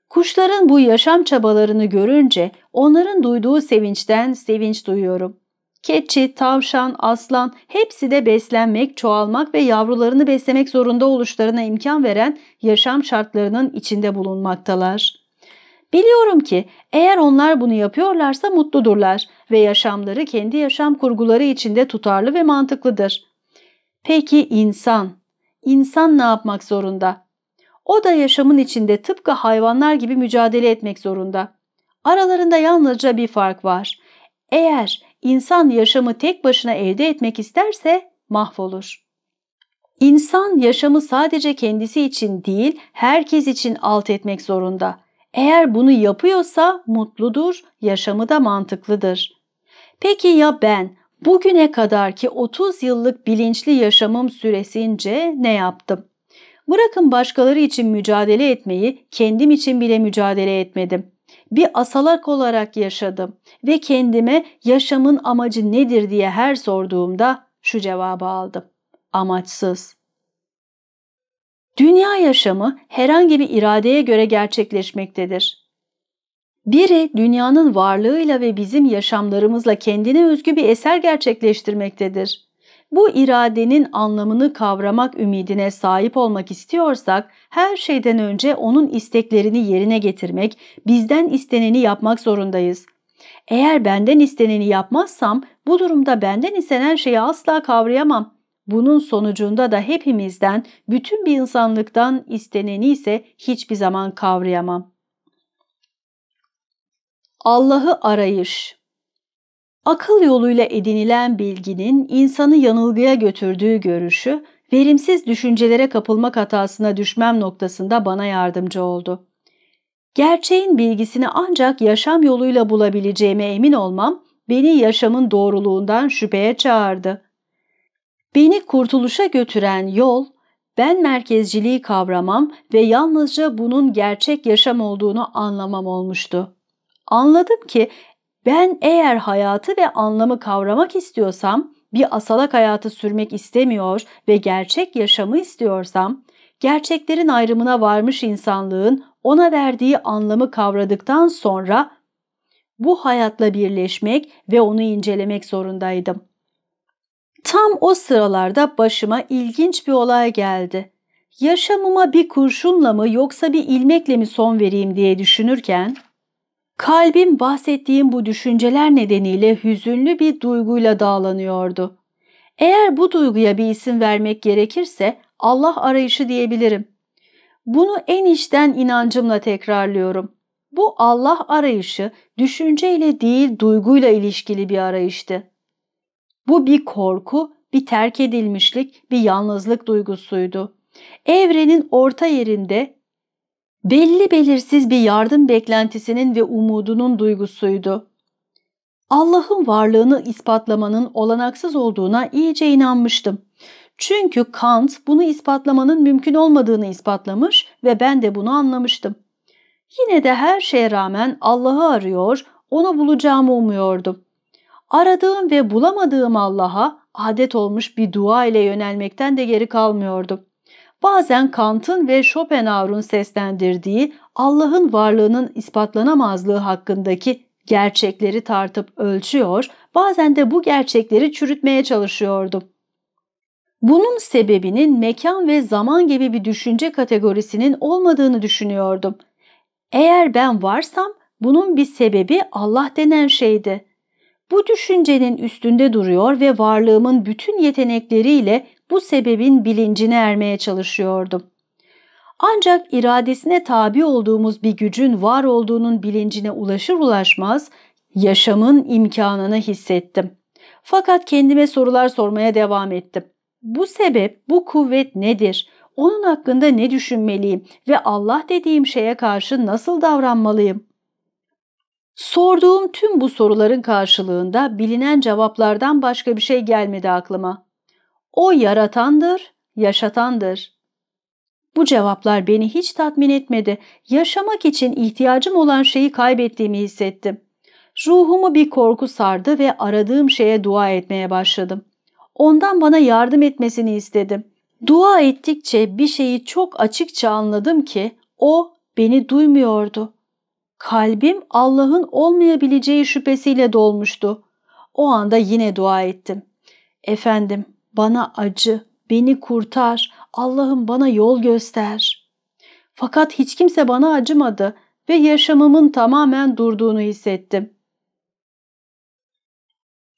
Kuşların bu yaşam çabalarını görünce onların duyduğu sevinçten sevinç duyuyorum. Keçi, tavşan, aslan hepsi de beslenmek, çoğalmak ve yavrularını beslemek zorunda oluşlarına imkan veren yaşam şartlarının içinde bulunmaktalar. Biliyorum ki eğer onlar bunu yapıyorlarsa mutludurlar ve yaşamları kendi yaşam kurguları içinde tutarlı ve mantıklıdır. Peki insan? İnsan ne yapmak zorunda? O da yaşamın içinde tıpkı hayvanlar gibi mücadele etmek zorunda. Aralarında yalnızca bir fark var. Eğer insan yaşamı tek başına elde etmek isterse mahvolur. İnsan yaşamı sadece kendisi için değil, herkes için alt etmek zorunda. Eğer bunu yapıyorsa mutludur, yaşamı da mantıklıdır. Peki ya ben bugüne kadar ki 30 yıllık bilinçli yaşamım süresince ne yaptım? Bırakın başkaları için mücadele etmeyi, kendim için bile mücadele etmedim. Bir asalak olarak yaşadım ve kendime yaşamın amacı nedir diye her sorduğumda şu cevabı aldım. Amaçsız. Dünya yaşamı herhangi bir iradeye göre gerçekleşmektedir. Biri dünyanın varlığıyla ve bizim yaşamlarımızla kendine özgü bir eser gerçekleştirmektedir. Bu iradenin anlamını kavramak ümidine sahip olmak istiyorsak her şeyden önce onun isteklerini yerine getirmek, bizden isteneni yapmak zorundayız. Eğer benden isteneni yapmazsam bu durumda benden istenen şeyi asla kavrayamam. Bunun sonucunda da hepimizden, bütün bir insanlıktan isteneni ise hiçbir zaman kavrayamam. Allah'ı arayış Akıl yoluyla edinilen bilginin insanı yanılgıya götürdüğü görüşü, verimsiz düşüncelere kapılmak hatasına düşmem noktasında bana yardımcı oldu. Gerçeğin bilgisini ancak yaşam yoluyla bulabileceğime emin olmam, beni yaşamın doğruluğundan şüpheye çağırdı. Beni kurtuluşa götüren yol, ben merkezciliği kavramam ve yalnızca bunun gerçek yaşam olduğunu anlamam olmuştu. Anladım ki ben eğer hayatı ve anlamı kavramak istiyorsam, bir asalak hayatı sürmek istemiyor ve gerçek yaşamı istiyorsam, gerçeklerin ayrımına varmış insanlığın ona verdiği anlamı kavradıktan sonra bu hayatla birleşmek ve onu incelemek zorundaydım. Tam o sıralarda başıma ilginç bir olay geldi. Yaşamıma bir kurşunla mı yoksa bir ilmekle mi son vereyim diye düşünürken Kalbim bahsettiğim bu düşünceler nedeniyle hüzünlü bir duyguyla dağlanıyordu. Eğer bu duyguya bir isim vermek gerekirse Allah arayışı diyebilirim. Bunu en içten inancımla tekrarlıyorum. Bu Allah arayışı düşünceyle değil duyguyla ilişkili bir arayıştı. Bu bir korku, bir terk edilmişlik, bir yalnızlık duygusuydu. Evrenin orta yerinde belli belirsiz bir yardım beklentisinin ve umudunun duygusuydu. Allah'ın varlığını ispatlamanın olanaksız olduğuna iyice inanmıştım. Çünkü Kant bunu ispatlamanın mümkün olmadığını ispatlamış ve ben de bunu anlamıştım. Yine de her şeye rağmen Allah'ı arıyor, onu bulacağımı umuyordum. Aradığım ve bulamadığım Allah'a adet olmuş bir dua ile yönelmekten de geri kalmıyordum. Bazen Kant'ın ve Schopenhauer'un seslendirdiği Allah'ın varlığının ispatlanamazlığı hakkındaki gerçekleri tartıp ölçüyor, bazen de bu gerçekleri çürütmeye çalışıyordum. Bunun sebebinin mekan ve zaman gibi bir düşünce kategorisinin olmadığını düşünüyordum. Eğer ben varsam bunun bir sebebi Allah denen şeydi. Bu düşüncenin üstünde duruyor ve varlığımın bütün yetenekleriyle bu sebebin bilincine ermeye çalışıyordum. Ancak iradesine tabi olduğumuz bir gücün var olduğunun bilincine ulaşır ulaşmaz yaşamın imkanını hissettim. Fakat kendime sorular sormaya devam ettim. Bu sebep, bu kuvvet nedir? Onun hakkında ne düşünmeliyim ve Allah dediğim şeye karşı nasıl davranmalıyım? Sorduğum tüm bu soruların karşılığında bilinen cevaplardan başka bir şey gelmedi aklıma. O yaratandır, yaşatandır. Bu cevaplar beni hiç tatmin etmedi. Yaşamak için ihtiyacım olan şeyi kaybettiğimi hissettim. Ruhumu bir korku sardı ve aradığım şeye dua etmeye başladım. Ondan bana yardım etmesini istedim. Dua ettikçe bir şeyi çok açıkça anladım ki o beni duymuyordu. Kalbim Allah'ın olmayabileceği şüphesiyle dolmuştu. O anda yine dua ettim. Efendim bana acı, beni kurtar, Allah'ım bana yol göster. Fakat hiç kimse bana acımadı ve yaşamımın tamamen durduğunu hissettim.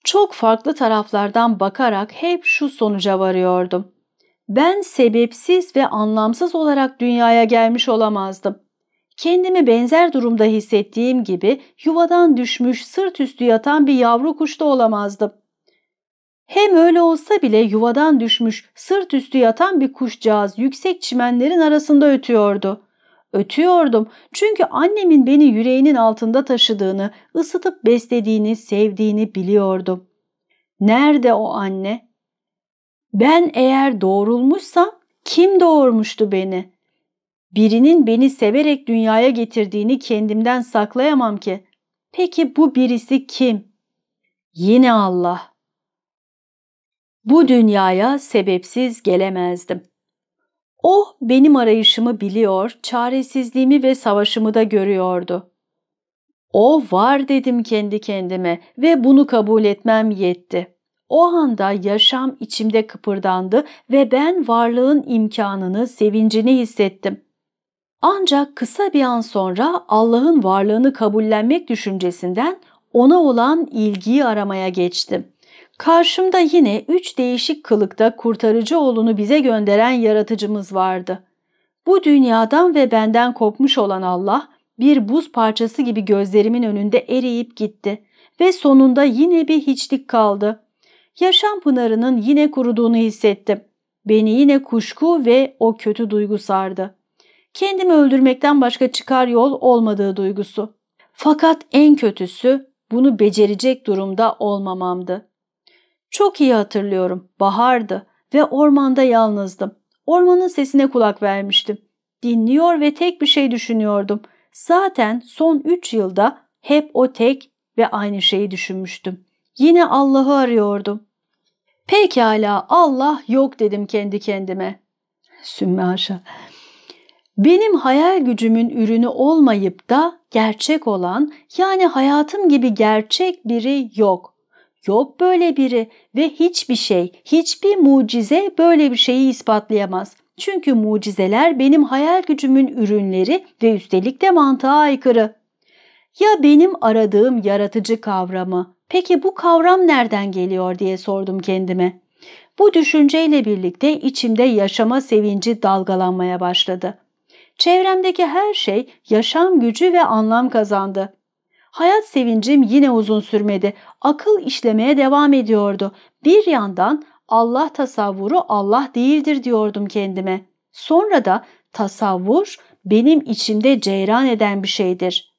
Çok farklı taraflardan bakarak hep şu sonuca varıyordum. Ben sebepsiz ve anlamsız olarak dünyaya gelmiş olamazdım. Kendimi benzer durumda hissettiğim gibi yuvadan düşmüş sırt üstü yatan bir yavru kuş da olamazdım. Hem öyle olsa bile yuvadan düşmüş sırt üstü yatan bir kuşcağız yüksek çimenlerin arasında ötüyordu. Ötüyordum çünkü annemin beni yüreğinin altında taşıdığını, ısıtıp beslediğini, sevdiğini biliyordum. Nerede o anne? Ben eğer doğrulmuşsam kim doğurmuştu beni? Birinin beni severek dünyaya getirdiğini kendimden saklayamam ki. Peki bu birisi kim? Yine Allah. Bu dünyaya sebepsiz gelemezdim. O benim arayışımı biliyor, çaresizliğimi ve savaşımı da görüyordu. O var dedim kendi kendime ve bunu kabul etmem yetti. O anda yaşam içimde kıpırdandı ve ben varlığın imkanını, sevincini hissettim. Ancak kısa bir an sonra Allah'ın varlığını kabullenmek düşüncesinden ona olan ilgiyi aramaya geçtim. Karşımda yine üç değişik kılıkta kurtarıcı oğlunu bize gönderen yaratıcımız vardı. Bu dünyadan ve benden kopmuş olan Allah bir buz parçası gibi gözlerimin önünde eriyip gitti ve sonunda yine bir hiçlik kaldı. Yaşam pınarının yine kuruduğunu hissettim. Beni yine kuşku ve o kötü duygu sardı. Kendimi öldürmekten başka çıkar yol olmadığı duygusu. Fakat en kötüsü bunu becerecek durumda olmamamdı. Çok iyi hatırlıyorum. Bahardı ve ormanda yalnızdım. Ormanın sesine kulak vermiştim. Dinliyor ve tek bir şey düşünüyordum. Zaten son üç yılda hep o tek ve aynı şeyi düşünmüştüm. Yine Allah'ı arıyordum. Pekala Allah yok dedim kendi kendime. Sümme haşa. Benim hayal gücümün ürünü olmayıp da gerçek olan yani hayatım gibi gerçek biri yok. Yok böyle biri ve hiçbir şey, hiçbir mucize böyle bir şeyi ispatlayamaz. Çünkü mucizeler benim hayal gücümün ürünleri ve üstelik de mantığa aykırı. Ya benim aradığım yaratıcı kavramı, peki bu kavram nereden geliyor diye sordum kendime. Bu düşünceyle birlikte içimde yaşama sevinci dalgalanmaya başladı. Çevremdeki her şey yaşam gücü ve anlam kazandı. Hayat sevincim yine uzun sürmedi. Akıl işlemeye devam ediyordu. Bir yandan Allah tasavvuru Allah değildir diyordum kendime. Sonra da tasavvur benim içimde ceyran eden bir şeydir.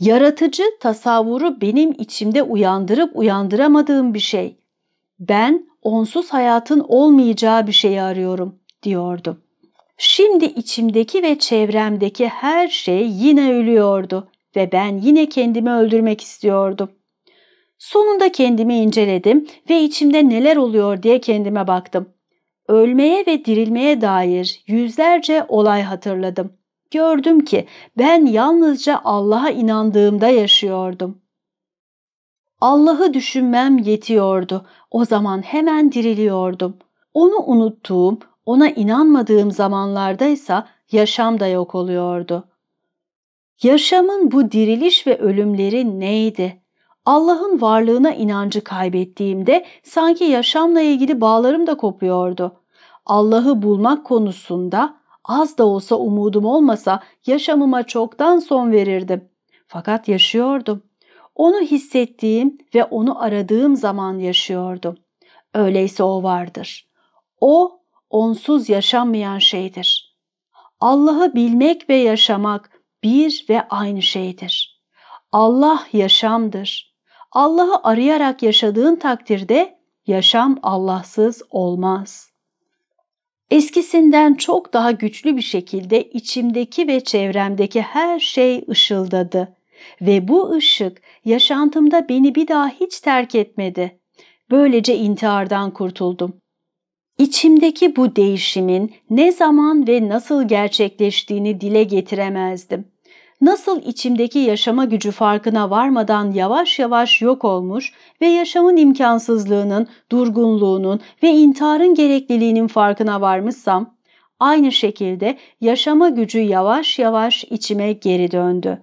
Yaratıcı tasavvuru benim içimde uyandırıp uyandıramadığım bir şey. Ben onsuz hayatın olmayacağı bir şeyi arıyorum diyordum. Şimdi içimdeki ve çevremdeki her şey yine ölüyordu ve ben yine kendimi öldürmek istiyordum. Sonunda kendimi inceledim ve içimde neler oluyor diye kendime baktım. Ölmeye ve dirilmeye dair yüzlerce olay hatırladım. Gördüm ki ben yalnızca Allah'a inandığımda yaşıyordum. Allah'ı düşünmem yetiyordu. O zaman hemen diriliyordum. Onu unuttuğum, ona inanmadığım zamanlardaysa yaşam da yok oluyordu. Yaşamın bu diriliş ve ölümleri neydi? Allah'ın varlığına inancı kaybettiğimde sanki yaşamla ilgili bağlarım da kopuyordu. Allah'ı bulmak konusunda az da olsa umudum olmasa yaşamıma çoktan son verirdim. Fakat yaşıyordum. Onu hissettiğim ve onu aradığım zaman yaşıyordum. Öyleyse o vardır. O onsuz yaşanmayan şeydir. Allah'ı bilmek ve yaşamak bir ve aynı şeydir. Allah yaşamdır. Allah'ı arayarak yaşadığın takdirde yaşam Allahsız olmaz. Eskisinden çok daha güçlü bir şekilde içimdeki ve çevremdeki her şey ışıldadı ve bu ışık yaşantımda beni bir daha hiç terk etmedi. Böylece intihardan kurtuldum. İçimdeki bu değişimin ne zaman ve nasıl gerçekleştiğini dile getiremezdim. Nasıl içimdeki yaşama gücü farkına varmadan yavaş yavaş yok olmuş ve yaşamın imkansızlığının, durgunluğunun ve intiharın gerekliliğinin farkına varmışsam, aynı şekilde yaşama gücü yavaş yavaş içime geri döndü.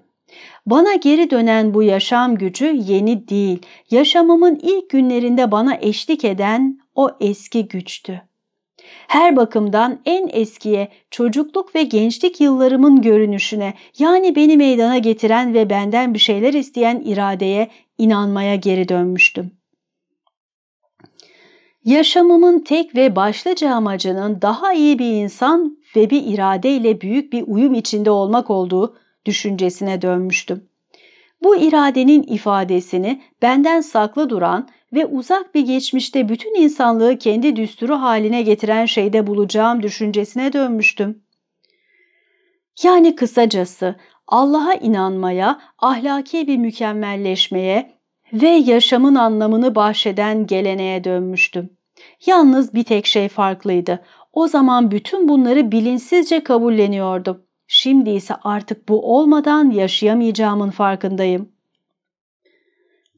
Bana geri dönen bu yaşam gücü yeni değil, yaşamımın ilk günlerinde bana eşlik eden o eski güçtü. Her bakımdan en eskiye, çocukluk ve gençlik yıllarımın görünüşüne, yani beni meydana getiren ve benden bir şeyler isteyen iradeye inanmaya geri dönmüştüm. Yaşamımın tek ve başlıca amacının daha iyi bir insan ve bir iradeyle büyük bir uyum içinde olmak olduğu düşüncesine dönmüştüm. Bu iradenin ifadesini benden saklı duran ve uzak bir geçmişte bütün insanlığı kendi düsturu haline getiren şeyde bulacağım düşüncesine dönmüştüm. Yani kısacası Allah'a inanmaya, ahlaki bir mükemmelleşmeye ve yaşamın anlamını bahşeden geleneğe dönmüştüm. Yalnız bir tek şey farklıydı. O zaman bütün bunları bilinçsizce kabulleniyordum. Şimdi ise artık bu olmadan yaşayamayacağımın farkındayım.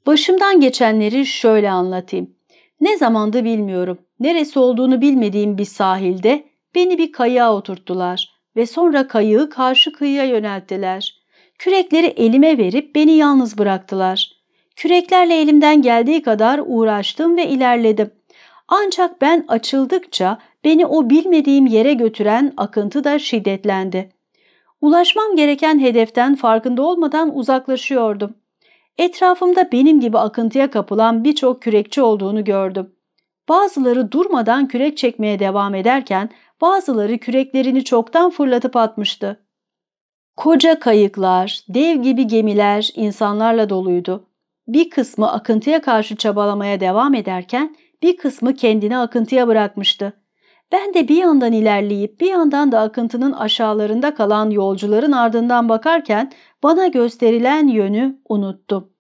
Başımdan geçenleri şöyle anlatayım. Ne zamandı bilmiyorum. Neresi olduğunu bilmediğim bir sahilde beni bir kayığa oturttular ve sonra kayığı karşı kıyıya yönelttiler. Kürekleri elime verip beni yalnız bıraktılar. Küreklerle elimden geldiği kadar uğraştım ve ilerledim. Ancak ben açıldıkça beni o bilmediğim yere götüren akıntı da şiddetlendi. Ulaşmam gereken hedeften farkında olmadan uzaklaşıyordum. Etrafımda benim gibi akıntıya kapılan birçok kürekçi olduğunu gördüm. Bazıları durmadan kürek çekmeye devam ederken bazıları küreklerini çoktan fırlatıp atmıştı. Koca kayıklar, dev gibi gemiler insanlarla doluydu. Bir kısmı akıntıya karşı çabalamaya devam ederken bir kısmı kendini akıntıya bırakmıştı. Ben de bir yandan ilerleyip bir yandan da akıntının aşağılarında kalan yolcuların ardından bakarken bana gösterilen yönü unuttum.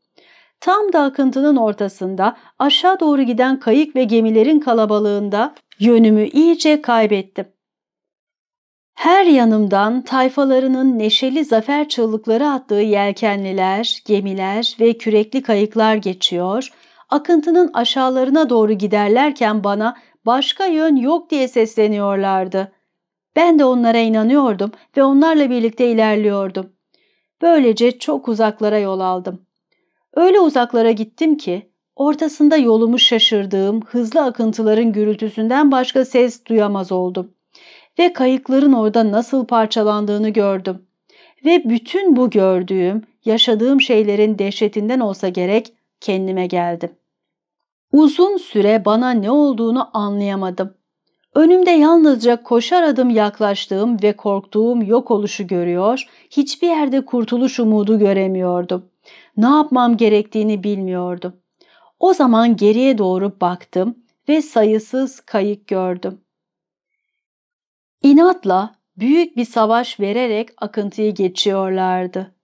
Tam da akıntının ortasında aşağı doğru giden kayık ve gemilerin kalabalığında yönümü iyice kaybettim. Her yanımdan tayfalarının neşeli zafer çığlıkları attığı yelkenliler, gemiler ve kürekli kayıklar geçiyor, akıntının aşağılarına doğru giderlerken bana başka yön yok diye sesleniyorlardı. Ben de onlara inanıyordum ve onlarla birlikte ilerliyordum. Böylece çok uzaklara yol aldım. Öyle uzaklara gittim ki ortasında yolumu şaşırdığım hızlı akıntıların gürültüsünden başka ses duyamaz oldum. Ve kayıkların orada nasıl parçalandığını gördüm. Ve bütün bu gördüğüm, yaşadığım şeylerin dehşetinden olsa gerek kendime geldim. Uzun süre bana ne olduğunu anlayamadım. Önümde yalnızca koşar adım yaklaştığım ve korktuğum yok oluşu görüyor, hiçbir yerde kurtuluş umudu göremiyordum. Ne yapmam gerektiğini bilmiyordum. O zaman geriye doğru baktım ve sayısız kayık gördüm. İnatla büyük bir savaş vererek akıntıyı geçiyorlardı.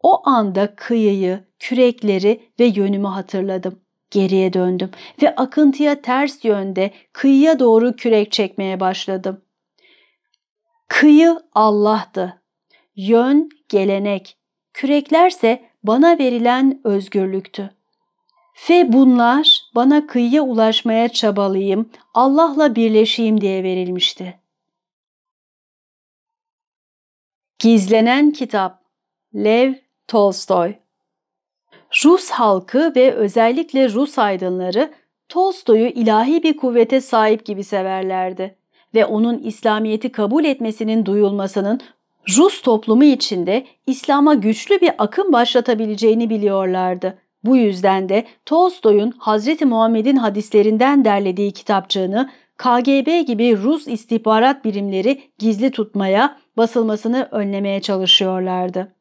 O anda kıyıyı, kürekleri ve yönümü hatırladım. Geriye döndüm ve akıntıya ters yönde kıyıya doğru kürek çekmeye başladım. Kıyı Allah'tı. Yön gelenek. Küreklerse bana verilen özgürlüktü. Ve bunlar bana kıyıya ulaşmaya çabalayayım, Allah'la birleşeyim diye verilmişti. Gizlenen Kitap Lev Tolstoy Rus halkı ve özellikle Rus aydınları Tolstoy'u ilahi bir kuvvete sahip gibi severlerdi ve onun İslamiyet'i kabul etmesinin duyulmasının Rus toplumu içinde İslam'a güçlü bir akım başlatabileceğini biliyorlardı. Bu yüzden de Tolstoy'un Hazreti Muhammed'in hadislerinden derlediği kitapçığını KGB gibi Rus istihbarat birimleri gizli tutmaya, basılmasını önlemeye çalışıyorlardı.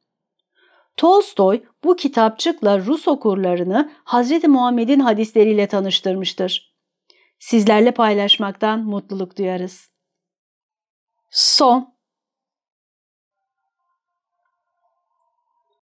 Tolstoy bu kitapçıkla Rus okurlarını Hz. Muhammed'in hadisleriyle tanıştırmıştır. Sizlerle paylaşmaktan mutluluk duyarız. Son